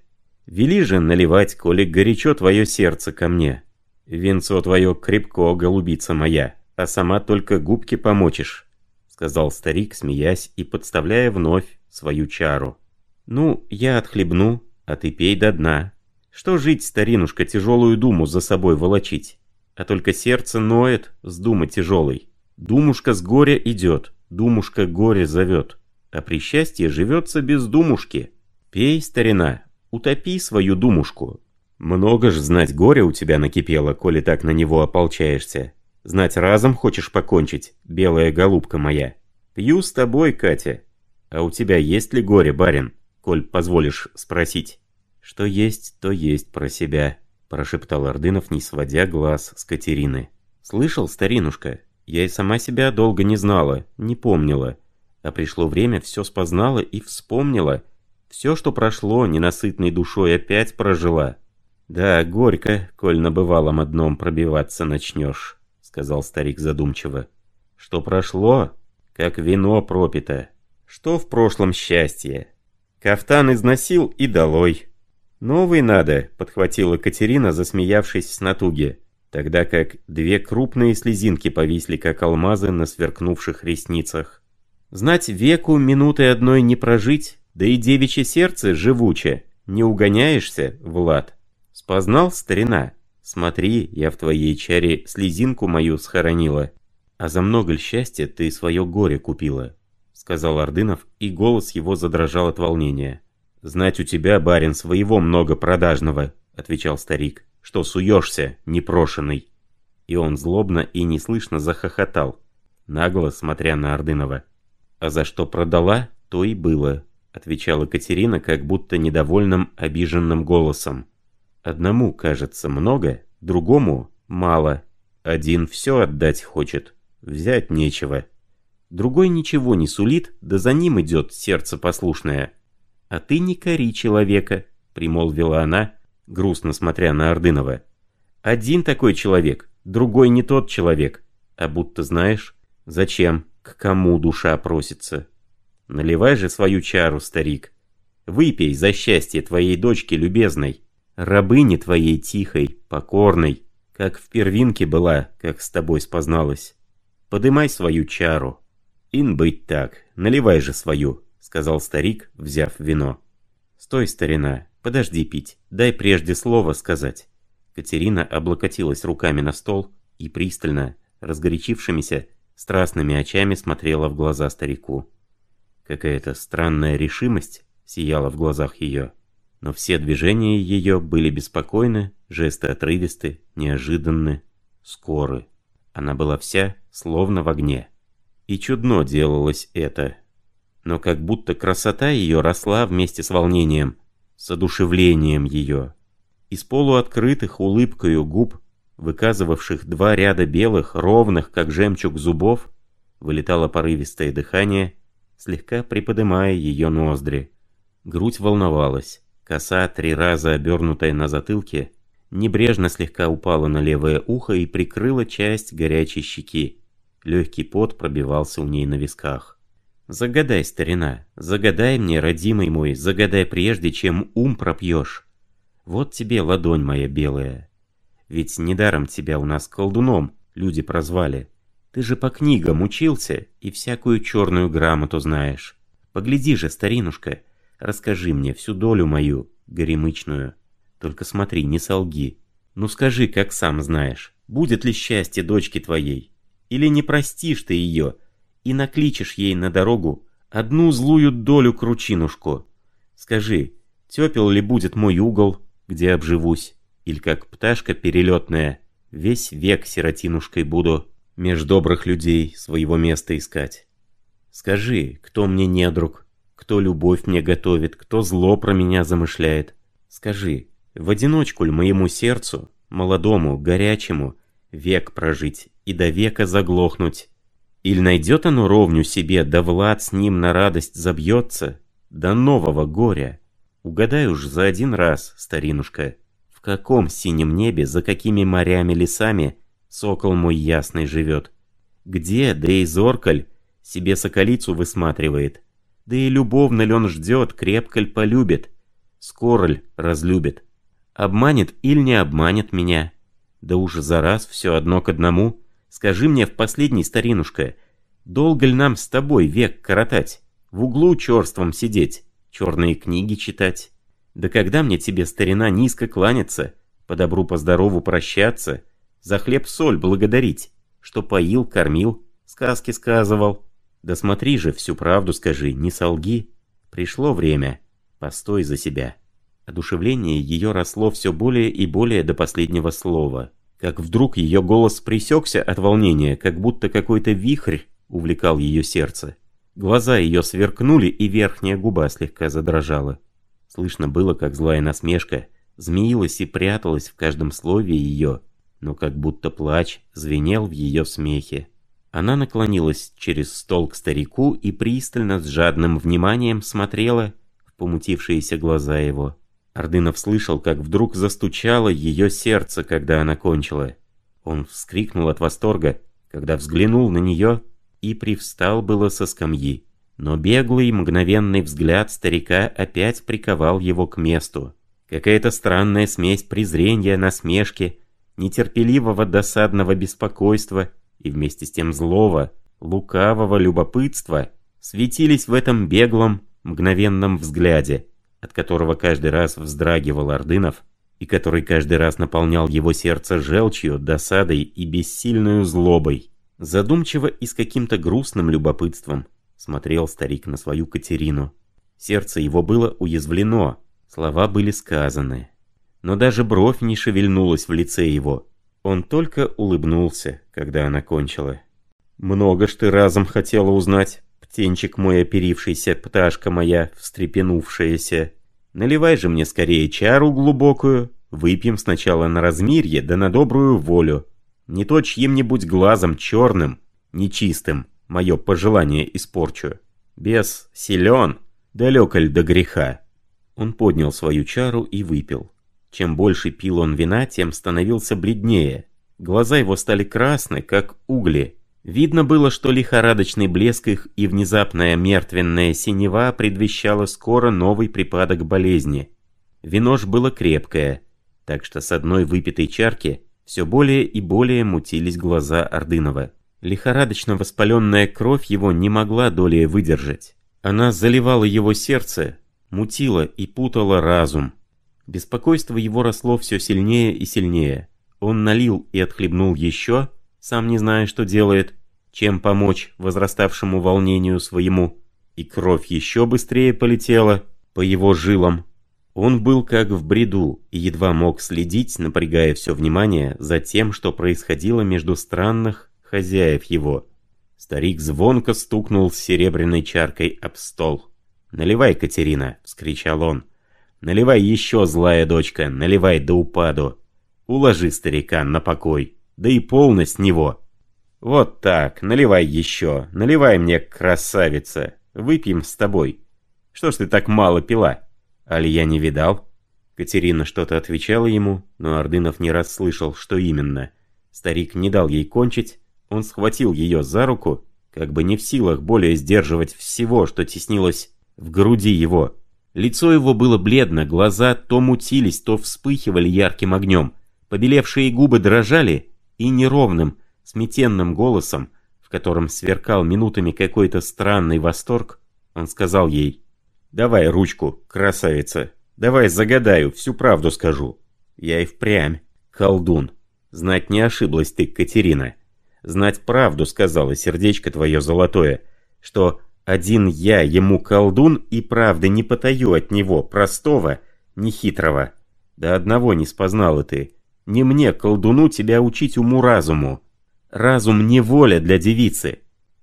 Вели же наливать, коли горячо твое сердце ко мне». «Венцо твое крепко, голубица моя, а сама только губки помочишь», — сказал старик, смеясь и подставляя вновь свою чару. «Ну, я отхлебну, а ты пей до дна. Что жить, старинушка, тяжелую думу за собой волочить? А только сердце ноет с думы тяжелой. Думушка с горя идет, думушка горе зовет, а при счастье живется без думушки. Пей, старина, утопи свою думушку, много ж знать горя у тебя накипело, коли так на него ополчаешься. Знать разом хочешь покончить, белая голубка моя. Пью с тобой, Катя. А у тебя есть ли горе, барин, коль позволишь спросить? Что есть, то есть про себя, прошептал Ордынов, не сводя глаз с Катерины. Слышал, старинушка, я и сама себя долго не знала, не помнила. А пришло время, все спознала и вспомнила. Все, что прошло, ненасытной душой опять прожила. «Да, горько, коль на бывалом одном пробиваться начнешь», — сказал старик задумчиво. «Что прошло, как вино пропито. Что в прошлом счастье? Кафтан износил и долой». «Новый надо», — подхватила Катерина, засмеявшись с натуги, тогда как две крупные слезинки повисли, как алмазы на сверкнувших ресницах. «Знать веку минуты одной не прожить, да и девичье сердце живуче. Не угоняешься, Влад?» Спознал, старина? Смотри, я в твоей чаре слезинку мою схоронила. А за много ль счастья ты свое горе купила? Сказал Ордынов, и голос его задрожал от волнения. «Знать у тебя, барин, своего много продажного», — отвечал старик. «Что суешься, непрошенный?» И он злобно и неслышно захохотал, нагло смотря на Ордынова. «А за что продала, то и было», — отвечала Катерина, как будто недовольным, обиженным голосом. Одному кажется много, другому мало. Один все отдать хочет, взять нечего. Другой ничего не сулит, да за ним идет сердце послушное. «А ты не кори человека», — примолвила она, грустно смотря на Ордынова. «Один такой человек, другой не тот человек. А будто знаешь, зачем, к кому душа просится. Наливай же свою чару, старик. Выпей за счастье твоей дочки любезной» рабыни твоей тихой, покорной, как в первинке была, как с тобой спозналась. Подымай свою чару. Ин быть так, наливай же свою, сказал старик, взяв вино. «Стой, старина, подожди пить, дай прежде слово сказать». Катерина облокотилась руками на стол и пристально, разгорячившимися, страстными очами смотрела в глаза старику. Какая-то странная решимость сияла в глазах ее, но все движения ее были беспокойны, жесты отрывисты, неожиданны, скоры. Она была вся словно в огне. И чудно делалось это. Но как будто красота ее росла вместе с волнением, с одушевлением ее. Из полуоткрытых улыбкою губ, выказывавших два ряда белых, ровных, как жемчуг зубов, вылетало порывистое дыхание, слегка приподымая ее ноздри. Грудь волновалась, коса, три раза обернутая на затылке, небрежно слегка упала на левое ухо и прикрыла часть горячей щеки. Легкий пот пробивался у ней на висках. «Загадай, старина, загадай мне, родимый мой, загадай прежде, чем ум пропьешь. Вот тебе ладонь моя белая. Ведь недаром тебя у нас колдуном люди прозвали. Ты же по книгам учился и всякую черную грамоту знаешь. Погляди же, старинушка, расскажи мне всю долю мою, горемычную». Только смотри, не солги. Ну скажи, как сам знаешь, будет ли счастье дочки твоей? Или не простишь ты ее и накличешь ей на дорогу одну злую долю кручинушку? Скажи, тепел ли будет мой угол, где обживусь? Или как пташка перелетная, весь век сиротинушкой буду меж добрых людей своего места искать? Скажи, кто мне недруг, кто любовь мне готовит, кто зло про меня замышляет? Скажи, в одиночку ль моему сердцу, молодому, горячему, век прожить и до века заглохнуть? Или найдет оно ровню себе, да влад с ним на радость забьется, до нового горя? Угадай уж за один раз, старинушка, в каком синем небе, за какими морями, лесами сокол мой ясный живет? Где, да и зоркаль, себе соколицу высматривает? Да и любовно ли он ждет, крепко ль полюбит? Скоро ль разлюбит? Обманет или не обманет меня? Да уж за раз все одно к одному. Скажи мне в последний, старинушка, долго ли нам с тобой век коротать? В углу черством сидеть, черные книги читать? Да когда мне тебе, старина, низко кланяться, по добру, по здорову прощаться, за хлеб-соль благодарить, что поил, кормил, сказки сказывал? Да смотри же, всю правду скажи, не солги. Пришло время, постой за себя. Одушевление ее росло все более и более до последнего слова. Как вдруг ее голос пресекся от волнения, как будто какой-то вихрь увлекал ее сердце. Глаза ее сверкнули, и верхняя губа слегка задрожала. Слышно было, как злая насмешка змеилась и пряталась в каждом слове ее, но как будто плач звенел в ее смехе. Она наклонилась через стол к старику и пристально с жадным вниманием смотрела в помутившиеся глаза его. Ордынов слышал, как вдруг застучало ее сердце, когда она кончила. Он вскрикнул от восторга, когда взглянул на нее и привстал было со скамьи. Но беглый мгновенный взгляд старика опять приковал его к месту. Какая-то странная смесь презрения, насмешки, нетерпеливого досадного беспокойства и вместе с тем злого, лукавого любопытства светились в этом беглом, мгновенном взгляде от которого каждый раз вздрагивал Ордынов, и который каждый раз наполнял его сердце желчью, досадой и бессильную злобой. Задумчиво и с каким-то грустным любопытством смотрел старик на свою Катерину. Сердце его было уязвлено, слова были сказаны. Но даже бровь не шевельнулась в лице его. Он только улыбнулся, когда она кончила. «Много ж ты разом хотела узнать, птенчик мой оперившийся, пташка моя встрепенувшаяся. Наливай же мне скорее чару глубокую, выпьем сначала на размирье, да на добрую волю. Не то чьим-нибудь глазом черным, нечистым, мое пожелание испорчу. Бес силен, далеко ль до греха. Он поднял свою чару и выпил. Чем больше пил он вина, тем становился бледнее. Глаза его стали красны, как угли, Видно было, что лихорадочный блеск их и внезапная мертвенная синева предвещала скоро новый припадок болезни. Вино ж было крепкое, так что с одной выпитой чарки все более и более мутились глаза Ордынова. Лихорадочно воспаленная кровь его не могла долее выдержать. Она заливала его сердце, мутила и путала разум. Беспокойство его росло все сильнее и сильнее. Он налил и отхлебнул еще, сам не зная, что делает, чем помочь возраставшему волнению своему. И кровь еще быстрее полетела по его жилам. Он был как в бреду и едва мог следить, напрягая все внимание за тем, что происходило между странных хозяев его. Старик звонко стукнул серебряной чаркой об стол. «Наливай, Катерина!» — вскричал он. «Наливай еще, злая дочка, наливай до упаду. Уложи старика на покой, да и полность него. Вот так, наливай еще, наливай мне, красавица, выпьем с тобой. Что ж ты так мало пила?» Али я не видал?» Катерина что-то отвечала ему, но Ордынов не раз слышал, что именно. Старик не дал ей кончить, он схватил ее за руку, как бы не в силах более сдерживать всего, что теснилось в груди его. Лицо его было бледно, глаза то мутились, то вспыхивали ярким огнем. Побелевшие губы дрожали, и неровным, сметенным голосом, в котором сверкал минутами какой-то странный восторг, он сказал ей Давай ручку, красавица. Давай загадаю, всю правду скажу. Я и впрямь колдун. Знать не ошиблась ты, Катерина. Знать правду сказала сердечко твое золотое, что один я ему колдун и правды не потаю от него, простого, нехитрого. Да одного не спознала ты. Не мне, колдуну, тебя учить уму-разуму. Разум не воля для девицы.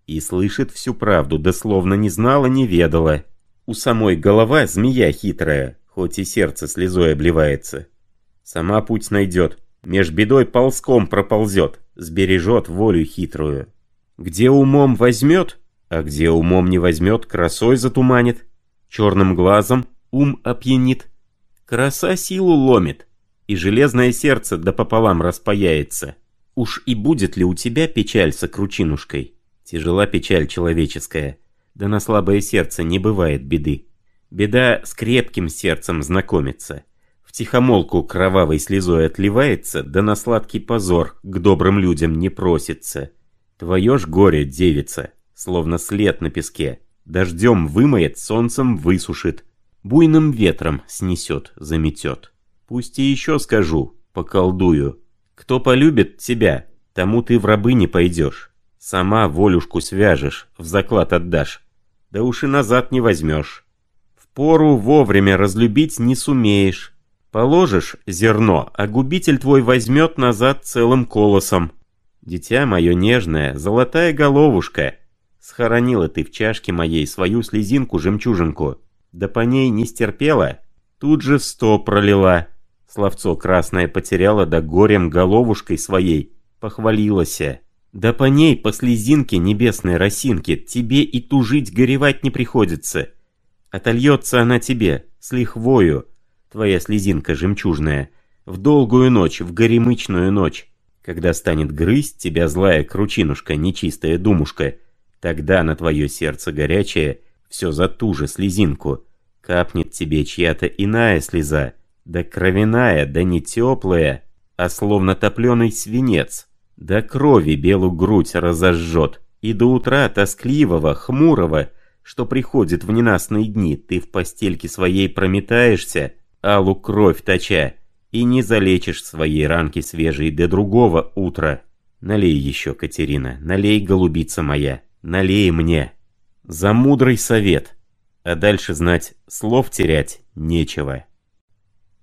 И слышит всю правду, да словно не знала, не ведала. У самой голова змея хитрая, хоть и сердце слезой обливается. Сама путь найдет, меж бедой ползком проползет, сбережет волю хитрую. Где умом возьмет, а где умом не возьмет, красой затуманит, черным глазом ум опьянит. Краса силу ломит, и железное сердце до пополам распаяется. Уж и будет ли у тебя печаль с окручинушкой? Тяжела печаль человеческая — да на слабое сердце не бывает беды. Беда с крепким сердцем знакомится. В тихомолку кровавой слезой отливается, да на сладкий позор к добрым людям не просится. Твое ж горе, девица, словно след на песке. Дождем вымоет, солнцем высушит. Буйным ветром снесет, заметет. Пусть и еще скажу, поколдую. Кто полюбит тебя, тому ты в рабы не пойдешь. Сама волюшку свяжешь, в заклад отдашь. Да уж и назад не возьмешь. В пору вовремя разлюбить не сумеешь. Положишь зерно, а губитель твой возьмет назад целым колосом. Дитя мое нежное, золотая головушка, схоронила ты в чашке моей свою слезинку-жемчужинку. Да по ней не стерпела, тут же сто пролила. Словцо красное потеряла, да горем головушкой своей похвалилася. Да по ней, по слезинке небесной росинки, тебе и тужить, горевать не приходится. Отольется она тебе, с лихвою, твоя слезинка жемчужная, в долгую ночь, в горемычную ночь, когда станет грызть тебя злая кручинушка, нечистая думушка, тогда на твое сердце горячее, все за ту же слезинку, капнет тебе чья-то иная слеза, да кровяная, да не теплая, а словно топленый свинец, до крови белую грудь разожжет, и до утра тоскливого, хмурого, что приходит в ненастные дни, ты в постельке своей прометаешься, алу кровь точа, и не залечишь своей ранки свежей до другого утра. Налей еще, Катерина, налей, голубица моя, налей мне. За мудрый совет. А дальше знать, слов терять нечего.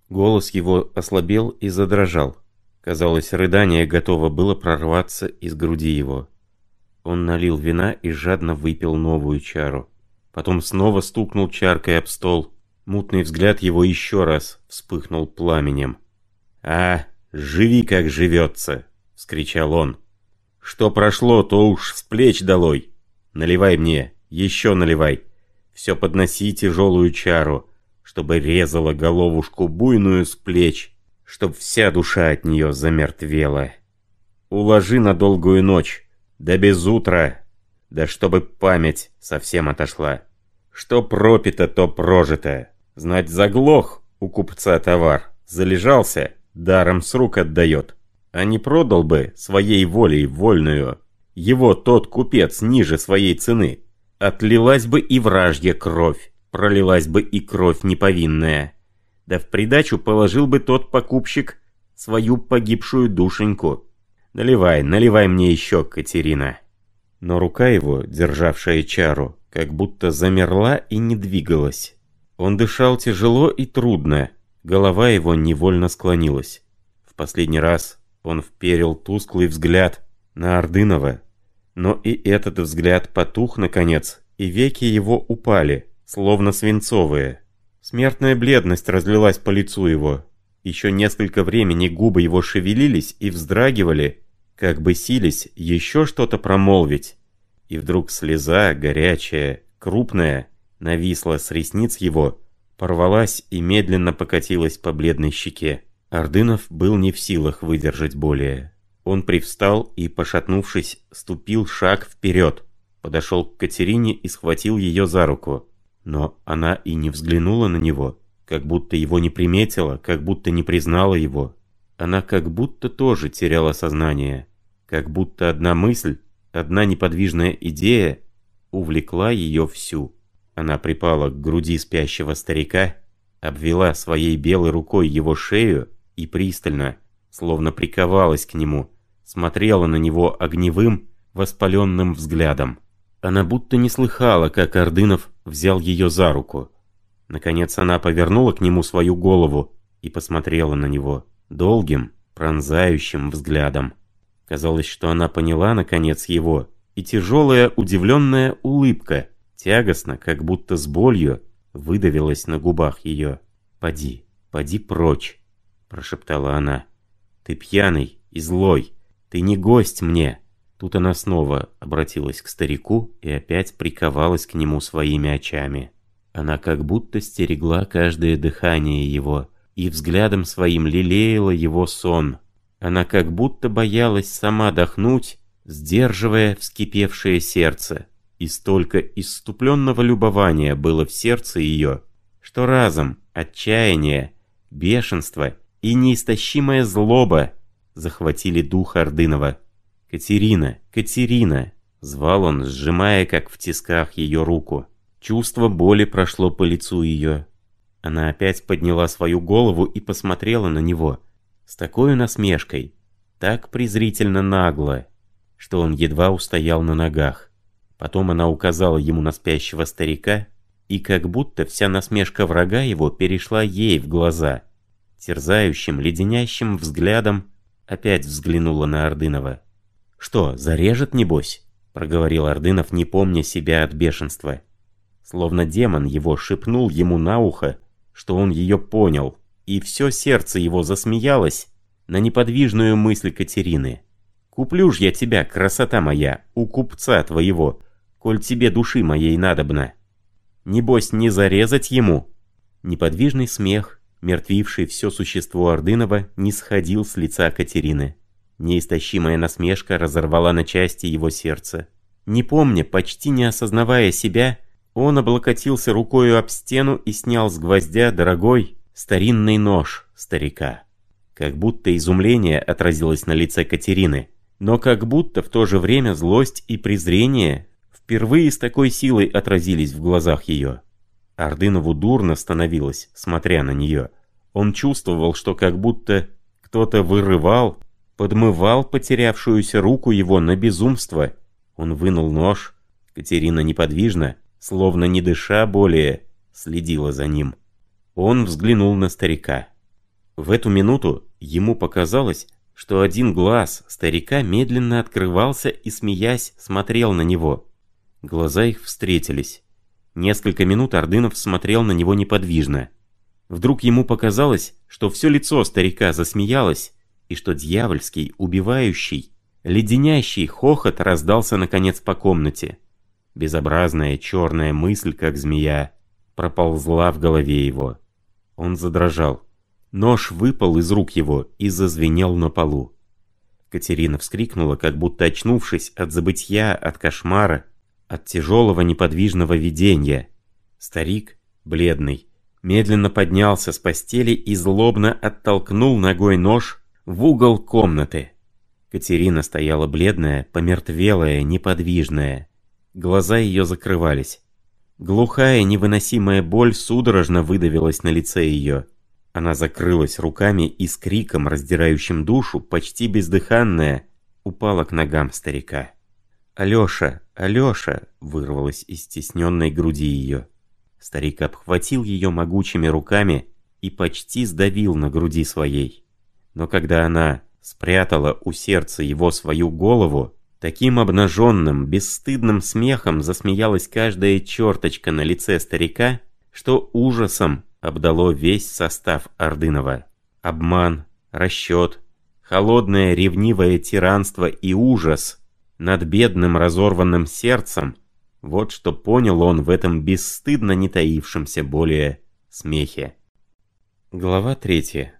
Голос его ослабел и задрожал. Казалось, рыдание готово было прорваться из груди его. Он налил вина и жадно выпил новую чару. Потом снова стукнул чаркой об стол. Мутный взгляд его еще раз вспыхнул пламенем. «А, живи, как живется!» — вскричал он. «Что прошло, то уж с плеч долой! Наливай мне, еще наливай! Все подноси тяжелую чару, чтобы резала головушку буйную с плеч!» чтоб вся душа от нее замертвела. Уложи на долгую ночь, да без утра, да чтобы память совсем отошла. Что пропито, то прожито. Знать заглох у купца товар, залежался, даром с рук отдает. А не продал бы своей волей вольную, его тот купец ниже своей цены. отлилась бы и вражья кровь, пролилась бы и кровь неповинная. Да в придачу положил бы тот покупщик свою погибшую душеньку. Наливай, наливай мне еще, Катерина. Но рука его, державшая чару, как будто замерла и не двигалась. Он дышал тяжело и трудно, голова его невольно склонилась. В последний раз он вперил тусклый взгляд на Ордынова, но и этот взгляд потух наконец, и веки его упали, словно свинцовые. Смертная бледность разлилась по лицу его. Еще несколько времени губы его шевелились и вздрагивали, как бы сились еще что-то промолвить. И вдруг слеза, горячая, крупная, нависла с ресниц его, порвалась и медленно покатилась по бледной щеке. Ордынов был не в силах выдержать более. Он привстал и, пошатнувшись, ступил шаг вперед, подошел к Катерине и схватил ее за руку. Но она и не взглянула на него, как будто его не приметила, как будто не признала его. Она как будто тоже теряла сознание, как будто одна мысль, одна неподвижная идея увлекла ее всю. Она припала к груди спящего старика, обвела своей белой рукой его шею и пристально, словно приковалась к нему, смотрела на него огневым, воспаленным взглядом. Она будто не слыхала, как Ордынов взял ее за руку. Наконец она повернула к нему свою голову и посмотрела на него долгим, пронзающим взглядом. Казалось, что она поняла, наконец, его, и тяжелая, удивленная улыбка, тягостно, как будто с болью, выдавилась на губах ее. «Поди, поди прочь», — прошептала она. «Ты пьяный и злой, ты не гость мне». Тут она снова обратилась к старику и опять приковалась к нему своими очами. Она как будто стерегла каждое дыхание его и взглядом своим лелеяла его сон. Она как будто боялась сама дохнуть, сдерживая вскипевшее сердце. И столько иступленного любования было в сердце ее, что разом отчаяние, бешенство и неистощимая злоба захватили дух Ордынова. «Катерина! Катерина!» — звал он, сжимая, как в тисках, ее руку. Чувство боли прошло по лицу ее. Она опять подняла свою голову и посмотрела на него. С такой насмешкой, так презрительно нагло, что он едва устоял на ногах. Потом она указала ему на спящего старика, и как будто вся насмешка врага его перешла ей в глаза. Терзающим, леденящим взглядом опять взглянула на Ордынова. «Что, зарежет, небось?» — проговорил Ордынов, не помня себя от бешенства. Словно демон его шепнул ему на ухо, что он ее понял, и все сердце его засмеялось на неподвижную мысль Катерины. «Куплю ж я тебя, красота моя, у купца твоего, коль тебе души моей надобно. Небось, не зарезать ему?» Неподвижный смех, мертвивший все существо Ордынова, не сходил с лица Катерины. Неистощимая насмешка разорвала на части его сердце. Не помня, почти не осознавая себя, он облокотился рукою об стену и снял с гвоздя дорогой старинный нож старика. Как будто изумление отразилось на лице Катерины, но как будто в то же время злость и презрение впервые с такой силой отразились в глазах ее. Ордынову дурно становилось, смотря на нее. Он чувствовал, что как будто кто-то вырывал, подмывал потерявшуюся руку его на безумство. Он вынул нож. Катерина неподвижно, словно не дыша более, следила за ним. Он взглянул на старика. В эту минуту ему показалось, что один глаз старика медленно открывался и, смеясь, смотрел на него. Глаза их встретились. Несколько минут Ордынов смотрел на него неподвижно. Вдруг ему показалось, что все лицо старика засмеялось, и что дьявольский, убивающий, леденящий хохот раздался наконец по комнате. Безобразная черная мысль, как змея, проползла в голове его. Он задрожал. Нож выпал из рук его и зазвенел на полу. Катерина вскрикнула, как будто очнувшись от забытья, от кошмара, от тяжелого неподвижного видения. Старик, бледный, медленно поднялся с постели и злобно оттолкнул ногой нож в угол комнаты. Катерина стояла бледная, помертвелая, неподвижная. Глаза ее закрывались. Глухая, невыносимая боль судорожно выдавилась на лице ее. Она закрылась руками и с криком, раздирающим душу, почти бездыханная, упала к ногам старика. «Алёша! Алёша!» — вырвалась из стесненной груди ее. Старик обхватил ее могучими руками и почти сдавил на груди своей. Но когда она спрятала у сердца его свою голову, таким обнаженным, бесстыдным смехом засмеялась каждая черточка на лице старика, что ужасом обдало весь состав Ордынова. Обман, расчет, холодное ревнивое тиранство и ужас над бедным разорванным сердцем – вот что понял он в этом бесстыдно не таившемся более смехе. Глава третья.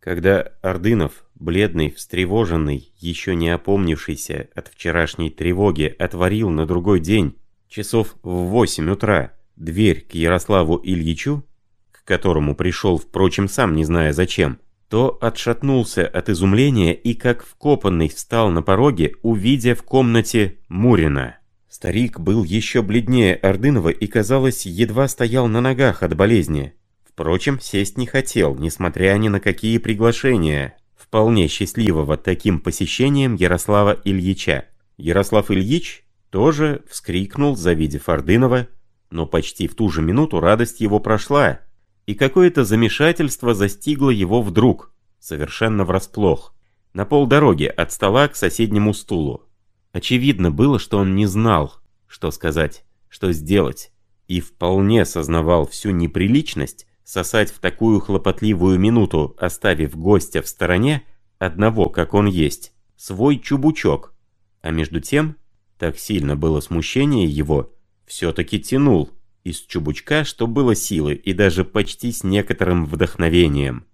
Когда Ордынов, бледный, встревоженный, еще не опомнившийся от вчерашней тревоги, отворил на другой день, часов в восемь утра, дверь к Ярославу Ильичу, к которому пришел, впрочем, сам не зная зачем, то отшатнулся от изумления и как вкопанный встал на пороге, увидя в комнате Мурина. Старик был еще бледнее Ордынова и, казалось, едва стоял на ногах от болезни. Впрочем, сесть не хотел, несмотря ни на какие приглашения, вполне счастливого таким посещением Ярослава Ильича. Ярослав Ильич тоже вскрикнул, завидев Ордынова, но почти в ту же минуту радость его прошла, и какое-то замешательство застигло его вдруг, совершенно врасплох, на полдороги от стола к соседнему стулу. Очевидно было, что он не знал, что сказать, что сделать, и вполне сознавал всю неприличность сосать в такую хлопотливую минуту, оставив гостя в стороне, одного, как он есть, свой чубучок. А между тем, так сильно было смущение его, все-таки тянул из чубучка, что было силы, и даже почти с некоторым вдохновением.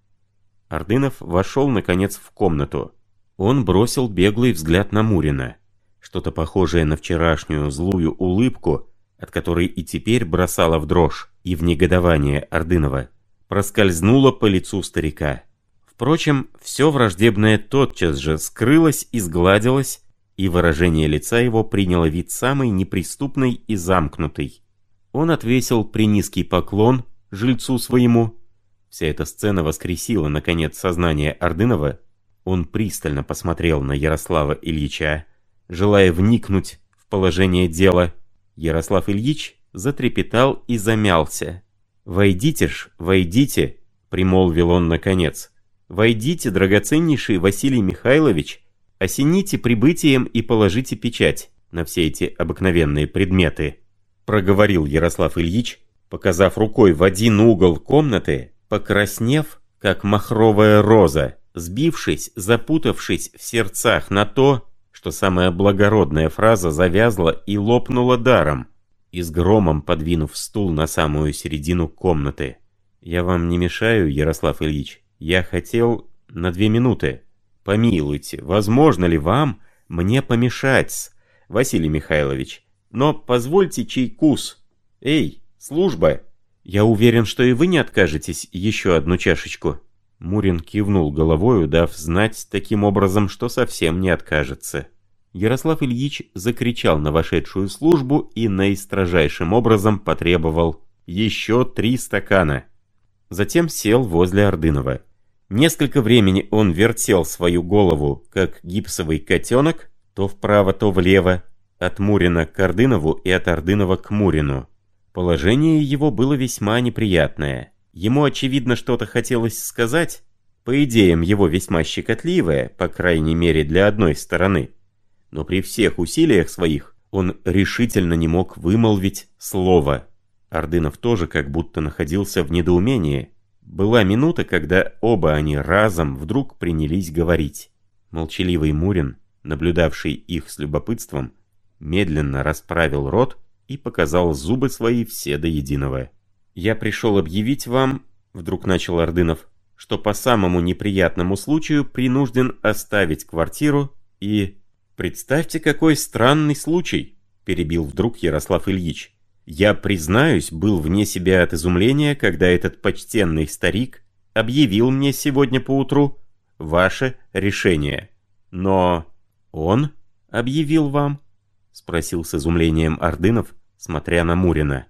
Ордынов вошел, наконец, в комнату. Он бросил беглый взгляд на Мурина. Что-то похожее на вчерашнюю злую улыбку, от которой и теперь бросала в дрожь и в негодование Ордынова, проскользнуло по лицу старика. Впрочем, все враждебное тотчас же скрылось и сгладилось, и выражение лица его приняло вид самый неприступный и замкнутый. Он отвесил принизкий поклон жильцу своему. Вся эта сцена воскресила, наконец, сознание Ордынова. Он пристально посмотрел на Ярослава Ильича, желая вникнуть в положение дела. Ярослав Ильич затрепетал и замялся. «Войдите ж, войдите!» — примолвил он наконец. «Войдите, драгоценнейший Василий Михайлович, осените прибытием и положите печать на все эти обыкновенные предметы», — проговорил Ярослав Ильич, показав рукой в один угол комнаты, покраснев, как махровая роза, сбившись, запутавшись в сердцах на то, что самая благородная фраза завязла и лопнула даром, и с громом подвинув стул на самую середину комнаты. «Я вам не мешаю, Ярослав Ильич. Я хотел на две минуты. Помилуйте, возможно ли вам мне помешать, Василий Михайлович? Но позвольте чайкус. Эй, служба! Я уверен, что и вы не откажетесь еще одну чашечку». Мурин кивнул головою, дав знать таким образом, что совсем не откажется. Ярослав Ильич закричал на вошедшую службу и наистрожайшим образом потребовал еще три стакана. Затем сел возле Ордынова. Несколько времени он вертел свою голову, как гипсовый котенок, то вправо, то влево, от Мурина к Ордынову и от Ордынова к Мурину. Положение его было весьма неприятное. Ему, очевидно, что-то хотелось сказать, по идеям его весьма щекотливое, по крайней мере для одной стороны. Но при всех усилиях своих он решительно не мог вымолвить слово. Ордынов тоже как будто находился в недоумении. Была минута, когда оба они разом вдруг принялись говорить. Молчаливый Мурин, наблюдавший их с любопытством, медленно расправил рот и показал зубы свои все до единого. «Я пришел объявить вам», — вдруг начал Ордынов, «что по самому неприятному случаю принужден оставить квартиру и...» «Представьте, какой странный случай», — перебил вдруг Ярослав Ильич. «Я, признаюсь, был вне себя от изумления, когда этот почтенный старик объявил мне сегодня поутру ваше решение. Но он объявил вам?» Спросил с изумлением Ордынов, смотря на Мурина.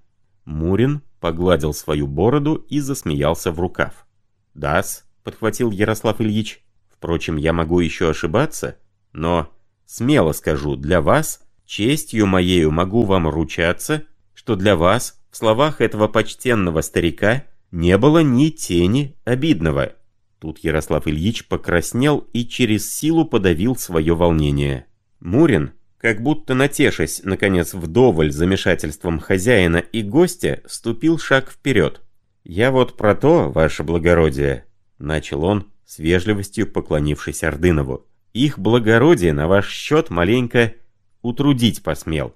Мурин погладил свою бороду и засмеялся в рукав. «Да-с», подхватил Ярослав Ильич. «Впрочем, я могу еще ошибаться, но, смело скажу, для вас, честью моею могу вам ручаться, что для вас, в словах этого почтенного старика, не было ни тени обидного». Тут Ярослав Ильич покраснел и через силу подавил свое волнение. Мурин, как будто натешась, наконец, вдоволь замешательством хозяина и гостя, ступил шаг вперед. «Я вот про то, ваше благородие», — начал он, с вежливостью поклонившись Ордынову. «Их благородие на ваш счет маленько утрудить посмел.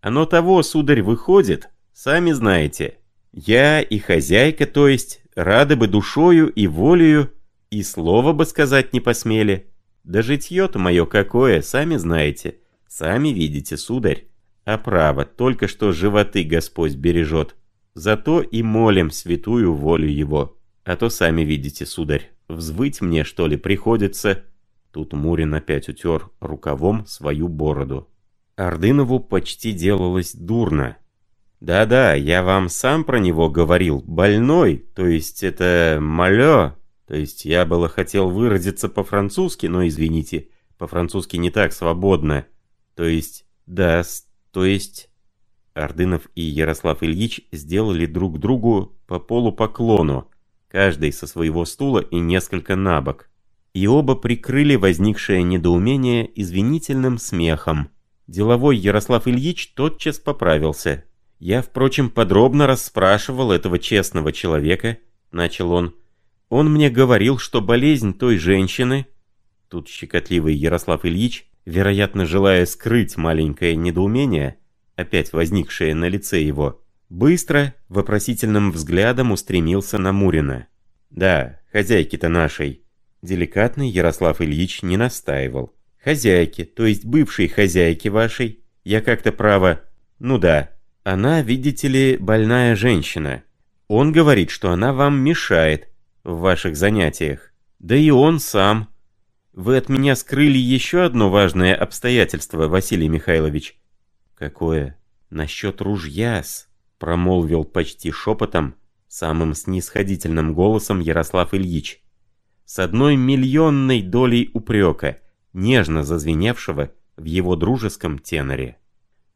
Оно того, сударь, выходит, сами знаете. Я и хозяйка, то есть, рады бы душою и волею, и слова бы сказать не посмели. Да житье-то мое какое, сами знаете». Сами видите, сударь. А право, только что животы Господь бережет. Зато и молим святую волю Его. А то сами видите, сударь, взвыть мне, что ли, приходится...» Тут Мурин опять утер рукавом свою бороду. Ордынову почти делалось дурно. «Да-да, я вам сам про него говорил, больной, то есть это малё, то есть я было хотел выразиться по-французски, но извините, по-французски не так свободно. То есть, да, то есть... Ордынов и Ярослав Ильич сделали друг другу по полупоклону, каждый со своего стула и несколько набок. И оба прикрыли возникшее недоумение извинительным смехом. Деловой Ярослав Ильич тотчас поправился. «Я, впрочем, подробно расспрашивал этого честного человека», — начал он. «Он мне говорил, что болезнь той женщины...» Тут щекотливый Ярослав Ильич вероятно, желая скрыть маленькое недоумение, опять возникшее на лице его, быстро, вопросительным взглядом устремился на Мурина. «Да, хозяйки-то нашей». Деликатный Ярослав Ильич не настаивал. «Хозяйки, то есть бывшей хозяйки вашей, я как-то право... Ну да, она, видите ли, больная женщина. Он говорит, что она вам мешает в ваших занятиях. Да и он сам, вы от меня скрыли еще одно важное обстоятельство, Василий Михайлович. Какое? Насчет ружья-с, промолвил почти шепотом, самым снисходительным голосом Ярослав Ильич. С одной миллионной долей упрека, нежно зазвеневшего в его дружеском теноре.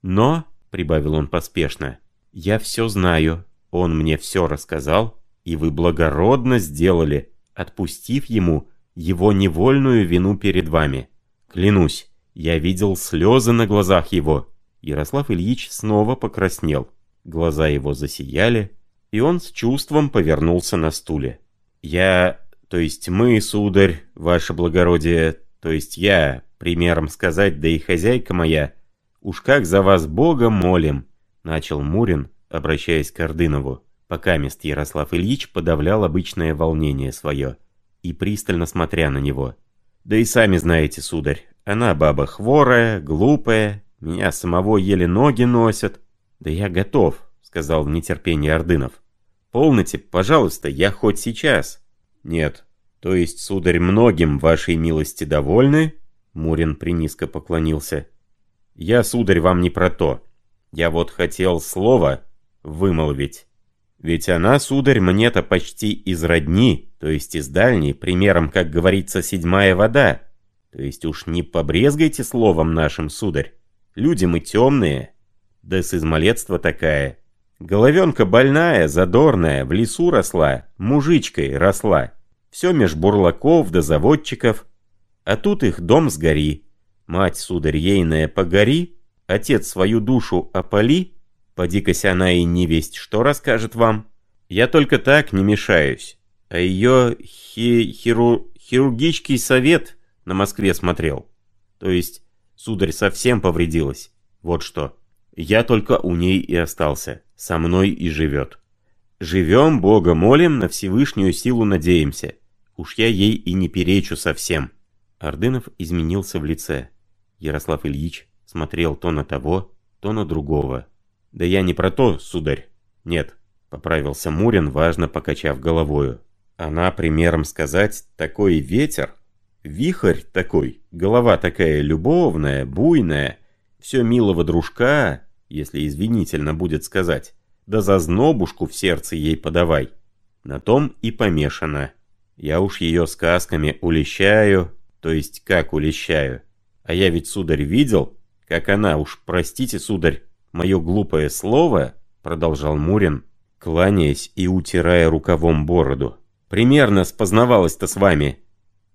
Но, прибавил он поспешно, я все знаю, он мне все рассказал, и вы благородно сделали, отпустив ему его невольную вину перед вами. Клянусь, я видел слезы на глазах его. Ярослав Ильич снова покраснел. Глаза его засияли, и он с чувством повернулся на стуле. «Я, то есть мы, сударь, ваше благородие, то есть я, примером сказать, да и хозяйка моя, уж как за вас Бога молим», — начал Мурин, обращаясь к Ордынову, пока мест Ярослав Ильич подавлял обычное волнение свое и пристально смотря на него. «Да и сами знаете, сударь, она баба хворая, глупая, меня самого еле ноги носят». «Да я готов», — сказал в нетерпении Ордынов. «Полноте, пожалуйста, я хоть сейчас». «Нет, то есть, сударь, многим вашей милости довольны?» Мурин принизко поклонился. «Я, сударь, вам не про то. Я вот хотел слово вымолвить. Ведь она, сударь, мне-то почти из родни, то есть из дальней, примером, как говорится, седьмая вода. То есть уж не побрезгайте словом нашим, сударь. Люди мы темные, да с измалетства такая. Головенка больная, задорная, в лесу росла, мужичкой росла. Все меж бурлаков да заводчиков. А тут их дом сгори. Мать, сударь, ейная, погори, отец свою душу опали, Поди-кась она и не весть, что расскажет вам. Я только так не мешаюсь. А ее хи хиру хирургический совет на Москве смотрел. То есть, сударь совсем повредилась. Вот что. Я только у ней и остался. Со мной и живет. Живем, Бога молим, на Всевышнюю силу надеемся. Уж я ей и не перечу совсем. Ордынов изменился в лице. Ярослав Ильич смотрел то на того, то на другого. «Да я не про то, сударь. Нет», — поправился Мурин, важно покачав головою. «Она, примером сказать, такой ветер, вихрь такой, голова такая любовная, буйная, Все милого дружка, если извинительно будет сказать, да за знобушку в сердце ей подавай. На том и помешано. Я уж ее сказками улещаю, то есть как улещаю. А я ведь, сударь, видел, как она, уж простите, сударь, мое глупое слово, продолжал Мурин, кланяясь и утирая рукавом бороду. Примерно спознавалась-то с вами.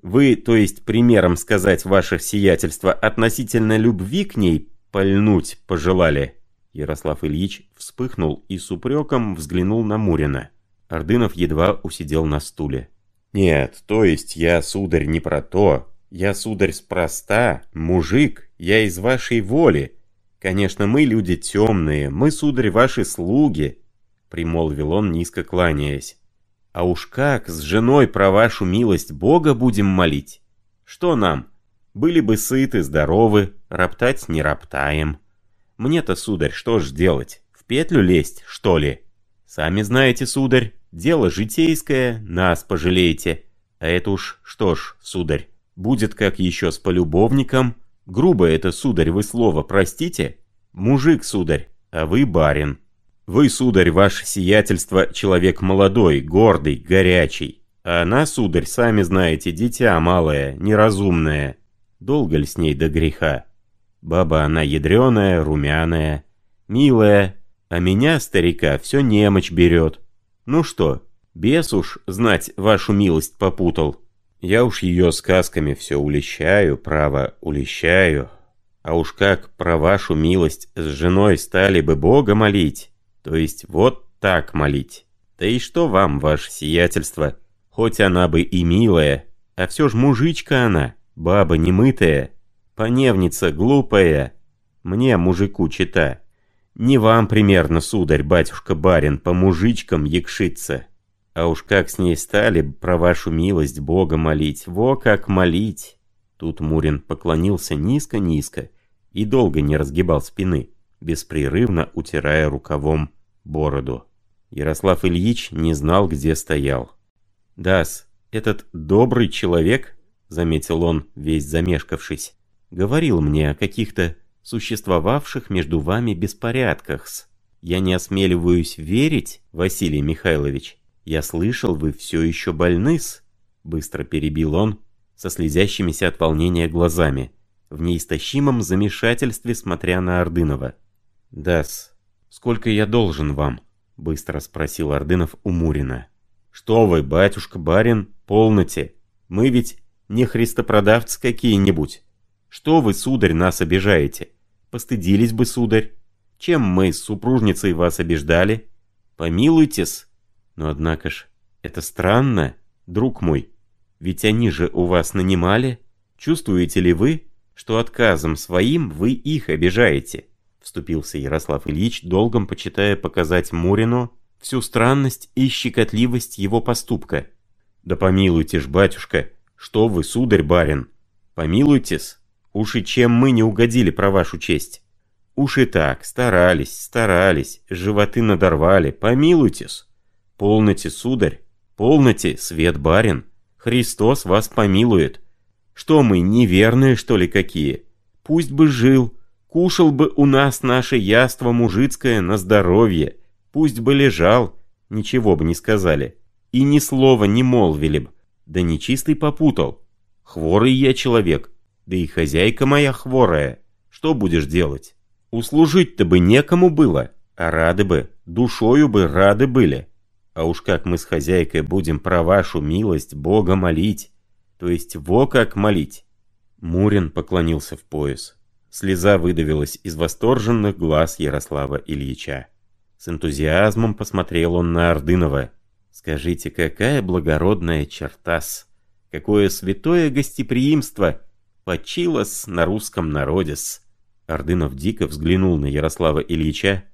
Вы, то есть примером сказать ваше сиятельство относительно любви к ней пальнуть пожелали. Ярослав Ильич вспыхнул и с упреком взглянул на Мурина. Ордынов едва усидел на стуле. «Нет, то есть я, сударь, не про то. Я, сударь, спроста, мужик, я из вашей воли. Конечно, мы люди темные, мы, сударь, ваши слуги», — примолвил он, низко кланяясь. «А уж как с женой про вашу милость Бога будем молить? Что нам? Были бы сыты, здоровы, роптать не роптаем. Мне-то, сударь, что ж делать? В петлю лезть, что ли? Сами знаете, сударь, Дело житейское, нас пожалеете. А это уж, что ж, сударь, будет как еще с полюбовником. Грубо это, сударь, вы слово, простите? Мужик, сударь, а вы барин. Вы, сударь, ваше сиятельство, человек молодой, гордый, горячий. А она, сударь, сами знаете, дитя малое, неразумное. Долго ли с ней до греха? Баба она ядреная, румяная, милая, а меня, старика, все немочь берет. Ну что, бес уж знать вашу милость попутал. Я уж ее сказками все улещаю, право, улещаю. А уж как про вашу милость с женой стали бы Бога молить, то есть вот так молить. Да и что вам, ваше сиятельство, хоть она бы и милая, а все ж мужичка она, баба немытая, поневница глупая, мне, мужику, чита. Не вам примерно, сударь, батюшка-барин, по мужичкам якшиться. А уж как с ней стали про вашу милость Бога молить, во как молить!» Тут Мурин поклонился низко-низко и долго не разгибал спины, беспрерывно утирая рукавом бороду. Ярослав Ильич не знал, где стоял. «Дас, этот добрый человек, — заметил он, весь замешкавшись, — говорил мне о каких-то существовавших между вами беспорядках-с. Я не осмеливаюсь верить, Василий Михайлович. Я слышал, вы все еще больны-с. Быстро перебил он, со слезящимися от волнения глазами, в неистощимом замешательстве смотря на Ордынова. «Да-с, сколько я должен вам?» — быстро спросил Ордынов у Мурина. «Что вы, батюшка-барин, полноте? Мы ведь не христопродавцы какие-нибудь. Что вы, сударь, нас обижаете? Постыдились бы, сударь. Чем мы с супружницей вас обиждали? Помилуйтесь. Но однако ж, это странно, друг мой. Ведь они же у вас нанимали. Чувствуете ли вы, что отказом своим вы их обижаете?» Вступился Ярослав Ильич, долгом почитая показать Мурину всю странность и щекотливость его поступка. «Да помилуйте ж, батюшка, что вы, сударь-барин, помилуйтесь!» Уж и чем мы не угодили про вашу честь. Уж и так, старались, старались, животы надорвали, помилуйтесь. Полноте, сударь, полноте, свет барин. Христос вас помилует. Что мы, неверные, что ли, какие? Пусть бы жил, кушал бы у нас наше яство мужицкое на здоровье, пусть бы лежал, ничего бы не сказали, и ни слова не молвили б, да нечистый попутал. Хворый я человек, да и хозяйка моя хворая. Что будешь делать? Услужить-то бы некому было, а рады бы, душою бы рады были. А уж как мы с хозяйкой будем про вашу милость Бога молить, то есть во как молить. Мурин поклонился в пояс. Слеза выдавилась из восторженных глаз Ярослава Ильича. С энтузиазмом посмотрел он на Ордынова. «Скажите, какая благородная черта-с! Какое святое гостеприимство!» Почилось на русском народе-с. Ордынов дико взглянул на Ярослава Ильича.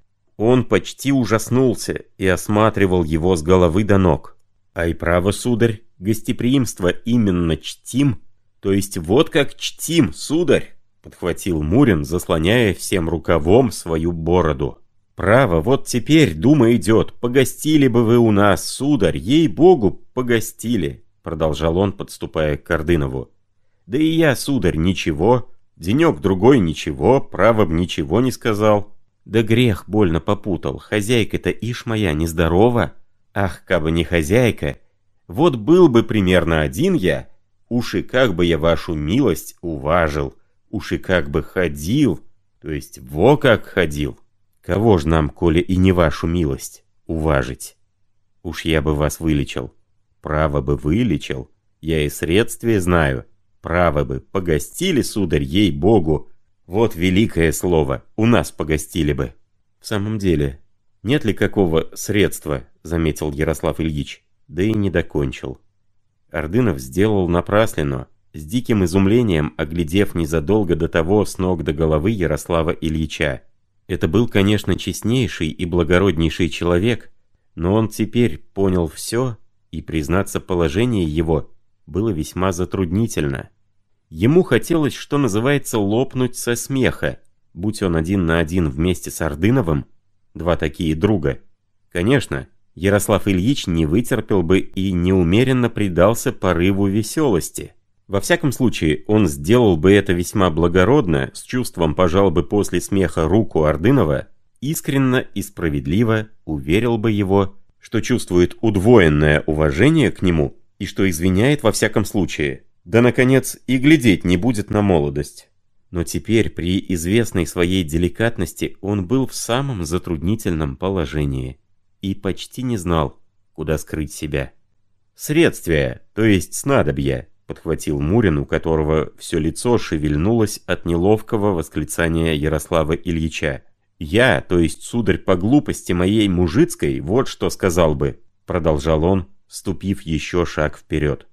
Он почти ужаснулся и осматривал его с головы до ног. А и право, сударь, гостеприимство именно чтим, то есть вот как чтим, сударь, подхватил Мурин, заслоняя всем рукавом свою бороду. «Право, вот теперь, дума идет, погостили бы вы у нас, сударь, ей-богу, погостили», продолжал он, подступая к Ордынову. Да и я, сударь, ничего. Денек-другой ничего, право ничего не сказал. Да грех больно попутал, хозяйка-то ишь моя нездорова. Ах, кабы не хозяйка. Вот был бы примерно один я, уж и как бы я вашу милость уважил, уж и как бы ходил, то есть во как ходил. Кого ж нам, коли и не вашу милость, уважить? Уж я бы вас вылечил. Право бы вылечил. Я и средствие знаю. Право бы, погостили, сударь, ей-богу. Вот великое слово, у нас погостили бы. В самом деле, нет ли какого средства, заметил Ярослав Ильич, да и не докончил. Ордынов сделал напраслину, с диким изумлением оглядев незадолго до того с ног до головы Ярослава Ильича. Это был, конечно, честнейший и благороднейший человек, но он теперь понял все, и, признаться, положение его было весьма затруднительно. Ему хотелось, что называется, лопнуть со смеха, будь он один на один вместе с Ордыновым, два такие друга. Конечно, Ярослав Ильич не вытерпел бы и неумеренно предался порыву веселости. Во всяком случае, он сделал бы это весьма благородно, с чувством пожал бы после смеха руку Ордынова, искренно и справедливо уверил бы его, что чувствует удвоенное уважение к нему и что извиняет во всяком случае. Да, наконец, и глядеть не будет на молодость. Но теперь, при известной своей деликатности, он был в самом затруднительном положении и почти не знал, куда скрыть себя. «Средствия, то есть снадобья», подхватил Мурин, у которого все лицо шевельнулось от неловкого восклицания Ярослава Ильича. «Я, то есть, сударь, по глупости моей мужицкой, вот что сказал бы», продолжал он, ступив еще шаг вперед.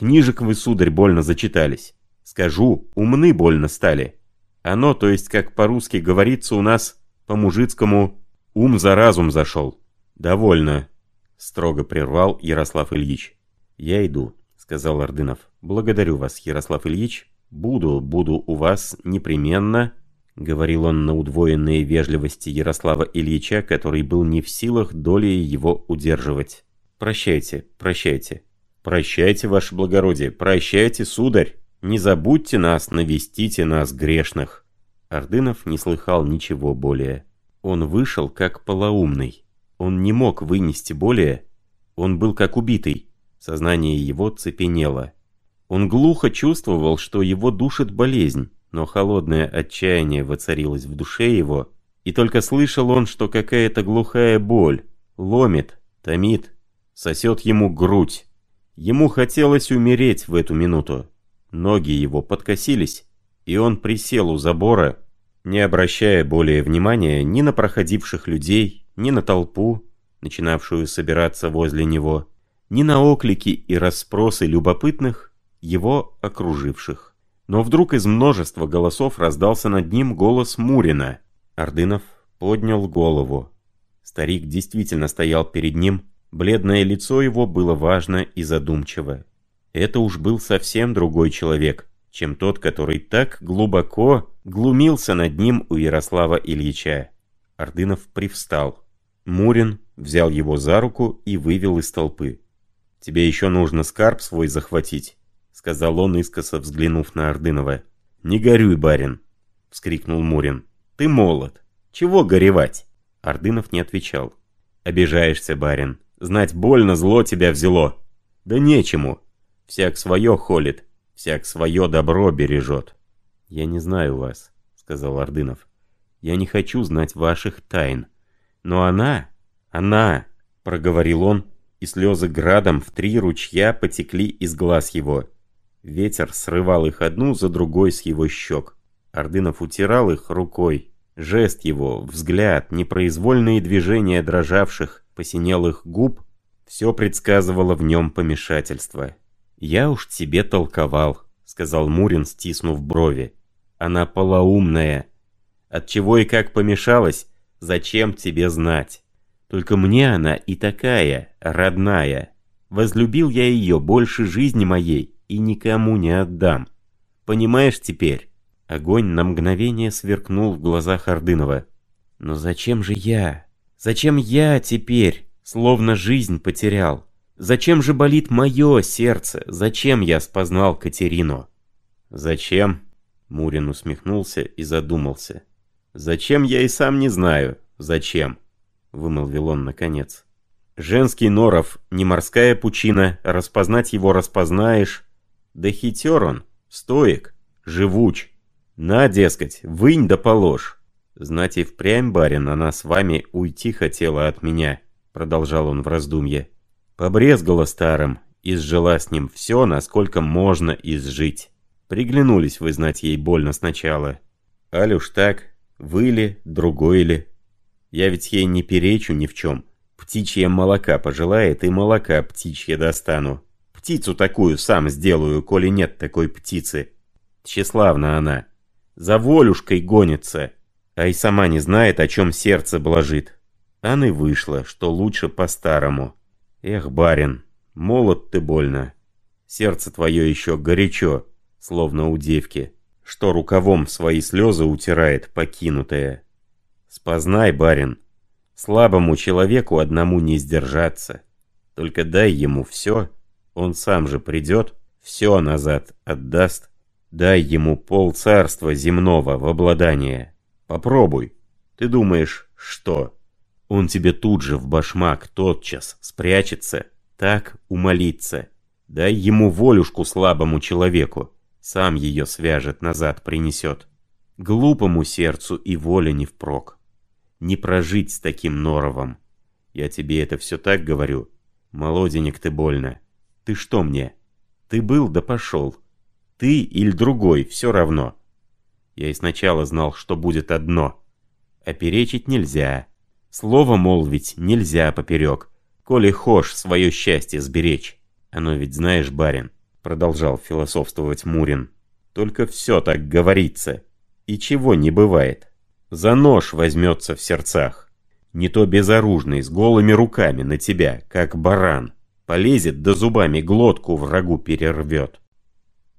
«Книжек вы, сударь, больно зачитались. Скажу, умны больно стали. Оно, то есть, как по-русски говорится у нас, по-мужицкому, ум за разум зашел». «Довольно», — строго прервал Ярослав Ильич. «Я иду» сказал Ордынов. «Благодарю вас, Ярослав Ильич. Буду, буду у вас непременно», — говорил он на удвоенные вежливости Ярослава Ильича, который был не в силах долей его удерживать. «Прощайте, прощайте». «Прощайте, ваше благородие, прощайте, сударь. Не забудьте нас, навестите нас, грешных». Ордынов не слыхал ничего более. Он вышел как полоумный. Он не мог вынести более. Он был как убитый. Сознание его цепенело. Он глухо чувствовал, что его душит болезнь, но холодное отчаяние воцарилось в душе его, и только слышал он, что какая-то глухая боль ломит, томит, сосет ему грудь. Ему хотелось умереть в эту минуту. Ноги его подкосились, и он присел у забора, не обращая более внимания ни на проходивших людей, ни на толпу, начинавшую собираться возле него ни на оклики и расспросы любопытных, его окруживших. Но вдруг из множества голосов раздался над ним голос Мурина. Ордынов поднял голову. Старик действительно стоял перед ним, бледное лицо его было важно и задумчиво. Это уж был совсем другой человек, чем тот, который так глубоко глумился над ним у Ярослава Ильича. Ордынов привстал. Мурин взял его за руку и вывел из толпы. «Тебе еще нужно скарб свой захватить», — сказал он, искоса взглянув на Ордынова. «Не горюй, барин», — вскрикнул Мурин. «Ты молод. Чего горевать?» Ордынов не отвечал. «Обижаешься, барин. Знать больно зло тебя взяло». «Да нечему. Всяк свое холит, всяк свое добро бережет». «Я не знаю вас», — сказал Ордынов. «Я не хочу знать ваших тайн. Но она, она...» — проговорил он, и слезы градом в три ручья потекли из глаз его. Ветер срывал их одну за другой с его щек. Ордынов утирал их рукой. Жест его, взгляд, непроизвольные движения дрожавших, посинелых губ — все предсказывало в нем помешательство. «Я уж тебе толковал», — сказал Мурин, стиснув брови. «Она полоумная. От чего и как помешалась, зачем тебе знать?» Только мне она и такая, родная. Возлюбил я ее больше жизни моей и никому не отдам. Понимаешь теперь?» Огонь на мгновение сверкнул в глазах Ордынова. «Но зачем же я? Зачем я теперь, словно жизнь потерял? Зачем же болит мое сердце? Зачем я спознал Катерину?» «Зачем?» Мурин усмехнулся и задумался. «Зачем, я и сам не знаю. Зачем?» — вымолвил он наконец. «Женский норов, не морская пучина, распознать его распознаешь. Да хитер он, стоек, живуч. На, дескать, вынь да положь. Знать и впрямь, барин, она с вами уйти хотела от меня», — продолжал он в раздумье. «Побрезгала старым, изжила с ним все, насколько можно изжить. Приглянулись вы знать ей больно сначала. Аль уж так, вы ли, другой ли. Я ведь ей не перечу ни в чем. Птичье молока пожелает, и молока птичье достану. Птицу такую сам сделаю, коли нет такой птицы. Тщеславна она. За волюшкой гонится, а и сама не знает, о чем сердце блажит. Ан и вышло, что лучше по-старому. Эх, барин, молод ты больно. Сердце твое еще горячо, словно у девки, что рукавом свои слезы утирает покинутая. Спознай, барин, слабому человеку одному не сдержаться. Только дай ему все, он сам же придет, все назад отдаст. Дай ему пол царства земного в обладание. Попробуй. Ты думаешь, что? Он тебе тут же в башмак тотчас спрячется, так умолится. Дай ему волюшку слабому человеку, сам ее свяжет, назад принесет. Глупому сердцу и воля не впрок. Не прожить с таким норовом. Я тебе это все так говорю. Молоденек ты больно. Ты что мне? Ты был да пошел. Ты или другой, все равно. Я и сначала знал, что будет одно. А перечить нельзя. Слово молвить нельзя поперек, коли хошь свое счастье сберечь. Оно ведь знаешь, барин, продолжал философствовать Мурин. Только все так говорится. И чего не бывает. За нож возьмется в сердцах. Не то безоружный, с голыми руками на тебя, как баран. Полезет, да зубами глотку врагу перервет.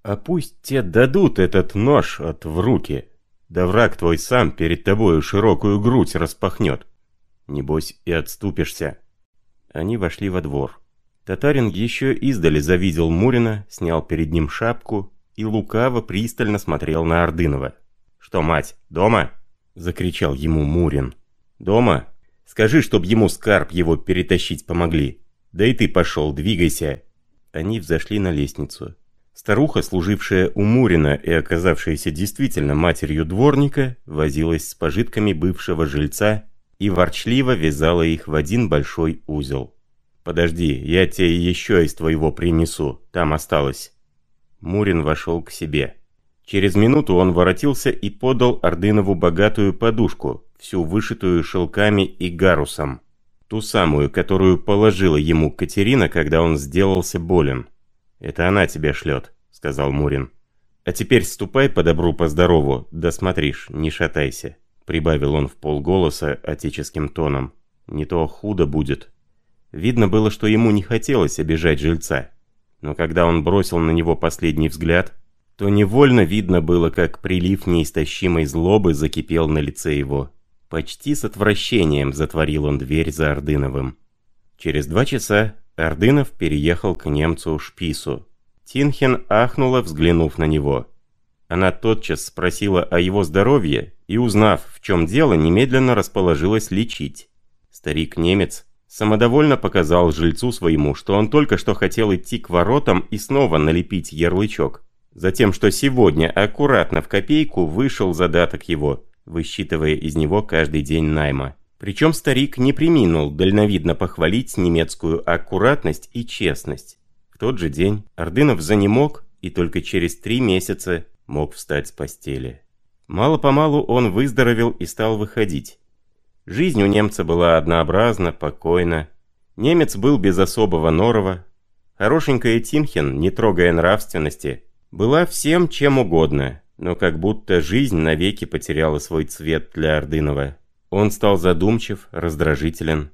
А пусть те дадут этот нож от в руки, да враг твой сам перед тобою широкую грудь распахнет. Небось и отступишься. Они вошли во двор. Татарин еще издали завидел Мурина, снял перед ним шапку и лукаво пристально смотрел на Ордынова. «Что, мать, дома?» — закричал ему Мурин. «Дома? Скажи, чтоб ему скарб его перетащить помогли. Да и ты пошел, двигайся». Они взошли на лестницу. Старуха, служившая у Мурина и оказавшаяся действительно матерью дворника, возилась с пожитками бывшего жильца и ворчливо вязала их в один большой узел. «Подожди, я тебе еще из твоего принесу, там осталось». Мурин вошел к себе. Через минуту он воротился и подал Ордынову богатую подушку, всю вышитую шелками и гарусом. Ту самую, которую положила ему Катерина, когда он сделался болен. «Это она тебя шлет», — сказал Мурин. «А теперь ступай по добру, по здорову, да смотришь, не шатайся», — прибавил он в полголоса отеческим тоном. «Не то худо будет». Видно было, что ему не хотелось обижать жильца. Но когда он бросил на него последний взгляд, то невольно видно было, как прилив неистощимой злобы закипел на лице его. Почти с отвращением затворил он дверь за Ордыновым. Через два часа Ордынов переехал к немцу Шпису. Тинхен ахнула, взглянув на него. Она тотчас спросила о его здоровье и, узнав, в чем дело, немедленно расположилась лечить. Старик-немец самодовольно показал жильцу своему, что он только что хотел идти к воротам и снова налепить ярлычок. Затем, что сегодня аккуратно в копейку вышел задаток его, высчитывая из него каждый день найма. Причем старик не приминул дальновидно похвалить немецкую аккуратность и честность. В тот же день Ордынов занемог и только через три месяца мог встать с постели. Мало-помалу он выздоровел и стал выходить. Жизнь у немца была однообразна, покойна. Немец был без особого норова. Хорошенькая Тинхен, не трогая нравственности, была всем чем угодно, но как будто жизнь навеки потеряла свой цвет для Ордынова. Он стал задумчив, раздражителен.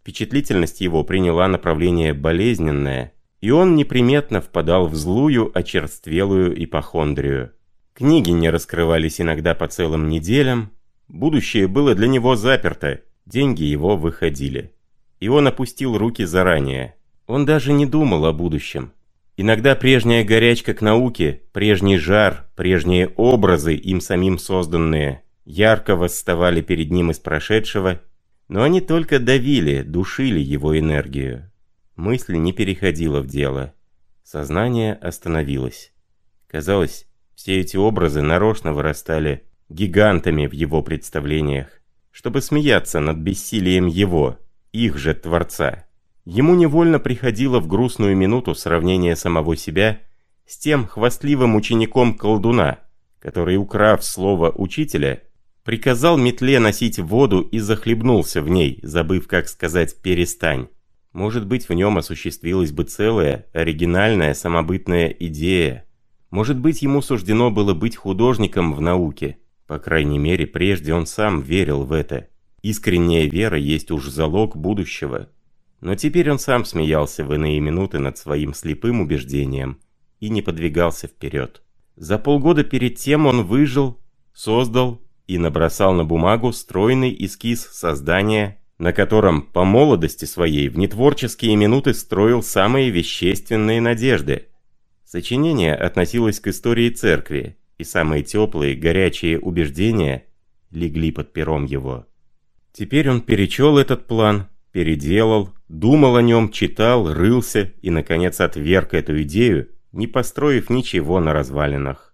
Впечатлительность его приняла направление болезненное, и он неприметно впадал в злую, очерствелую ипохондрию. Книги не раскрывались иногда по целым неделям, будущее было для него заперто, деньги его выходили. И он опустил руки заранее. Он даже не думал о будущем. Иногда прежняя горячка к науке, прежний жар, прежние образы, им самим созданные, ярко восставали перед ним из прошедшего, но они только давили, душили его энергию. Мысль не переходила в дело. Сознание остановилось. Казалось, все эти образы нарочно вырастали гигантами в его представлениях, чтобы смеяться над бессилием его, их же Творца. Ему невольно приходило в грустную минуту сравнение самого себя с тем хвастливым учеником колдуна, который, украв слово учителя, приказал метле носить воду и захлебнулся в ней, забыв, как сказать «перестань». Может быть, в нем осуществилась бы целая, оригинальная, самобытная идея. Может быть, ему суждено было быть художником в науке. По крайней мере, прежде он сам верил в это. Искренняя вера есть уж залог будущего. Но теперь он сам смеялся в иные минуты над своим слепым убеждением и не подвигался вперед. За полгода перед тем он выжил, создал и набросал на бумагу стройный эскиз создания, на котором по молодости своей в нетворческие минуты строил самые вещественные надежды. Сочинение относилось к истории церкви, и самые теплые, горячие убеждения легли под пером его. Теперь он перечел этот план, переделал, думал о нем, читал, рылся и, наконец, отверг эту идею, не построив ничего на развалинах.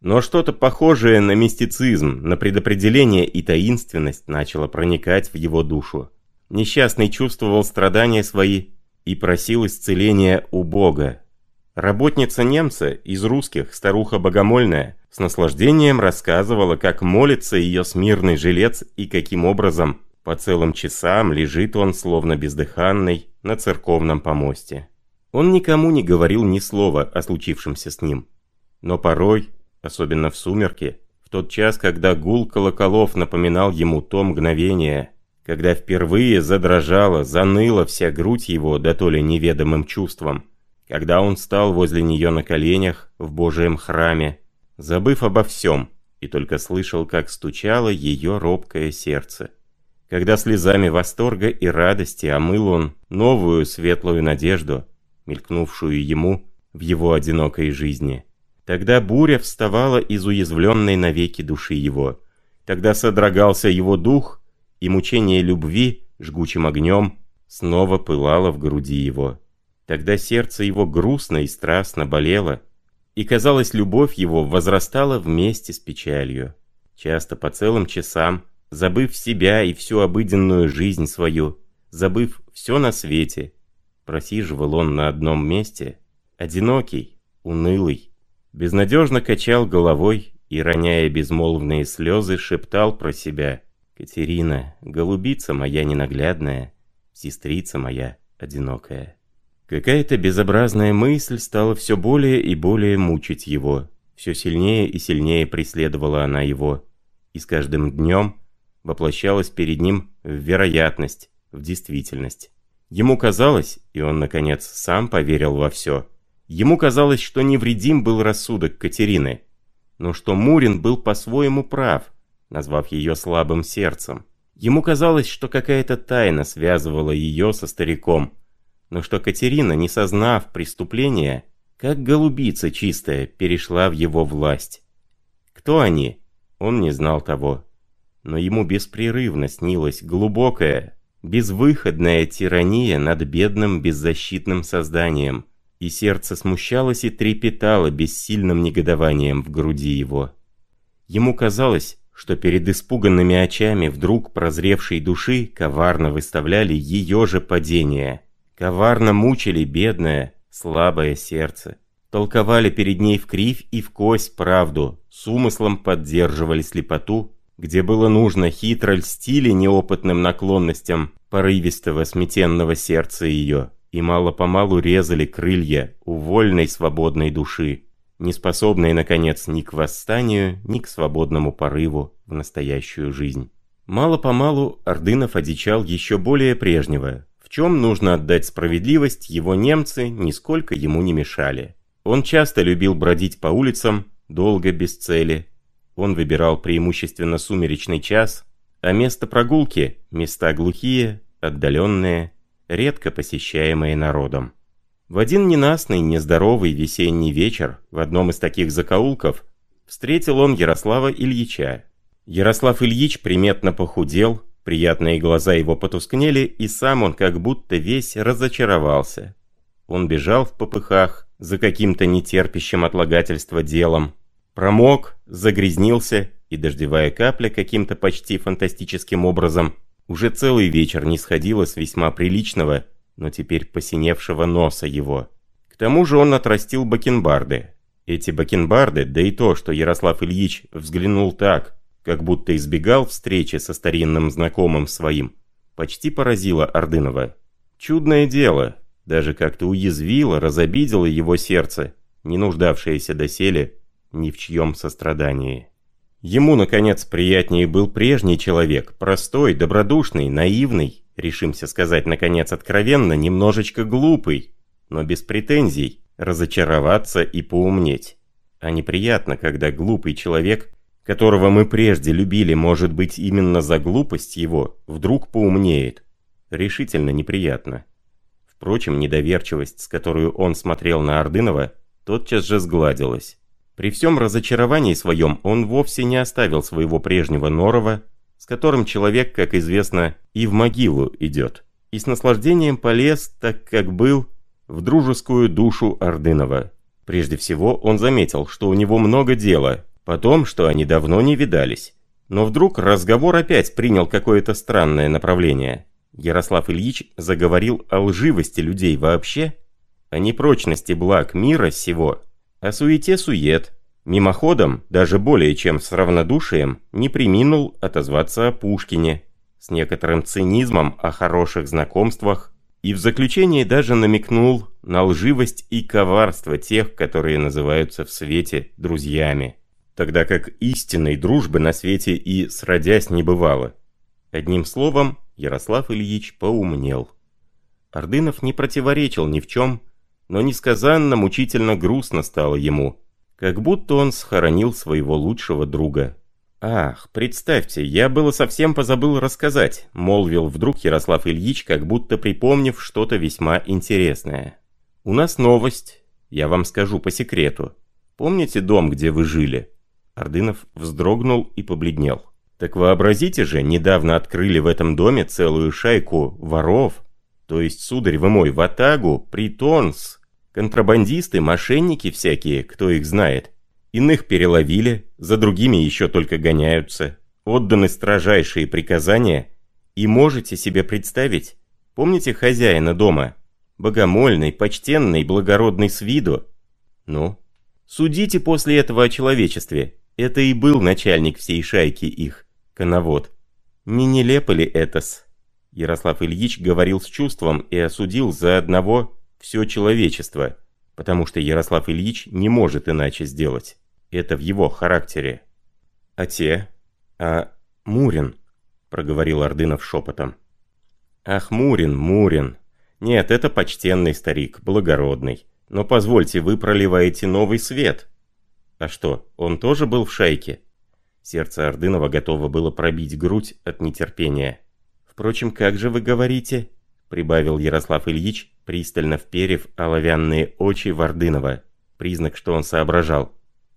Но что-то похожее на мистицизм, на предопределение и таинственность начало проникать в его душу. Несчастный чувствовал страдания свои и просил исцеления у Бога. Работница немца из русских, старуха богомольная, с наслаждением рассказывала, как молится ее смирный жилец и каким образом по целым часам лежит он, словно бездыханный, на церковном помосте. Он никому не говорил ни слова о случившемся с ним. Но порой, особенно в сумерки, в тот час, когда гул колоколов напоминал ему то мгновение, когда впервые задрожала, заныла вся грудь его да то ли неведомым чувством, когда он стал возле нее на коленях в Божьем храме, забыв обо всем, и только слышал, как стучало ее робкое сердце когда слезами восторга и радости омыл он новую светлую надежду, мелькнувшую ему в его одинокой жизни. Тогда буря вставала из уязвленной навеки души его. Тогда содрогался его дух, и мучение любви жгучим огнем снова пылало в груди его. Тогда сердце его грустно и страстно болело, и, казалось, любовь его возрастала вместе с печалью. Часто по целым часам забыв себя и всю обыденную жизнь свою, забыв все на свете, просиживал он на одном месте, одинокий, унылый, безнадежно качал головой и, роняя безмолвные слезы, шептал про себя «Катерина, голубица моя ненаглядная, сестрица моя одинокая». Какая-то безобразная мысль стала все более и более мучить его. Все сильнее и сильнее преследовала она его. И с каждым днем воплощалась перед ним в вероятность, в действительность. Ему казалось, и он, наконец, сам поверил во все, ему казалось, что невредим был рассудок Катерины, но что Мурин был по-своему прав, назвав ее слабым сердцем. Ему казалось, что какая-то тайна связывала ее со стариком, но что Катерина, не сознав преступления, как голубица чистая, перешла в его власть. Кто они? Он не знал того но ему беспрерывно снилась глубокая, безвыходная тирания над бедным беззащитным созданием, и сердце смущалось и трепетало бессильным негодованием в груди его. Ему казалось, что перед испуганными очами вдруг прозревшей души коварно выставляли ее же падение, коварно мучили бедное, слабое сердце, толковали перед ней в кривь и в кость правду, с умыслом поддерживали слепоту где было нужно хитро льстили неопытным наклонностям порывистого сметенного сердца ее, и мало-помалу резали крылья у вольной свободной души, не способной, наконец, ни к восстанию, ни к свободному порыву в настоящую жизнь. Мало-помалу Ордынов одичал еще более прежнего, в чем нужно отдать справедливость, его немцы нисколько ему не мешали. Он часто любил бродить по улицам, долго без цели, он выбирал преимущественно сумеречный час, а место прогулки – места глухие, отдаленные, редко посещаемые народом. В один ненастный, нездоровый весенний вечер в одном из таких закоулков встретил он Ярослава Ильича. Ярослав Ильич приметно похудел, приятные глаза его потускнели, и сам он как будто весь разочаровался. Он бежал в попыхах за каким-то нетерпящим отлагательства делом, промок, загрязнился, и дождевая капля каким-то почти фантастическим образом уже целый вечер не сходила с весьма приличного, но теперь посиневшего носа его. К тому же он отрастил бакенбарды. Эти бакенбарды, да и то, что Ярослав Ильич взглянул так, как будто избегал встречи со старинным знакомым своим, почти поразило Ордынова. Чудное дело, даже как-то уязвило, разобидело его сердце, не нуждавшееся доселе ни в чьем сострадании. Ему, наконец, приятнее был прежний человек, простой, добродушный, наивный, решимся сказать, наконец, откровенно, немножечко глупый, но без претензий, разочароваться и поумнеть. А неприятно, когда глупый человек, которого мы прежде любили, может быть, именно за глупость его, вдруг поумнеет. Решительно неприятно. Впрочем, недоверчивость, с которой он смотрел на Ордынова, тотчас же сгладилась. При всем разочаровании своем он вовсе не оставил своего прежнего Норова, с которым человек, как известно, и в могилу идет, и с наслаждением полез, так как был, в дружескую душу Ордынова. Прежде всего он заметил, что у него много дела, потом, что они давно не видались. Но вдруг разговор опять принял какое-то странное направление. Ярослав Ильич заговорил о лживости людей вообще, о непрочности благ мира сего, о суете-сует. Мимоходом, даже более чем с равнодушием, не приминул отозваться о Пушкине, с некоторым цинизмом о хороших знакомствах, и в заключение даже намекнул на лживость и коварство тех, которые называются в свете друзьями, тогда как истинной дружбы на свете и сродясь не бывало. Одним словом, Ярослав Ильич поумнел. Ордынов не противоречил ни в чем, но несказанно мучительно грустно стало ему, как будто он схоронил своего лучшего друга. «Ах, представьте, я было совсем позабыл рассказать», — молвил вдруг Ярослав Ильич, как будто припомнив что-то весьма интересное. «У нас новость, я вам скажу по секрету. Помните дом, где вы жили?» Ордынов вздрогнул и побледнел. «Так вообразите же, недавно открыли в этом доме целую шайку воров, то есть, сударь вы мой, ватагу, притонс, Контрабандисты, мошенники всякие, кто их знает. Иных переловили, за другими еще только гоняются. Отданы строжайшие приказания. И можете себе представить, помните хозяина дома? Богомольный, почтенный, благородный с виду. Ну, судите после этого о человечестве. Это и был начальник всей шайки их, коновод. Не нелепо ли это-с? Ярослав Ильич говорил с чувством и осудил за одного все человечество, потому что Ярослав Ильич не может иначе сделать. Это в его характере. А те? А Мурин, проговорил Ордынов шепотом. Ах, Мурин, Мурин. Нет, это почтенный старик, благородный. Но позвольте, вы проливаете новый свет. А что, он тоже был в шайке? Сердце Ордынова готово было пробить грудь от нетерпения. Впрочем, как же вы говорите? Прибавил Ярослав Ильич, пристально вперев оловянные очи Вардынова. Признак, что он соображал.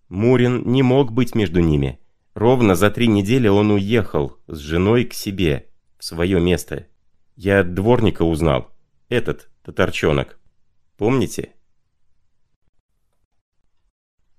Мурин не мог быть между ними. Ровно за три недели он уехал с женой к себе, в свое место. Я от дворника узнал. Этот, татарчонок. Помните?